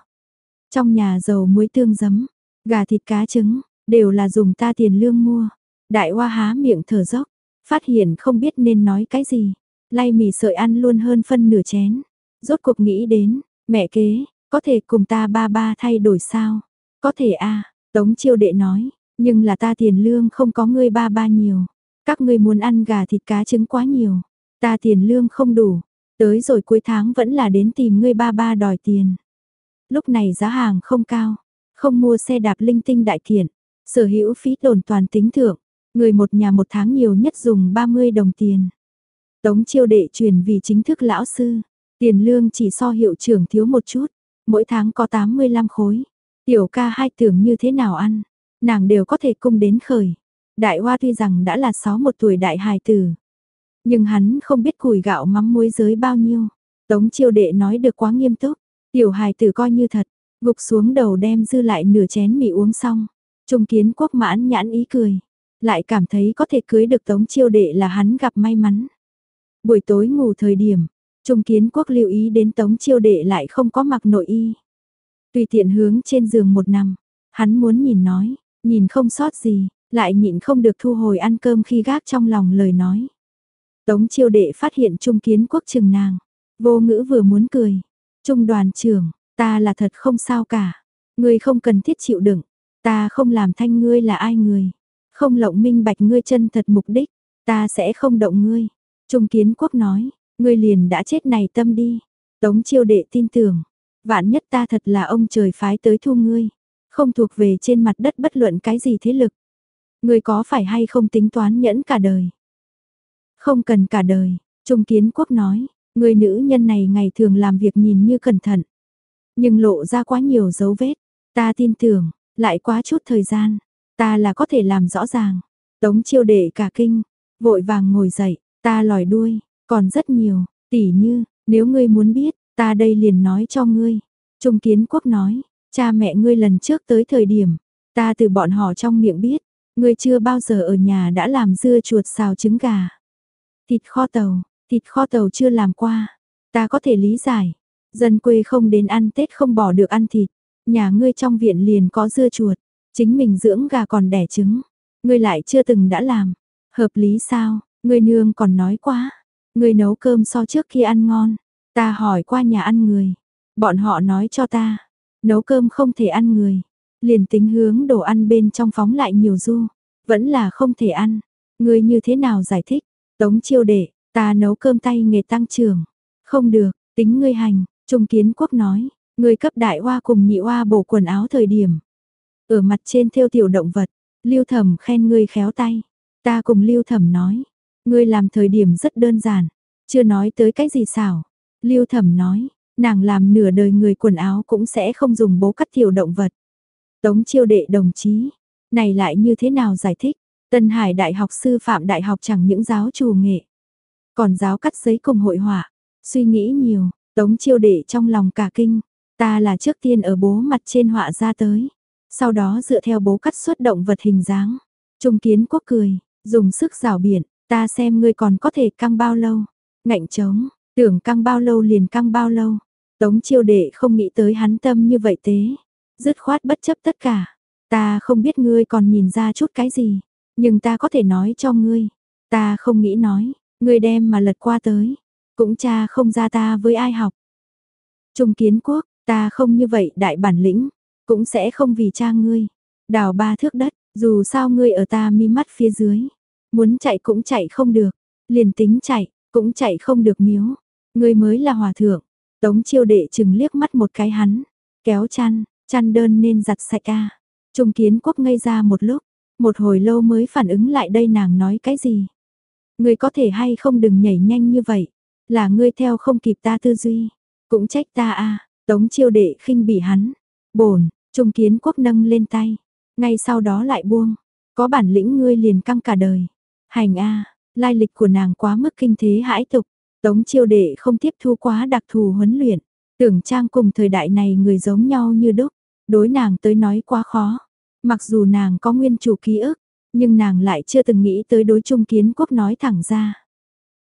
Trong nhà dầu muối tương giấm, gà thịt cá trứng, đều là dùng ta tiền lương mua. Đại hoa há miệng thở dốc, phát hiện không biết nên nói cái gì. Lay mì sợi ăn luôn hơn phân nửa chén. Rốt cuộc nghĩ đến, mẹ kế, có thể cùng ta ba ba thay đổi sao? Có thể a Tống chiêu đệ nói, nhưng là ta tiền lương không có ngươi ba ba nhiều. Các ngươi muốn ăn gà thịt cá trứng quá nhiều. Ta tiền lương không đủ. Tới rồi cuối tháng vẫn là đến tìm ngươi ba ba đòi tiền. Lúc này giá hàng không cao. Không mua xe đạp linh tinh đại kiện. Sở hữu phí tổn toàn tính thưởng. Người một nhà một tháng nhiều nhất dùng 30 đồng tiền. Tống chiêu đệ truyền vì chính thức lão sư. Tiền lương chỉ so hiệu trưởng thiếu một chút. Mỗi tháng có 85 khối. Tiểu ca hai tưởng như thế nào ăn. Nàng đều có thể cung đến khởi. Đại Hoa tuy rằng đã là 61 tuổi đại hài tử, nhưng hắn không biết củi gạo mắm muối giới bao nhiêu. Tống chiêu đệ nói được quá nghiêm túc, tiểu hài tử coi như thật, gục xuống đầu đem dư lại nửa chén mì uống xong. Trung kiến quốc mãn nhãn ý cười, lại cảm thấy có thể cưới được tống chiêu đệ là hắn gặp may mắn. Buổi tối ngủ thời điểm, Trung kiến quốc lưu ý đến tống chiêu đệ lại không có mặc nội y. Tùy tiện hướng trên giường một nằm, hắn muốn nhìn nói, nhìn không sót gì, lại nhịn không được thu hồi ăn cơm khi gác trong lòng lời nói. Tống chiêu đệ phát hiện trung kiến quốc trừng nàng, vô ngữ vừa muốn cười. Trung đoàn trưởng, ta là thật không sao cả, ngươi không cần thiết chịu đựng, ta không làm thanh ngươi là ai người, không lộng minh bạch ngươi chân thật mục đích, ta sẽ không động ngươi. Trung kiến quốc nói, ngươi liền đã chết này tâm đi. Tống chiêu đệ tin tưởng, vạn nhất ta thật là ông trời phái tới thu ngươi, không thuộc về trên mặt đất bất luận cái gì thế lực. Người có phải hay không tính toán nhẫn cả đời? Không cần cả đời, Trung Kiến Quốc nói, người nữ nhân này ngày thường làm việc nhìn như cẩn thận. Nhưng lộ ra quá nhiều dấu vết, ta tin tưởng, lại quá chút thời gian, ta là có thể làm rõ ràng. Tống chiêu đệ cả kinh, vội vàng ngồi dậy, ta lòi đuôi, còn rất nhiều, tỉ như, nếu ngươi muốn biết, ta đây liền nói cho ngươi. Trung Kiến Quốc nói, cha mẹ ngươi lần trước tới thời điểm, ta từ bọn họ trong miệng biết, Ngươi chưa bao giờ ở nhà đã làm dưa chuột xào trứng gà. Thịt kho tàu, thịt kho tàu chưa làm qua. Ta có thể lý giải. Dân quê không đến ăn Tết không bỏ được ăn thịt. Nhà ngươi trong viện liền có dưa chuột. Chính mình dưỡng gà còn đẻ trứng. Ngươi lại chưa từng đã làm. Hợp lý sao? Ngươi nương còn nói quá. Ngươi nấu cơm so trước khi ăn ngon. Ta hỏi qua nhà ăn người. Bọn họ nói cho ta. Nấu cơm không thể ăn người liền tính hướng đồ ăn bên trong phóng lại nhiều du, vẫn là không thể ăn. người như thế nào giải thích? Tống chiêu đệ, ta nấu cơm tay nghề tăng trưởng. Không được, tính ngươi hành, Trung Kiến Quốc nói, người cấp đại hoa cùng nhị hoa bổ quần áo thời điểm. Ở mặt trên theo tiểu động vật, Lưu Thẩm khen ngươi khéo tay. Ta cùng Lưu Thẩm nói, ngươi làm thời điểm rất đơn giản, chưa nói tới cái gì xảo. Lưu Thẩm nói, nàng làm nửa đời người quần áo cũng sẽ không dùng bố cắt tiểu động vật. Tống chiêu đệ đồng chí, này lại như thế nào giải thích? Tân Hải Đại học sư phạm đại học chẳng những giáo trù nghệ, còn giáo cắt giấy cùng hội họa. Suy nghĩ nhiều, Tống chiêu đệ trong lòng cả kinh, ta là trước tiên ở bố mặt trên họa ra tới, sau đó dựa theo bố cắt xuất động vật hình dáng. Trung kiến quốc cười, dùng sức rào biển, ta xem ngươi còn có thể căng bao lâu. Ngạnh trống, tưởng căng bao lâu liền căng bao lâu. Tống chiêu đệ không nghĩ tới hắn tâm như vậy tế. Dứt khoát bất chấp tất cả. Ta không biết ngươi còn nhìn ra chút cái gì. Nhưng ta có thể nói cho ngươi. Ta không nghĩ nói. Ngươi đem mà lật qua tới. Cũng cha không ra ta với ai học. Trung kiến quốc, ta không như vậy đại bản lĩnh. Cũng sẽ không vì cha ngươi. Đào ba thước đất, dù sao ngươi ở ta mi mắt phía dưới. Muốn chạy cũng chạy không được. Liền tính chạy, cũng chạy không được miếu. Ngươi mới là hòa thượng. Tống chiêu đệ chừng liếc mắt một cái hắn. Kéo chăn, chăn đơn nên giặt sạch a. Trung kiến quốc ngây ra một lúc. Một hồi lâu mới phản ứng lại đây nàng nói cái gì. người có thể hay không đừng nhảy nhanh như vậy. Là ngươi theo không kịp ta tư duy. Cũng trách ta a Tống chiêu đệ khinh bỉ hắn. Bổn, Trung kiến quốc nâng lên tay. Ngay sau đó lại buông. Có bản lĩnh ngươi liền căng cả đời. Hành a lai lịch của nàng quá mức kinh thế hãi tục. Tống chiêu đệ không tiếp thu quá đặc thù huấn luyện. Tưởng trang cùng thời đại này người giống nhau như đúc. Đối nàng tới nói quá khó. Mặc dù nàng có nguyên chủ ký ức, nhưng nàng lại chưa từng nghĩ tới đối trung kiến quốc nói thẳng ra.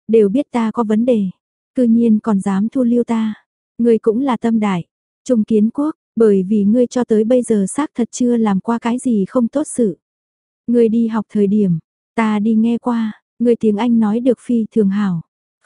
Đều biết ta có vấn đề, cư nhiên còn dám thu lưu ta. Người cũng là tâm đại. Trung kiến quốc, bởi vì ngươi cho tới bây giờ xác thật chưa làm qua cái gì không tốt sự. Ngươi đi học thời điểm, ta đi nghe qua, ngươi tiếng Anh nói được phi thường hảo.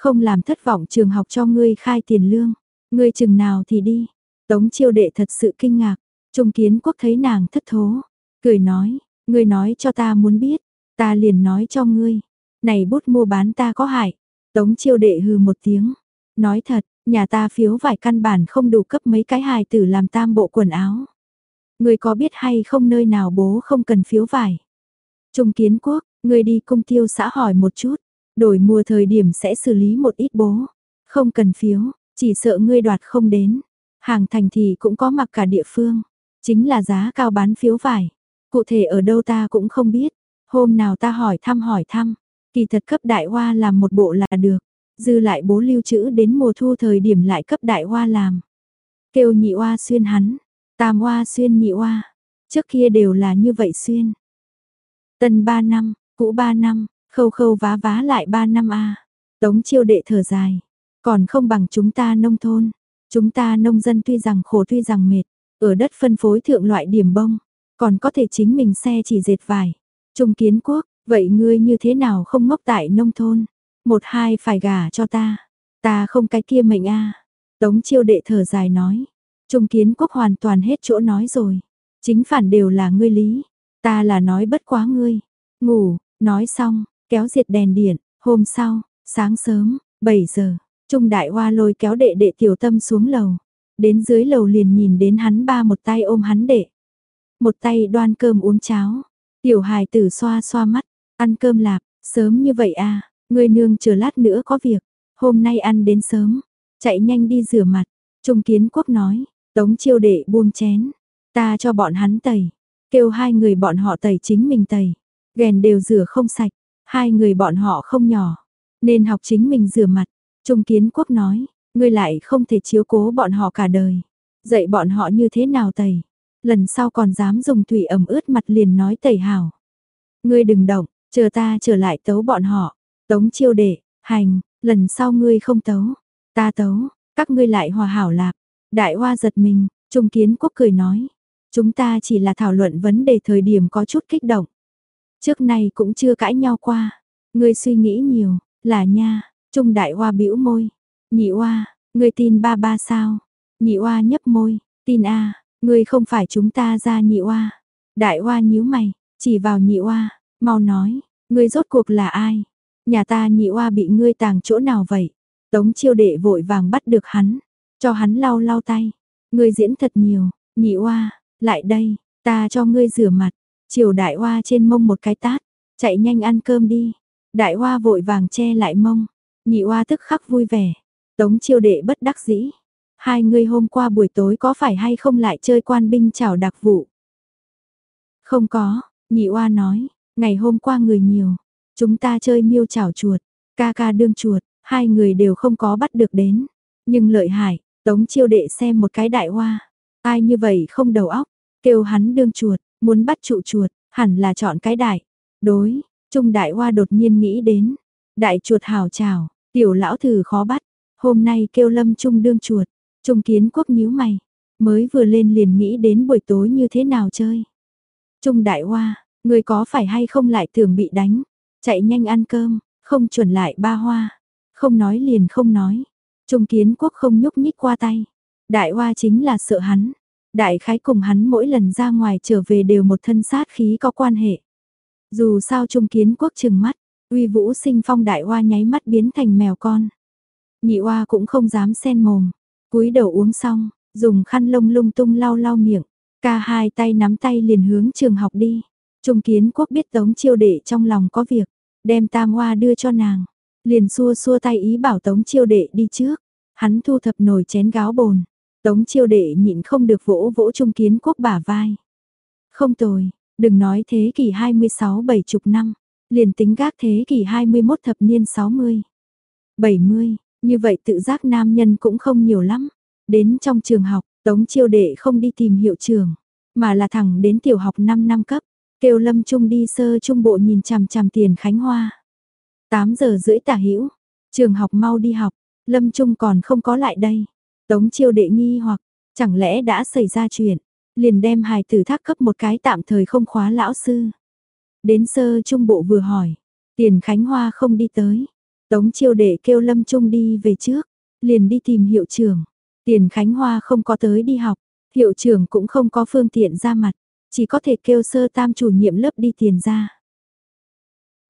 Không làm thất vọng trường học cho ngươi khai tiền lương. Ngươi chừng nào thì đi. Tống chiêu đệ thật sự kinh ngạc. Trung kiến quốc thấy nàng thất thố. Cười nói, ngươi nói cho ta muốn biết. Ta liền nói cho ngươi. Này bút mua bán ta có hại. Tống chiêu đệ hừ một tiếng. Nói thật, nhà ta phiếu vải căn bản không đủ cấp mấy cái hài tử làm tam bộ quần áo. Ngươi có biết hay không nơi nào bố không cần phiếu vải? Trung kiến quốc, ngươi đi công tiêu xã hỏi một chút. Đổi mùa thời điểm sẽ xử lý một ít bố. Không cần phiếu, chỉ sợ ngươi đoạt không đến. Hàng thành thì cũng có mặc cả địa phương. Chính là giá cao bán phiếu vải. Cụ thể ở đâu ta cũng không biết. Hôm nào ta hỏi thăm hỏi thăm. Kỳ thật cấp đại hoa làm một bộ là được. Dư lại bố lưu trữ đến mùa thu thời điểm lại cấp đại hoa làm. Kêu nhị hoa xuyên hắn. Tam hoa xuyên nhị hoa. Trước kia đều là như vậy xuyên. Tân 3 năm, cũ 3 năm, khâu khâu vá vá lại 3 năm a Tống chiêu đệ thở dài. Còn không bằng chúng ta nông thôn. Chúng ta nông dân tuy rằng khổ tuy rằng mệt. Ở đất phân phối thượng loại điểm bông. Còn có thể chính mình xe chỉ dệt vải. Trung kiến quốc, vậy ngươi như thế nào không ngốc tại nông thôn? Một hai phải gả cho ta. Ta không cái kia mệnh a Tống chiêu đệ thở dài nói. Trung kiến quốc hoàn toàn hết chỗ nói rồi. Chính phản đều là ngươi lý. Ta là nói bất quá ngươi. Ngủ, nói xong, kéo diệt đèn điện. Hôm sau, sáng sớm, 7 giờ, Trung đại hoa lôi kéo đệ đệ tiểu tâm xuống lầu. Đến dưới lầu liền nhìn đến hắn ba một tay ôm hắn đệ. Một tay đoan cơm uống cháo. Tiểu hài tử xoa xoa mắt, ăn cơm lạp, sớm như vậy à, người nương chờ lát nữa có việc. Hôm nay ăn đến sớm, chạy nhanh đi rửa mặt. Trung kiến quốc nói, tống chiêu đệ buông chén. Ta cho bọn hắn tẩy, kêu hai người bọn họ tẩy chính mình tẩy. Ghèn đều rửa không sạch, hai người bọn họ không nhỏ, nên học chính mình rửa mặt. Trung kiến quốc nói, ngươi lại không thể chiếu cố bọn họ cả đời. Dạy bọn họ như thế nào tẩy. Lần sau còn dám dùng thủy ẩm ướt mặt liền nói tẩy hảo. Ngươi đừng động, chờ ta trở lại tấu bọn họ. Tống chiêu đệ, hành, lần sau ngươi không tấu. Ta tấu, các ngươi lại hòa hảo lạp. Đại hoa giật mình, Trung Kiến Quốc cười nói. Chúng ta chỉ là thảo luận vấn đề thời điểm có chút kích động. Trước này cũng chưa cãi nhau qua. Ngươi suy nghĩ nhiều, là nha, Trung Đại Hoa bĩu môi. Nhị Hoa, ngươi tin ba ba sao? Nhị Hoa nhấp môi, tin a, ngươi không phải chúng ta ra nhị Hoa. Đại Hoa nhíu mày, chỉ vào nhị Hoa, mau nói, ngươi rốt cuộc là ai? Nhà ta nhị oa bị ngươi tàng chỗ nào vậy? Tống chiêu đệ vội vàng bắt được hắn, cho hắn lau lau tay. Ngươi diễn thật nhiều, nhị oa, lại đây, ta cho ngươi rửa mặt. Chiều đại oa trên mông một cái tát, chạy nhanh ăn cơm đi. Đại oa vội vàng che lại mông, nhị oa tức khắc vui vẻ. Tống chiêu đệ bất đắc dĩ. Hai người hôm qua buổi tối có phải hay không lại chơi quan binh chảo đặc vụ? Không có, nhị oa nói, ngày hôm qua người nhiều, chúng ta chơi miêu chảo chuột, ca ca đương chuột, hai người đều không có bắt được đến. Nhưng lợi hại, tống chiêu đệ xem một cái đại hoa, ai như vậy không đầu óc, kêu hắn đương chuột, muốn bắt trụ chuột, hẳn là chọn cái đại. Đối, trung đại hoa đột nhiên nghĩ đến, đại chuột hào trào tiểu lão thử khó bắt, hôm nay kêu lâm trung đương chuột, trung kiến quốc nhíu mày, mới vừa lên liền nghĩ đến buổi tối như thế nào chơi. Trung đại hoa, người có phải hay không lại thường bị đánh, chạy nhanh ăn cơm, không chuẩn lại ba hoa, không nói liền không nói. Trung kiến quốc không nhúc nhích qua tay, đại hoa chính là sợ hắn, đại khái cùng hắn mỗi lần ra ngoài trở về đều một thân sát khí có quan hệ. Dù sao trung kiến quốc chừng mắt, uy vũ sinh phong đại hoa nháy mắt biến thành mèo con. Nhị hoa cũng không dám sen mồm, cúi đầu uống xong, dùng khăn lông lung tung lau lau miệng, ca hai tay nắm tay liền hướng trường học đi. Trung kiến quốc biết tống chiêu đệ trong lòng có việc, đem tam hoa đưa cho nàng, liền xua xua tay ý bảo tống chiêu đệ đi trước, hắn thu thập nồi chén gáo bồn, tống chiêu đệ nhịn không được vỗ vỗ trung kiến quốc bả vai. Không tồi, đừng nói thế kỷ 26 bảy chục năm, liền tính gác thế kỷ 21 thập niên 60. 70, như vậy tự giác nam nhân cũng không nhiều lắm. Đến trong trường học, Tống Chiêu Đệ không đi tìm hiệu trường, mà là thẳng đến tiểu học 5 năm cấp, kêu Lâm Trung đi sơ trung bộ nhìn chằm chằm tiền Khánh Hoa. 8 giờ rưỡi tả hữu trường học mau đi học, Lâm Trung còn không có lại đây. Tống Chiêu Đệ nghi hoặc, chẳng lẽ đã xảy ra chuyện, liền đem hài tử thác cấp một cái tạm thời không khóa lão sư. Đến sơ trung bộ vừa hỏi, tiền Khánh Hoa không đi tới. Tống chiêu đệ kêu Lâm Trung đi về trước, liền đi tìm hiệu trưởng. Tiền Khánh Hoa không có tới đi học, hiệu trưởng cũng không có phương tiện ra mặt, chỉ có thể kêu sơ tam chủ nhiệm lớp đi tiền ra.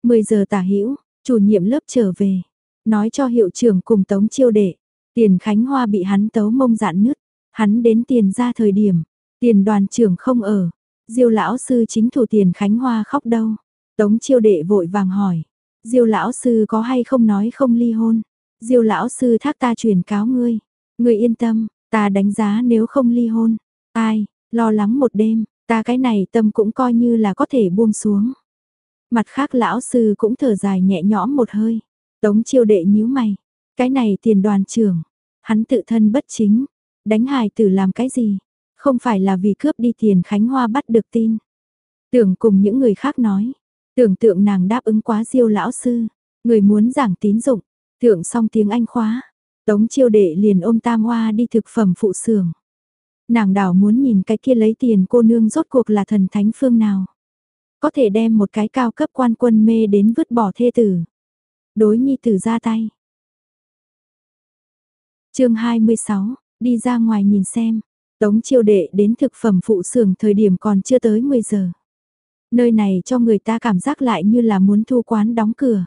10 giờ tả hữu chủ nhiệm lớp trở về, nói cho hiệu trưởng cùng Tống chiêu đệ, tiền Khánh Hoa bị hắn tấu mông dạn nứt, hắn đến tiền ra thời điểm, tiền đoàn trưởng không ở, diêu lão sư chính thủ tiền Khánh Hoa khóc đâu. Tống chiêu đệ vội vàng hỏi, Diêu lão sư có hay không nói không ly hôn? Diêu lão sư thác ta truyền cáo ngươi, ngươi yên tâm, ta đánh giá nếu không ly hôn, ai, lo lắng một đêm, ta cái này tâm cũng coi như là có thể buông xuống. Mặt khác lão sư cũng thở dài nhẹ nhõm một hơi. Tống chiêu đệ nhíu mày, cái này tiền đoàn trưởng, hắn tự thân bất chính, đánh hài tử làm cái gì? Không phải là vì cướp đi tiền Khánh Hoa bắt được tin. Tưởng cùng những người khác nói, Tưởng tượng nàng đáp ứng quá diêu lão sư, người muốn giảng tín dụng, tưởng xong tiếng Anh khóa, tống chiêu đệ liền ôm tam hoa đi thực phẩm phụ xưởng. Nàng đảo muốn nhìn cái kia lấy tiền cô nương rốt cuộc là thần thánh phương nào. Có thể đem một cái cao cấp quan quân mê đến vứt bỏ thê tử. Đối nhi tử ra tay chương 26, đi ra ngoài nhìn xem. Tống chiêu đệ đến thực phẩm phụ xưởng thời điểm còn chưa tới 10 giờ. Nơi này cho người ta cảm giác lại như là muốn thu quán đóng cửa.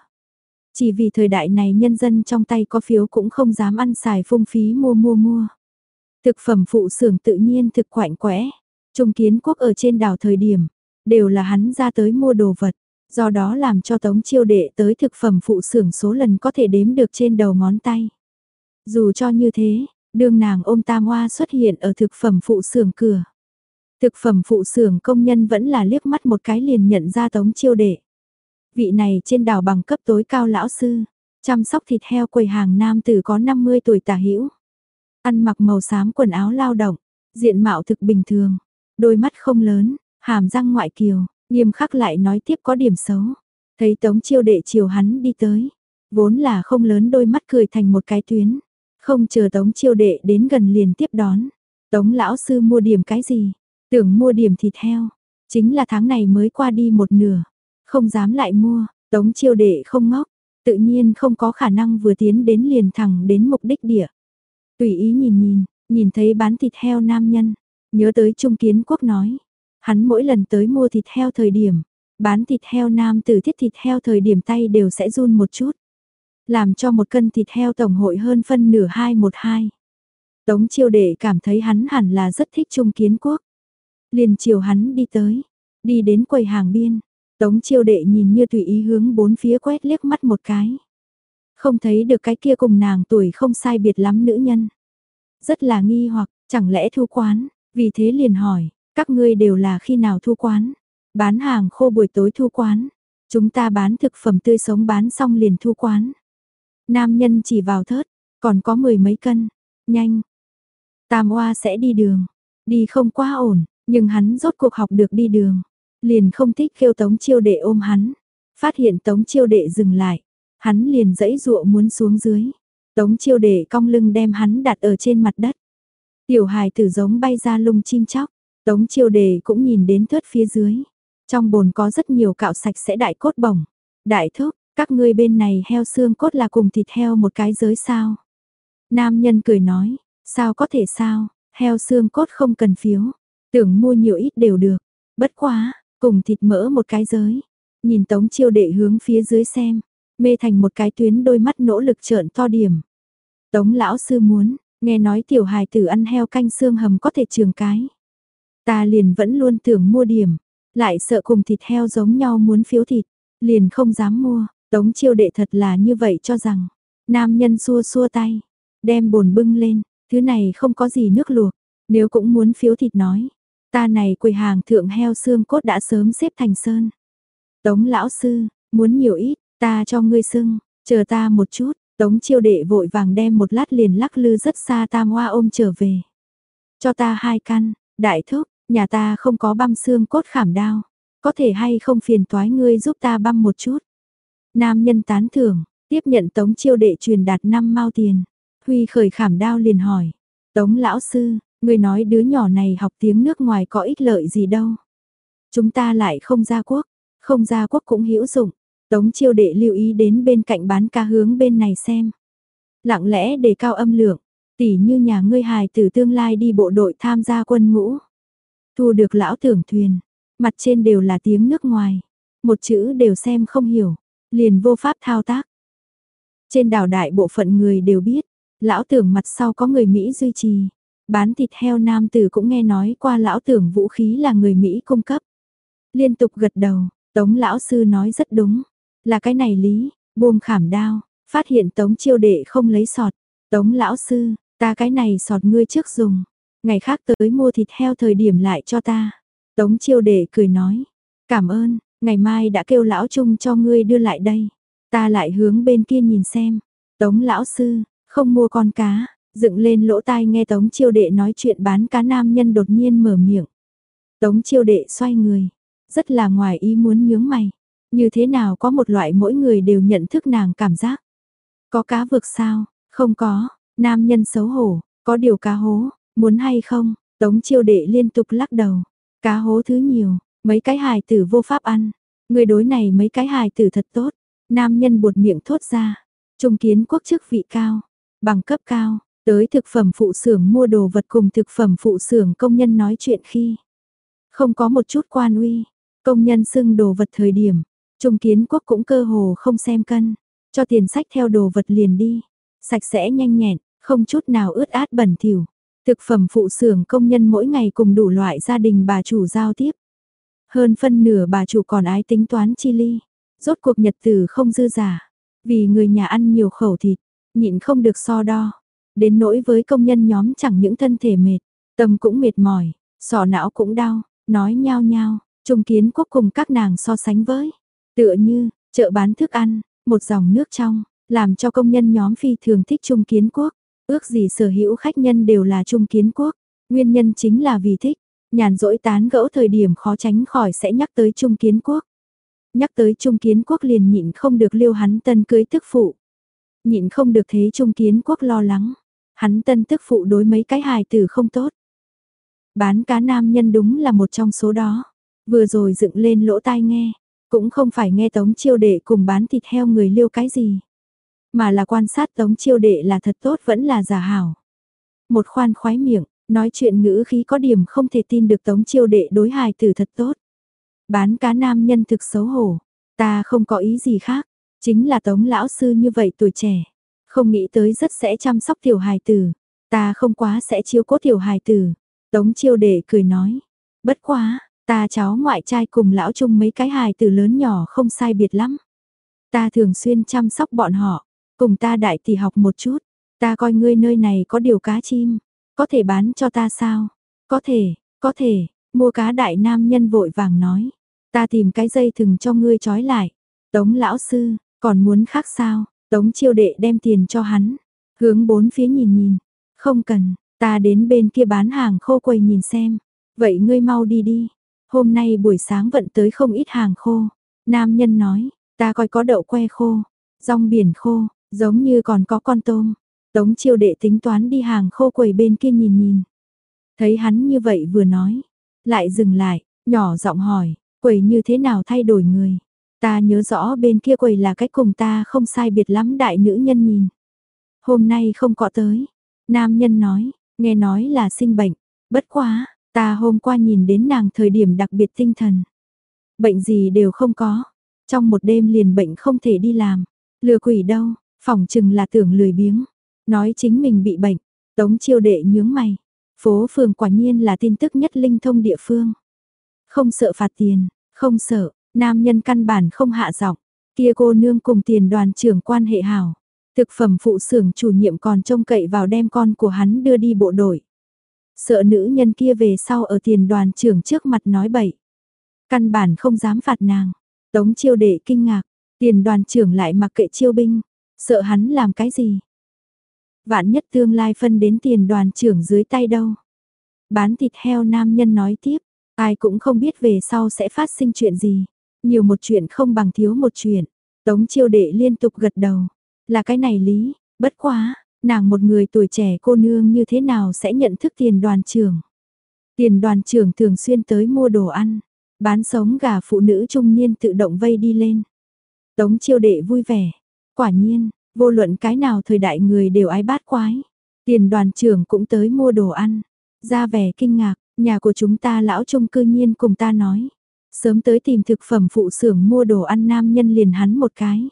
Chỉ vì thời đại này nhân dân trong tay có phiếu cũng không dám ăn xài phung phí mua mua mua. Thực phẩm phụ xưởng tự nhiên thực quạnh quẽ. Trung kiến quốc ở trên đảo thời điểm, đều là hắn ra tới mua đồ vật. Do đó làm cho tống chiêu đệ tới thực phẩm phụ xưởng số lần có thể đếm được trên đầu ngón tay. Dù cho như thế, đường nàng ôm tam hoa xuất hiện ở thực phẩm phụ xưởng cửa. Thực phẩm phụ xưởng công nhân vẫn là liếc mắt một cái liền nhận ra tống chiêu đệ. Vị này trên đảo bằng cấp tối cao lão sư, chăm sóc thịt heo quầy hàng nam tử có 50 tuổi tả hữu Ăn mặc màu xám quần áo lao động, diện mạo thực bình thường, đôi mắt không lớn, hàm răng ngoại kiều, nghiêm khắc lại nói tiếp có điểm xấu. Thấy tống chiêu đệ chiều hắn đi tới, vốn là không lớn đôi mắt cười thành một cái tuyến. Không chờ tống chiêu đệ đến gần liền tiếp đón. Tống lão sư mua điểm cái gì? Tưởng mua điểm thịt heo, chính là tháng này mới qua đi một nửa, không dám lại mua, tống chiêu đệ không ngốc, tự nhiên không có khả năng vừa tiến đến liền thẳng đến mục đích địa. Tùy ý nhìn nhìn, nhìn thấy bán thịt heo nam nhân, nhớ tới Trung Kiến Quốc nói, hắn mỗi lần tới mua thịt heo thời điểm, Bán thịt heo nam từ thiết thịt heo thời điểm tay đều sẽ run một chút. Làm cho một cân thịt heo tổng hội hơn phân nửa hai một hai. Tống chiêu đệ cảm thấy hắn hẳn là rất thích trung kiến quốc. Liền chiều hắn đi tới, đi đến quầy hàng biên. Tống chiêu đệ nhìn như tùy ý hướng bốn phía quét liếc mắt một cái. Không thấy được cái kia cùng nàng tuổi không sai biệt lắm nữ nhân. Rất là nghi hoặc, chẳng lẽ thu quán, vì thế liền hỏi, các ngươi đều là khi nào thu quán? Bán hàng khô buổi tối thu quán. Chúng ta bán thực phẩm tươi sống bán xong liền thu quán. Nam nhân chỉ vào thớt, còn có mười mấy cân. Nhanh. Tam oa sẽ đi đường. Đi không quá ổn, nhưng hắn rốt cuộc học được đi đường. Liền không thích kêu tống chiêu đệ ôm hắn. Phát hiện tống chiêu đệ dừng lại. Hắn liền dẫy dụa muốn xuống dưới. Tống chiêu đệ cong lưng đem hắn đặt ở trên mặt đất. Tiểu hài tử giống bay ra lung chim chóc. Tống chiêu đệ cũng nhìn đến thớt phía dưới. Trong bồn có rất nhiều cạo sạch sẽ đại cốt bổng. Đại thước các ngươi bên này heo xương cốt là cùng thịt heo một cái giới sao? Nam nhân cười nói, sao có thể sao, heo xương cốt không cần phiếu, tưởng mua nhiều ít đều được, bất quá, cùng thịt mỡ một cái giới. Nhìn tống chiêu đệ hướng phía dưới xem, mê thành một cái tuyến đôi mắt nỗ lực trợn to điểm. Tống lão sư muốn, nghe nói tiểu hài tử ăn heo canh xương hầm có thể trường cái. Ta liền vẫn luôn tưởng mua điểm, lại sợ cùng thịt heo giống nhau muốn phiếu thịt, liền không dám mua, tống chiêu đệ thật là như vậy cho rằng. Nam nhân xua xua tay, đem bồn bưng lên, thứ này không có gì nước luộc, nếu cũng muốn phiếu thịt nói. Ta này quầy hàng thượng heo xương cốt đã sớm xếp thành sơn. Tống lão sư, muốn nhiều ít, ta cho ngươi xưng, chờ ta một chút, tống chiêu đệ vội vàng đem một lát liền lắc lư rất xa tam hoa ôm trở về. Cho ta hai căn, đại thúc, Nhà ta không có băm xương cốt khảm đao, có thể hay không phiền toái ngươi giúp ta băm một chút. Nam nhân tán thưởng, tiếp nhận tống chiêu đệ truyền đạt năm mao tiền. Huy khởi khảm đao liền hỏi, tống lão sư, người nói đứa nhỏ này học tiếng nước ngoài có ích lợi gì đâu. Chúng ta lại không ra quốc, không ra quốc cũng hữu dụng. Tống chiêu đệ lưu ý đến bên cạnh bán ca hướng bên này xem. Lặng lẽ đề cao âm lượng, tỉ như nhà ngươi hài tử tương lai đi bộ đội tham gia quân ngũ. Thu được lão tưởng thuyền, mặt trên đều là tiếng nước ngoài, một chữ đều xem không hiểu, liền vô pháp thao tác. Trên đảo đại bộ phận người đều biết, lão tưởng mặt sau có người Mỹ duy trì, bán thịt heo nam tử cũng nghe nói qua lão tưởng vũ khí là người Mỹ cung cấp. Liên tục gật đầu, tống lão sư nói rất đúng, là cái này lý, buông khảm đao, phát hiện tống chiêu đệ không lấy sọt, tống lão sư, ta cái này sọt ngươi trước dùng, Ngày khác tới mua thịt heo thời điểm lại cho ta. Tống chiêu đệ cười nói. Cảm ơn, ngày mai đã kêu lão trung cho ngươi đưa lại đây. Ta lại hướng bên kia nhìn xem. Tống lão sư, không mua con cá, dựng lên lỗ tai nghe tống chiêu đệ nói chuyện bán cá nam nhân đột nhiên mở miệng. Tống chiêu đệ xoay người, rất là ngoài ý muốn nhướng mày. Như thế nào có một loại mỗi người đều nhận thức nàng cảm giác. Có cá vực sao? Không có, nam nhân xấu hổ, có điều cá hố, Muốn hay không, tống chiêu đệ liên tục lắc đầu. Cá hố thứ nhiều, mấy cái hài tử vô pháp ăn. Người đối này mấy cái hài tử thật tốt. Nam nhân buột miệng thốt ra. Trung kiến quốc chức vị cao, bằng cấp cao, tới thực phẩm phụ xưởng mua đồ vật cùng thực phẩm phụ xưởng công nhân nói chuyện khi. Không có một chút quan uy, công nhân xưng đồ vật thời điểm, Trung kiến quốc cũng cơ hồ không xem cân, cho tiền sách theo đồ vật liền đi, sạch sẽ nhanh nhẹn, không chút nào ướt át bẩn thỉu, Thực phẩm phụ xưởng công nhân mỗi ngày cùng đủ loại gia đình bà chủ giao tiếp. Hơn phân nửa bà chủ còn ái tính toán chi ly. Rốt cuộc nhật tử không dư giả. Vì người nhà ăn nhiều khẩu thịt, nhịn không được so đo. Đến nỗi với công nhân nhóm chẳng những thân thể mệt, tâm cũng mệt mỏi, sọ não cũng đau, nói nhao nhao, trung kiến quốc cùng các nàng so sánh với. Tựa như, chợ bán thức ăn, một dòng nước trong, làm cho công nhân nhóm phi thường thích trung kiến quốc. Ước gì sở hữu khách nhân đều là trung kiến quốc, nguyên nhân chính là vì thích, nhàn rỗi tán gẫu thời điểm khó tránh khỏi sẽ nhắc tới trung kiến quốc. Nhắc tới trung kiến quốc liền nhịn không được liêu hắn tân cưới tức phụ. Nhịn không được thế trung kiến quốc lo lắng, hắn tân tức phụ đối mấy cái hài tử không tốt. Bán cá nam nhân đúng là một trong số đó, vừa rồi dựng lên lỗ tai nghe, cũng không phải nghe tống chiêu đệ cùng bán thịt heo người liêu cái gì mà là quan sát tống chiêu đệ là thật tốt vẫn là giả hảo. Một khoan khoái miệng, nói chuyện ngữ khí có điểm không thể tin được tống chiêu đệ đối hài tử thật tốt. Bán cá nam nhân thực xấu hổ. Ta không có ý gì khác. Chính là tống lão sư như vậy tuổi trẻ. Không nghĩ tới rất sẽ chăm sóc tiểu hài tử. Ta không quá sẽ chiếu cố tiểu hài tử. Tống chiêu đệ cười nói. Bất quá, ta cháu ngoại trai cùng lão chung mấy cái hài tử lớn nhỏ không sai biệt lắm. Ta thường xuyên chăm sóc bọn họ. Cùng ta đại tỷ học một chút. Ta coi ngươi nơi này có điều cá chim. Có thể bán cho ta sao? Có thể, có thể, mua cá đại nam nhân vội vàng nói. Ta tìm cái dây thừng cho ngươi trói lại. Tống lão sư, còn muốn khác sao? Tống chiêu đệ đem tiền cho hắn. Hướng bốn phía nhìn nhìn. Không cần, ta đến bên kia bán hàng khô quầy nhìn xem. Vậy ngươi mau đi đi. Hôm nay buổi sáng vận tới không ít hàng khô. Nam nhân nói, ta coi có đậu que khô, rong biển khô, giống như còn có con tôm. Tống chiêu đệ tính toán đi hàng khô quầy bên kia nhìn nhìn. Thấy hắn như vậy vừa nói, lại dừng lại, nhỏ giọng hỏi, quầy như thế nào thay đổi người. Ta nhớ rõ bên kia quầy là cách cùng ta không sai biệt lắm đại nữ nhân nhìn. Hôm nay không có tới. Nam nhân nói, nghe nói là sinh bệnh. Bất quá, ta hôm qua nhìn đến nàng thời điểm đặc biệt tinh thần. Bệnh gì đều không có. Trong một đêm liền bệnh không thể đi làm. Lừa quỷ đâu, phòng chừng là tưởng lười biếng. Nói chính mình bị bệnh. Tống chiêu đệ nhướng mày. Phố phường quả nhiên là tin tức nhất linh thông địa phương. Không sợ phạt tiền, không sợ, nam nhân căn bản không hạ giọng. Kia cô nương cùng tiền đoàn trưởng quan hệ hảo. Thực phẩm phụ xưởng chủ nhiệm còn trông cậy vào đem con của hắn đưa đi bộ đội. Sợ nữ nhân kia về sau ở tiền đoàn trưởng trước mặt nói bậy. Căn bản không dám phạt nàng. Tống chiêu đệ kinh ngạc, tiền đoàn trưởng lại mặc kệ chiêu binh. Sợ hắn làm cái gì? Vạn nhất tương lai phân đến tiền đoàn trưởng dưới tay đâu. Bán thịt heo nam nhân nói tiếp, ai cũng không biết về sau sẽ phát sinh chuyện gì. Nhiều một chuyện không bằng thiếu một chuyện. Tống chiêu đệ liên tục gật đầu. Là cái này lý, bất quá, nàng một người tuổi trẻ cô nương như thế nào sẽ nhận thức tiền đoàn trưởng. Tiền đoàn trưởng thường xuyên tới mua đồ ăn, bán sống gà phụ nữ trung niên tự động vây đi lên. Tống chiêu đệ vui vẻ, quả nhiên, Vô luận cái nào thời đại người đều ái bát quái. Tiền đoàn trưởng cũng tới mua đồ ăn. Ra vẻ kinh ngạc, nhà của chúng ta lão trung cư nhiên cùng ta nói. Sớm tới tìm thực phẩm phụ xưởng mua đồ ăn nam nhân liền hắn một cái.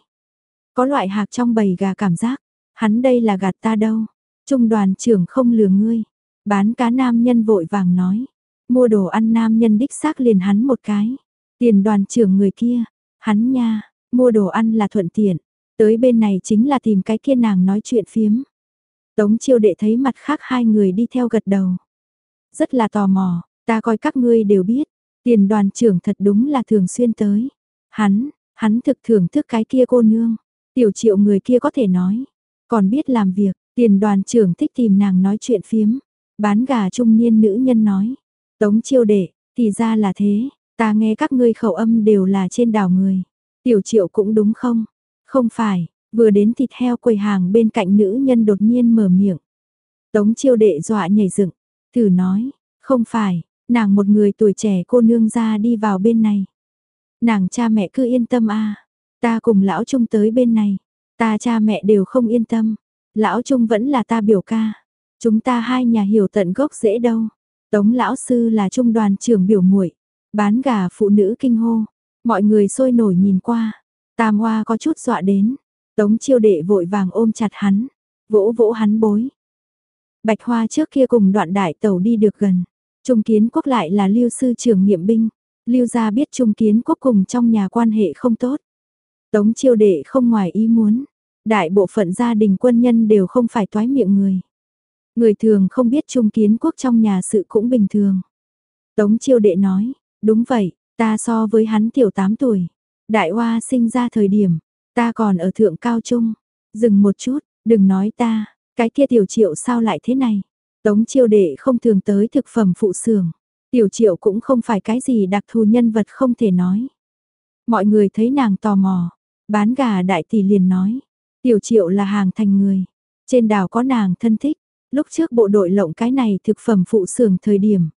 Có loại hạc trong bầy gà cảm giác. Hắn đây là gạt ta đâu. Trung đoàn trưởng không lừa ngươi. Bán cá nam nhân vội vàng nói. Mua đồ ăn nam nhân đích xác liền hắn một cái. Tiền đoàn trưởng người kia. Hắn nha, mua đồ ăn là thuận tiện. Tới bên này chính là tìm cái kia nàng nói chuyện phiếm. Tống chiêu đệ thấy mặt khác hai người đi theo gật đầu. Rất là tò mò, ta coi các ngươi đều biết, tiền đoàn trưởng thật đúng là thường xuyên tới. Hắn, hắn thực thưởng thức cái kia cô nương, tiểu triệu người kia có thể nói. Còn biết làm việc, tiền đoàn trưởng thích tìm nàng nói chuyện phiếm. Bán gà trung niên nữ nhân nói. Tống chiêu đệ, thì ra là thế, ta nghe các ngươi khẩu âm đều là trên đảo người. Tiểu triệu cũng đúng không? Không phải, vừa đến thịt heo quầy hàng bên cạnh nữ nhân đột nhiên mở miệng. Tống chiêu đệ dọa nhảy dựng, thử nói, không phải, nàng một người tuổi trẻ cô nương ra đi vào bên này. Nàng cha mẹ cứ yên tâm a ta cùng lão trung tới bên này, ta cha mẹ đều không yên tâm, lão trung vẫn là ta biểu ca. Chúng ta hai nhà hiểu tận gốc dễ đâu. Tống lão sư là trung đoàn trưởng biểu muội, bán gà phụ nữ kinh hô. Mọi người sôi nổi nhìn qua, Tam Hoa có chút dọa đến, Tống chiêu đệ vội vàng ôm chặt hắn, vỗ vỗ hắn bối. Bạch Hoa trước kia cùng đoạn đại tàu đi được gần, Trung Kiến Quốc lại là lưu sư trưởng nghiệm binh, lưu gia biết Trung Kiến Quốc cùng trong nhà quan hệ không tốt. Tống chiêu đệ không ngoài ý muốn, đại bộ phận gia đình quân nhân đều không phải toái miệng người. Người thường không biết Trung Kiến Quốc trong nhà sự cũng bình thường. Tống chiêu đệ nói, đúng vậy, ta so với hắn tiểu 8 tuổi. Đại Hoa sinh ra thời điểm, ta còn ở thượng cao trung. Dừng một chút, đừng nói ta, cái kia tiểu triệu sao lại thế này. Tống chiêu đệ không thường tới thực phẩm phụ xưởng. Tiểu triệu cũng không phải cái gì đặc thù nhân vật không thể nói. Mọi người thấy nàng tò mò, bán gà đại tỷ liền nói. Tiểu triệu là hàng thành người. Trên đảo có nàng thân thích, lúc trước bộ đội lộng cái này thực phẩm phụ xưởng thời điểm.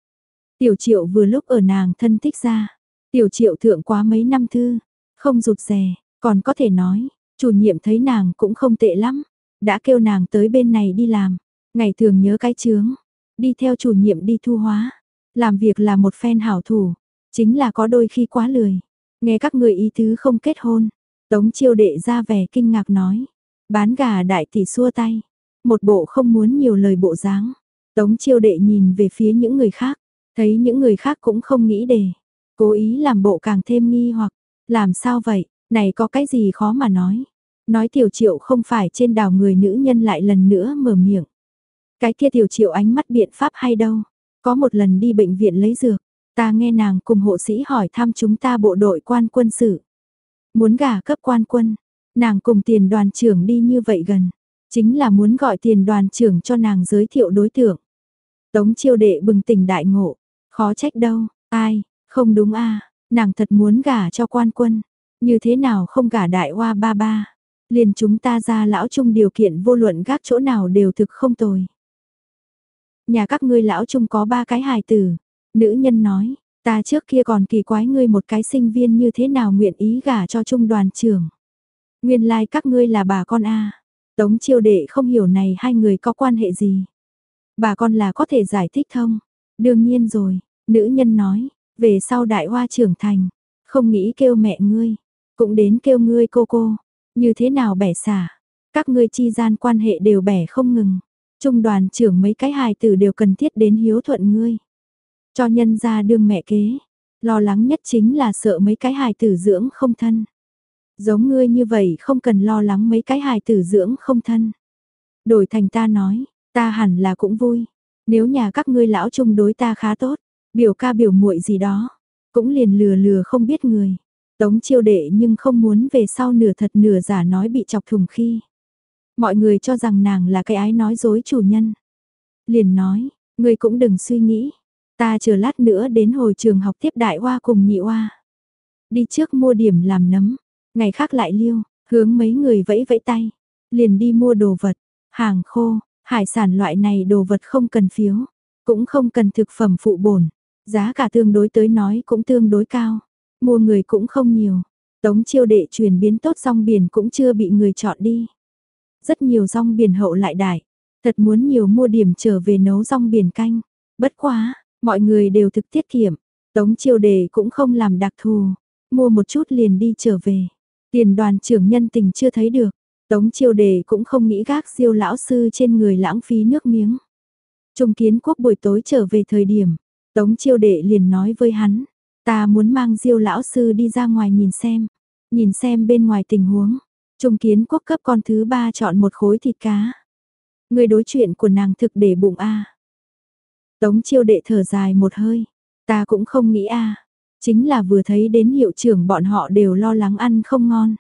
Tiểu triệu vừa lúc ở nàng thân thích ra. Tiểu triệu thượng quá mấy năm thư, không rụt rè, còn có thể nói, chủ nhiệm thấy nàng cũng không tệ lắm, đã kêu nàng tới bên này đi làm, ngày thường nhớ cái chướng, đi theo chủ nhiệm đi thu hóa, làm việc là một phen hảo thủ, Chính là có đôi khi quá lười. Nghe các người ý tứ không kết hôn. Tống chiêu đệ ra vẻ kinh ngạc nói. Bán gà đại tỷ xua tay. Một bộ không muốn nhiều lời bộ dáng. Tống chiêu đệ nhìn về phía những người khác. Thấy những người khác cũng không nghĩ đề. Cố ý làm bộ càng thêm nghi hoặc. Làm sao vậy? Này có cái gì khó mà nói. Nói tiểu triệu không phải trên đảo người nữ nhân lại lần nữa mở miệng. Cái kia tiểu triệu ánh mắt biện pháp hay đâu. Có một lần đi bệnh viện lấy dược. Ta nghe nàng cùng hộ sĩ hỏi thăm chúng ta bộ đội quan quân sự. Muốn gả cấp quan quân. Nàng cùng tiền đoàn trưởng đi như vậy gần. Chính là muốn gọi tiền đoàn trưởng cho nàng giới thiệu đối tượng. Tống chiêu đệ bừng tỉnh đại ngộ. Khó trách đâu. Ai, không đúng a Nàng thật muốn gả cho quan quân. Như thế nào không gả đại hoa ba ba. Liền chúng ta ra lão trung điều kiện vô luận gác chỗ nào đều thực không tồi. Nhà các ngươi lão trung có ba cái hài tử. Nữ nhân nói, ta trước kia còn kỳ quái ngươi một cái sinh viên như thế nào nguyện ý gả cho trung đoàn trưởng. Nguyên lai like các ngươi là bà con A. Tống chiêu đệ không hiểu này hai người có quan hệ gì. Bà con là có thể giải thích không Đương nhiên rồi, nữ nhân nói, về sau đại hoa trưởng thành, không nghĩ kêu mẹ ngươi, cũng đến kêu ngươi cô cô, như thế nào bẻ xả, các ngươi chi gian quan hệ đều bẻ không ngừng. Trung đoàn trưởng mấy cái hài tử đều cần thiết đến hiếu thuận ngươi. Cho nhân ra đương mẹ kế, lo lắng nhất chính là sợ mấy cái hài tử dưỡng không thân. Giống ngươi như vậy không cần lo lắng mấy cái hài tử dưỡng không thân. Đổi thành ta nói, ta hẳn là cũng vui. Nếu nhà các ngươi lão trung đối ta khá tốt, biểu ca biểu muội gì đó, cũng liền lừa lừa không biết người. Tống chiêu đệ nhưng không muốn về sau nửa thật nửa giả nói bị chọc thùng khi. Mọi người cho rằng nàng là cái ái nói dối chủ nhân. Liền nói, ngươi cũng đừng suy nghĩ. Ta chờ lát nữa đến hồi trường học tiếp đại hoa cùng nhị hoa. Đi trước mua điểm làm nấm, ngày khác lại liêu, hướng mấy người vẫy vẫy tay. Liền đi mua đồ vật, hàng khô, hải sản loại này đồ vật không cần phiếu, cũng không cần thực phẩm phụ bổn. Giá cả tương đối tới nói cũng tương đối cao, mua người cũng không nhiều. Tống chiêu đệ chuyển biến tốt rong biển cũng chưa bị người chọn đi. Rất nhiều rong biển hậu lại đại, thật muốn nhiều mua điểm trở về nấu rong biển canh. Bất quá, mọi người đều thực tiết kiệm, tống chiêu đề cũng không làm đặc thù, mua một chút liền đi trở về. Tiền đoàn trưởng nhân tình chưa thấy được, tống chiêu đề cũng không nghĩ gác siêu lão sư trên người lãng phí nước miếng. Trung kiến quốc buổi tối trở về thời điểm, tống chiêu đệ liền nói với hắn, ta muốn mang diêu lão sư đi ra ngoài nhìn xem, nhìn xem bên ngoài tình huống. Trung kiến quốc cấp con thứ ba chọn một khối thịt cá. Người đối chuyện của nàng thực để bụng a. Tống chiêu đệ thở dài một hơi, ta cũng không nghĩ a. Chính là vừa thấy đến hiệu trưởng bọn họ đều lo lắng ăn không ngon.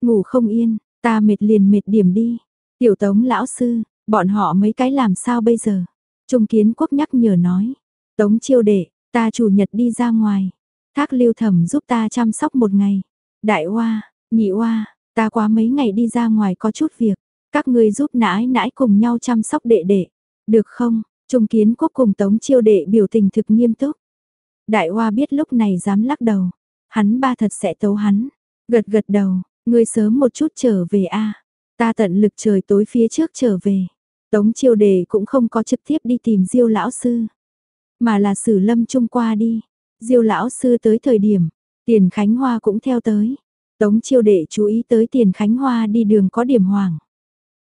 Ngủ không yên, ta mệt liền mệt điểm đi. Tiểu tống lão sư, bọn họ mấy cái làm sao bây giờ? Trung kiến quốc nhắc nhở nói. Tống chiêu đệ, ta chủ nhật đi ra ngoài. Thác lưu thẩm giúp ta chăm sóc một ngày. Đại hoa, nhị hoa, ta quá mấy ngày đi ra ngoài có chút việc. Các ngươi giúp nãi nãi cùng nhau chăm sóc đệ đệ. Được không? Trung kiến quốc cùng tống chiêu đệ biểu tình thực nghiêm túc. Đại hoa biết lúc này dám lắc đầu. Hắn ba thật sẽ tấu hắn. Gật gật đầu, ngươi sớm một chút trở về a Ta tận lực trời tối phía trước trở về. Tống chiêu đề cũng không có trực tiếp đi tìm diêu lão sư. Mà là sử lâm trung qua đi. Diêu lão sư tới thời điểm, tiền khánh hoa cũng theo tới. Tống chiêu đệ chú ý tới tiền khánh hoa đi đường có điểm hoàng.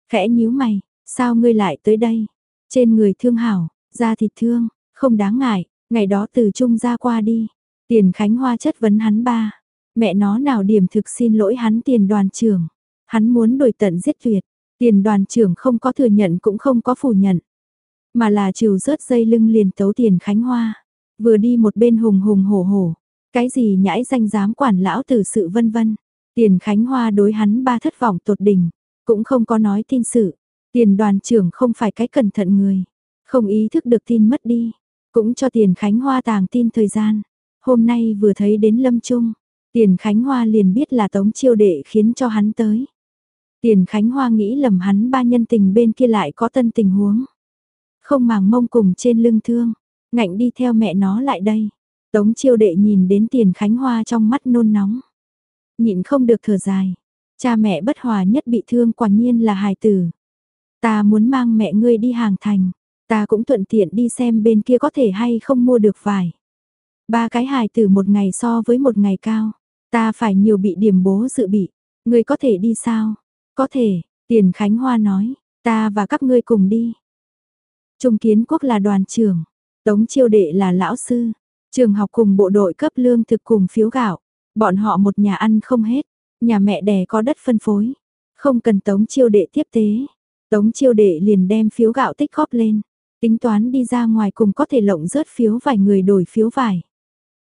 Khẽ nhíu mày, sao ngươi lại tới đây? Trên người thương hảo, da thịt thương, không đáng ngại, ngày đó từ trung ra qua đi. Tiền khánh hoa chất vấn hắn ba. Mẹ nó nào điểm thực xin lỗi hắn tiền đoàn trưởng. Hắn muốn đổi tận giết tuyệt. Tiền đoàn trưởng không có thừa nhận cũng không có phủ nhận. Mà là trừ rớt dây lưng liền tấu tiền khánh hoa. Vừa đi một bên hùng hùng hổ hổ. Cái gì nhãi danh dám quản lão tử sự vân vân. Tiền khánh hoa đối hắn ba thất vọng tột đỉnh. Cũng không có nói tin sự. Tiền đoàn trưởng không phải cái cẩn thận người. Không ý thức được tin mất đi. Cũng cho tiền khánh hoa tàng tin thời gian. Hôm nay vừa thấy đến lâm trung. Tiền khánh hoa liền biết là tống chiêu đệ khiến cho hắn tới. Tiền Khánh Hoa nghĩ lầm hắn ba nhân tình bên kia lại có tân tình huống. Không màng mông cùng trên lưng thương, ngạnh đi theo mẹ nó lại đây. Tống chiêu đệ nhìn đến tiền Khánh Hoa trong mắt nôn nóng. Nhịn không được thở dài. Cha mẹ bất hòa nhất bị thương quả nhiên là hài tử. Ta muốn mang mẹ ngươi đi hàng thành. Ta cũng thuận tiện đi xem bên kia có thể hay không mua được vải. Ba cái hài tử một ngày so với một ngày cao. Ta phải nhiều bị điểm bố dự bị. Ngươi có thể đi sao? Có thể, Tiền Khánh Hoa nói, ta và các ngươi cùng đi. Trung Kiến Quốc là đoàn trưởng, Tống Chiêu Đệ là lão sư, trường học cùng bộ đội cấp lương thực cùng phiếu gạo, bọn họ một nhà ăn không hết, nhà mẹ đẻ có đất phân phối, không cần Tống Chiêu Đệ tiếp tế. Tống Chiêu Đệ liền đem phiếu gạo tích góp lên, tính toán đi ra ngoài cùng có thể lộng rớt phiếu vài người đổi phiếu vải.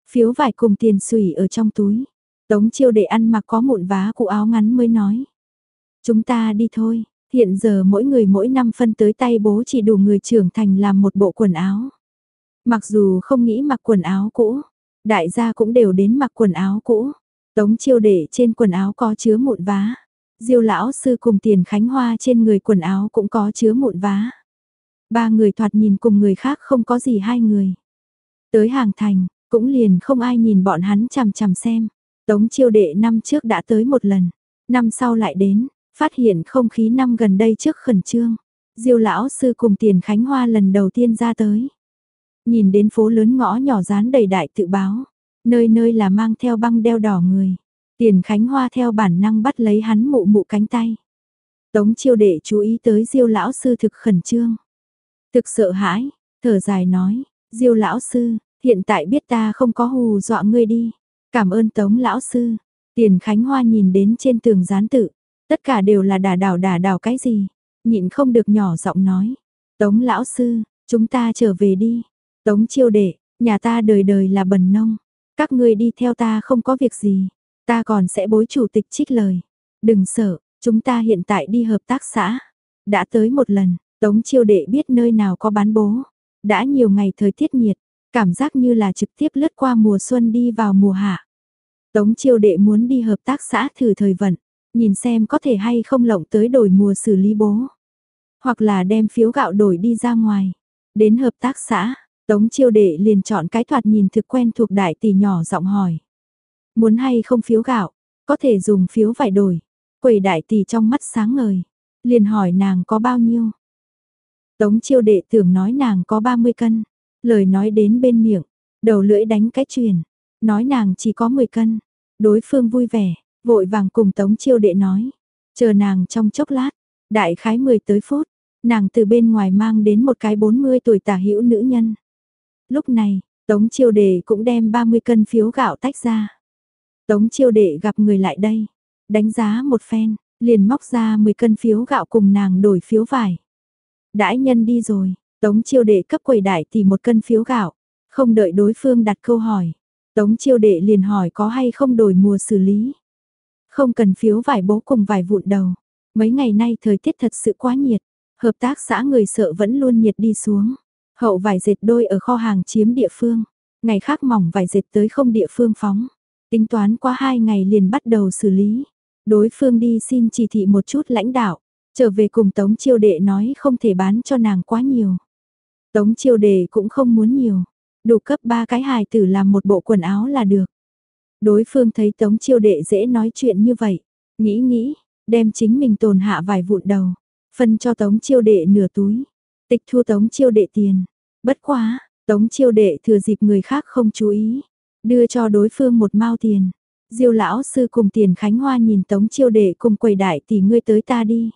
Phiếu vải cùng tiền sủi ở trong túi. Tống Chiêu Đệ ăn mặc có mụn vá cụ áo ngắn mới nói. Chúng ta đi thôi, hiện giờ mỗi người mỗi năm phân tới tay bố chỉ đủ người trưởng thành làm một bộ quần áo. Mặc dù không nghĩ mặc quần áo cũ, đại gia cũng đều đến mặc quần áo cũ. Tống chiêu để trên quần áo có chứa mụn vá. Diêu lão sư cùng tiền khánh hoa trên người quần áo cũng có chứa mụn vá. Ba người thoạt nhìn cùng người khác không có gì hai người. Tới hàng thành, cũng liền không ai nhìn bọn hắn chằm chằm xem. Tống chiêu đệ năm trước đã tới một lần, năm sau lại đến, Phát hiện không khí năm gần đây trước khẩn trương. Diêu lão sư cùng tiền khánh hoa lần đầu tiên ra tới. Nhìn đến phố lớn ngõ nhỏ dán đầy đại tự báo. Nơi nơi là mang theo băng đeo đỏ người. Tiền khánh hoa theo bản năng bắt lấy hắn mụ mụ cánh tay. Tống chiêu đệ chú ý tới diêu lão sư thực khẩn trương. Thực sợ hãi, thở dài nói, diêu lão sư, hiện tại biết ta không có hù dọa ngươi đi. Cảm ơn tống lão sư. Tiền khánh hoa nhìn đến trên tường gián tự, Tất cả đều là đà đảo đà đảo cái gì? Nhịn không được nhỏ giọng nói. Tống lão sư, chúng ta trở về đi. Tống chiêu đệ, nhà ta đời đời là bần nông. Các ngươi đi theo ta không có việc gì. Ta còn sẽ bối chủ tịch trích lời. Đừng sợ, chúng ta hiện tại đi hợp tác xã. Đã tới một lần, Tống chiêu đệ biết nơi nào có bán bố. Đã nhiều ngày thời tiết nhiệt, cảm giác như là trực tiếp lướt qua mùa xuân đi vào mùa hạ. Tống chiêu đệ muốn đi hợp tác xã thử thời vận, nhìn xem có thể hay không lộng tới đổi mùa xử lý bố. Hoặc là đem phiếu gạo đổi đi ra ngoài. Đến hợp tác xã, Tống chiêu đệ liền chọn cái thoạt nhìn thực quen thuộc đại tỷ nhỏ giọng hỏi. Muốn hay không phiếu gạo, có thể dùng phiếu vải đổi. Quầy đại tỷ trong mắt sáng ngời, liền hỏi nàng có bao nhiêu. Tống chiêu đệ tưởng nói nàng có 30 cân, lời nói đến bên miệng, đầu lưỡi đánh cái truyền, nói nàng chỉ có 10 cân. Đối phương vui vẻ, Vội vàng cùng Tống Chiêu Đệ nói, chờ nàng trong chốc lát, đại khái 10 tới phút, nàng từ bên ngoài mang đến một cái 40 tuổi tả hữu nữ nhân. Lúc này, Tống Chiêu Đệ cũng đem 30 cân phiếu gạo tách ra. Tống Chiêu Đệ gặp người lại đây, đánh giá một phen, liền móc ra 10 cân phiếu gạo cùng nàng đổi phiếu vải. Đãi nhân đi rồi, Tống Chiêu Đệ cấp quầy đại thì một cân phiếu gạo, không đợi đối phương đặt câu hỏi. Tống Chiêu Đệ liền hỏi có hay không đổi mùa xử lý. Không cần phiếu vải bố cùng vải vụn đầu. Mấy ngày nay thời tiết thật sự quá nhiệt. Hợp tác xã người sợ vẫn luôn nhiệt đi xuống. Hậu vải dệt đôi ở kho hàng chiếm địa phương. Ngày khác mỏng vải dệt tới không địa phương phóng. Tính toán qua hai ngày liền bắt đầu xử lý. Đối phương đi xin chỉ thị một chút lãnh đạo. Trở về cùng Tống Chiêu Đệ nói không thể bán cho nàng quá nhiều. Tống Chiêu Đệ cũng không muốn nhiều. Đủ cấp ba cái hài tử làm một bộ quần áo là được. Đối phương thấy Tống Chiêu Đệ dễ nói chuyện như vậy, nghĩ nghĩ, đem chính mình tồn hạ vài vụn đầu, phân cho Tống Chiêu Đệ nửa túi, tịch thu Tống Chiêu Đệ tiền. Bất quá, Tống Chiêu Đệ thừa dịp người khác không chú ý, đưa cho đối phương một mao tiền. Diêu lão sư cùng tiền Khánh Hoa nhìn Tống Chiêu Đệ cùng quầy đại tỷ ngươi tới ta đi.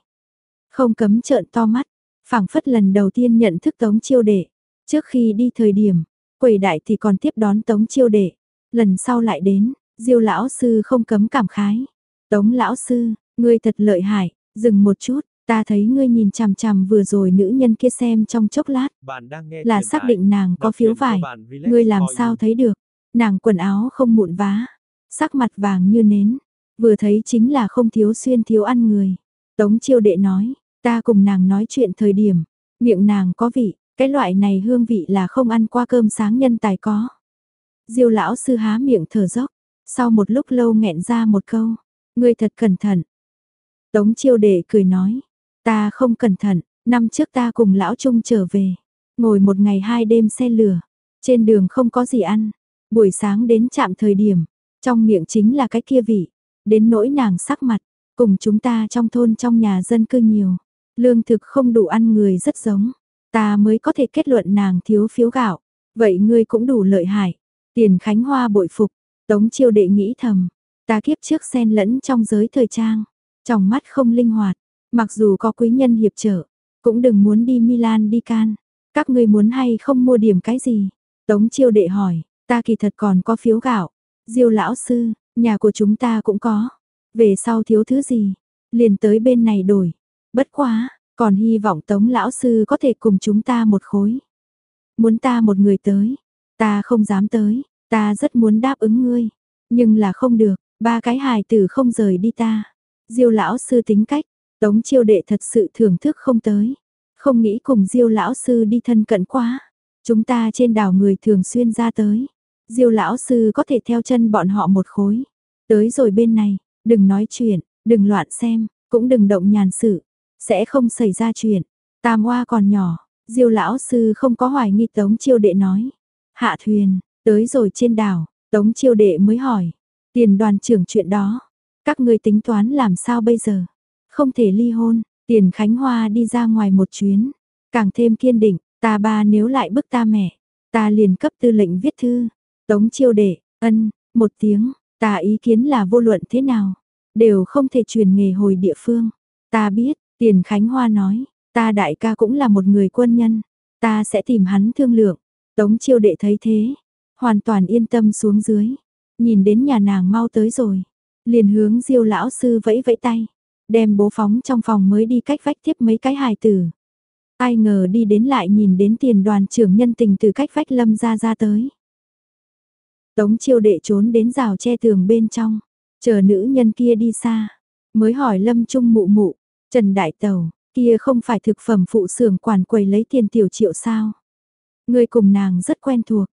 Không cấm trợn to mắt, phảng phất lần đầu tiên nhận thức Tống Chiêu Đệ. Trước khi đi thời điểm, quầy đại thì còn tiếp đón Tống Chiêu Đệ. Lần sau lại đến, Diêu lão sư không cấm cảm khái. Tống lão sư, ngươi thật lợi hại, dừng một chút, ta thấy ngươi nhìn chằm chằm vừa rồi nữ nhân kia xem trong chốc lát. Là xác định nàng có phiếu vải, ngươi làm sao thấy được, nàng quần áo không mụn vá, sắc mặt vàng như nến, vừa thấy chính là không thiếu xuyên thiếu ăn người. Tống chiêu đệ nói, ta cùng nàng nói chuyện thời điểm, miệng nàng có vị, cái loại này hương vị là không ăn qua cơm sáng nhân tài có. Diêu lão sư há miệng thở dốc, sau một lúc lâu nghẹn ra một câu, ngươi thật cẩn thận. Tống chiêu đệ cười nói, ta không cẩn thận, năm trước ta cùng lão trung trở về, ngồi một ngày hai đêm xe lửa, trên đường không có gì ăn, buổi sáng đến chạm thời điểm, trong miệng chính là cái kia vị, đến nỗi nàng sắc mặt, cùng chúng ta trong thôn trong nhà dân cư nhiều, lương thực không đủ ăn người rất giống, ta mới có thể kết luận nàng thiếu phiếu gạo, vậy ngươi cũng đủ lợi hại. Tiền Khánh Hoa bội phục, Tống chiêu đệ nghĩ thầm, ta kiếp trước xen lẫn trong giới thời trang, trong mắt không linh hoạt, mặc dù có quý nhân hiệp trợ, cũng đừng muốn đi Milan đi can. Các ngươi muốn hay không mua điểm cái gì? Tống chiêu đệ hỏi, ta kỳ thật còn có phiếu gạo. Diêu lão sư, nhà của chúng ta cũng có. Về sau thiếu thứ gì? Liền tới bên này đổi. Bất quá, còn hy vọng tống lão sư có thể cùng chúng ta một khối. Muốn ta một người tới. Ta không dám tới. Ta rất muốn đáp ứng ngươi. Nhưng là không được. Ba cái hài tử không rời đi ta. Diêu lão sư tính cách. Tống chiêu đệ thật sự thưởng thức không tới. Không nghĩ cùng Diêu lão sư đi thân cận quá. Chúng ta trên đảo người thường xuyên ra tới. Diêu lão sư có thể theo chân bọn họ một khối. Tới rồi bên này, đừng nói chuyện, đừng loạn xem, cũng đừng động nhàn sự. Sẽ không xảy ra chuyện. Tam hoa còn nhỏ, Diêu lão sư không có hoài nghi Tống chiêu đệ nói. Hạ thuyền, tới rồi trên đảo, Tống chiêu đệ mới hỏi. Tiền đoàn trưởng chuyện đó, các người tính toán làm sao bây giờ? Không thể ly hôn, tiền Khánh Hoa đi ra ngoài một chuyến. Càng thêm kiên định, ta ba nếu lại bức ta mẹ, ta liền cấp tư lệnh viết thư. Tống chiêu đệ, ân, một tiếng, ta ý kiến là vô luận thế nào, đều không thể truyền nghề hồi địa phương. Ta biết, tiền Khánh Hoa nói, ta đại ca cũng là một người quân nhân, ta sẽ tìm hắn thương lượng. Tống chiêu đệ thấy thế, hoàn toàn yên tâm xuống dưới, nhìn đến nhà nàng mau tới rồi, liền hướng diêu lão sư vẫy vẫy tay, đem bố phóng trong phòng mới đi cách vách tiếp mấy cái hài tử. Ai ngờ đi đến lại nhìn đến tiền đoàn trưởng nhân tình từ cách vách lâm ra ra tới. Tống chiêu đệ trốn đến rào che tường bên trong, chờ nữ nhân kia đi xa, mới hỏi lâm trung mụ mụ, Trần Đại Tàu, kia không phải thực phẩm phụ xưởng quản quầy lấy tiền tiểu triệu sao. Người cùng nàng rất quen thuộc,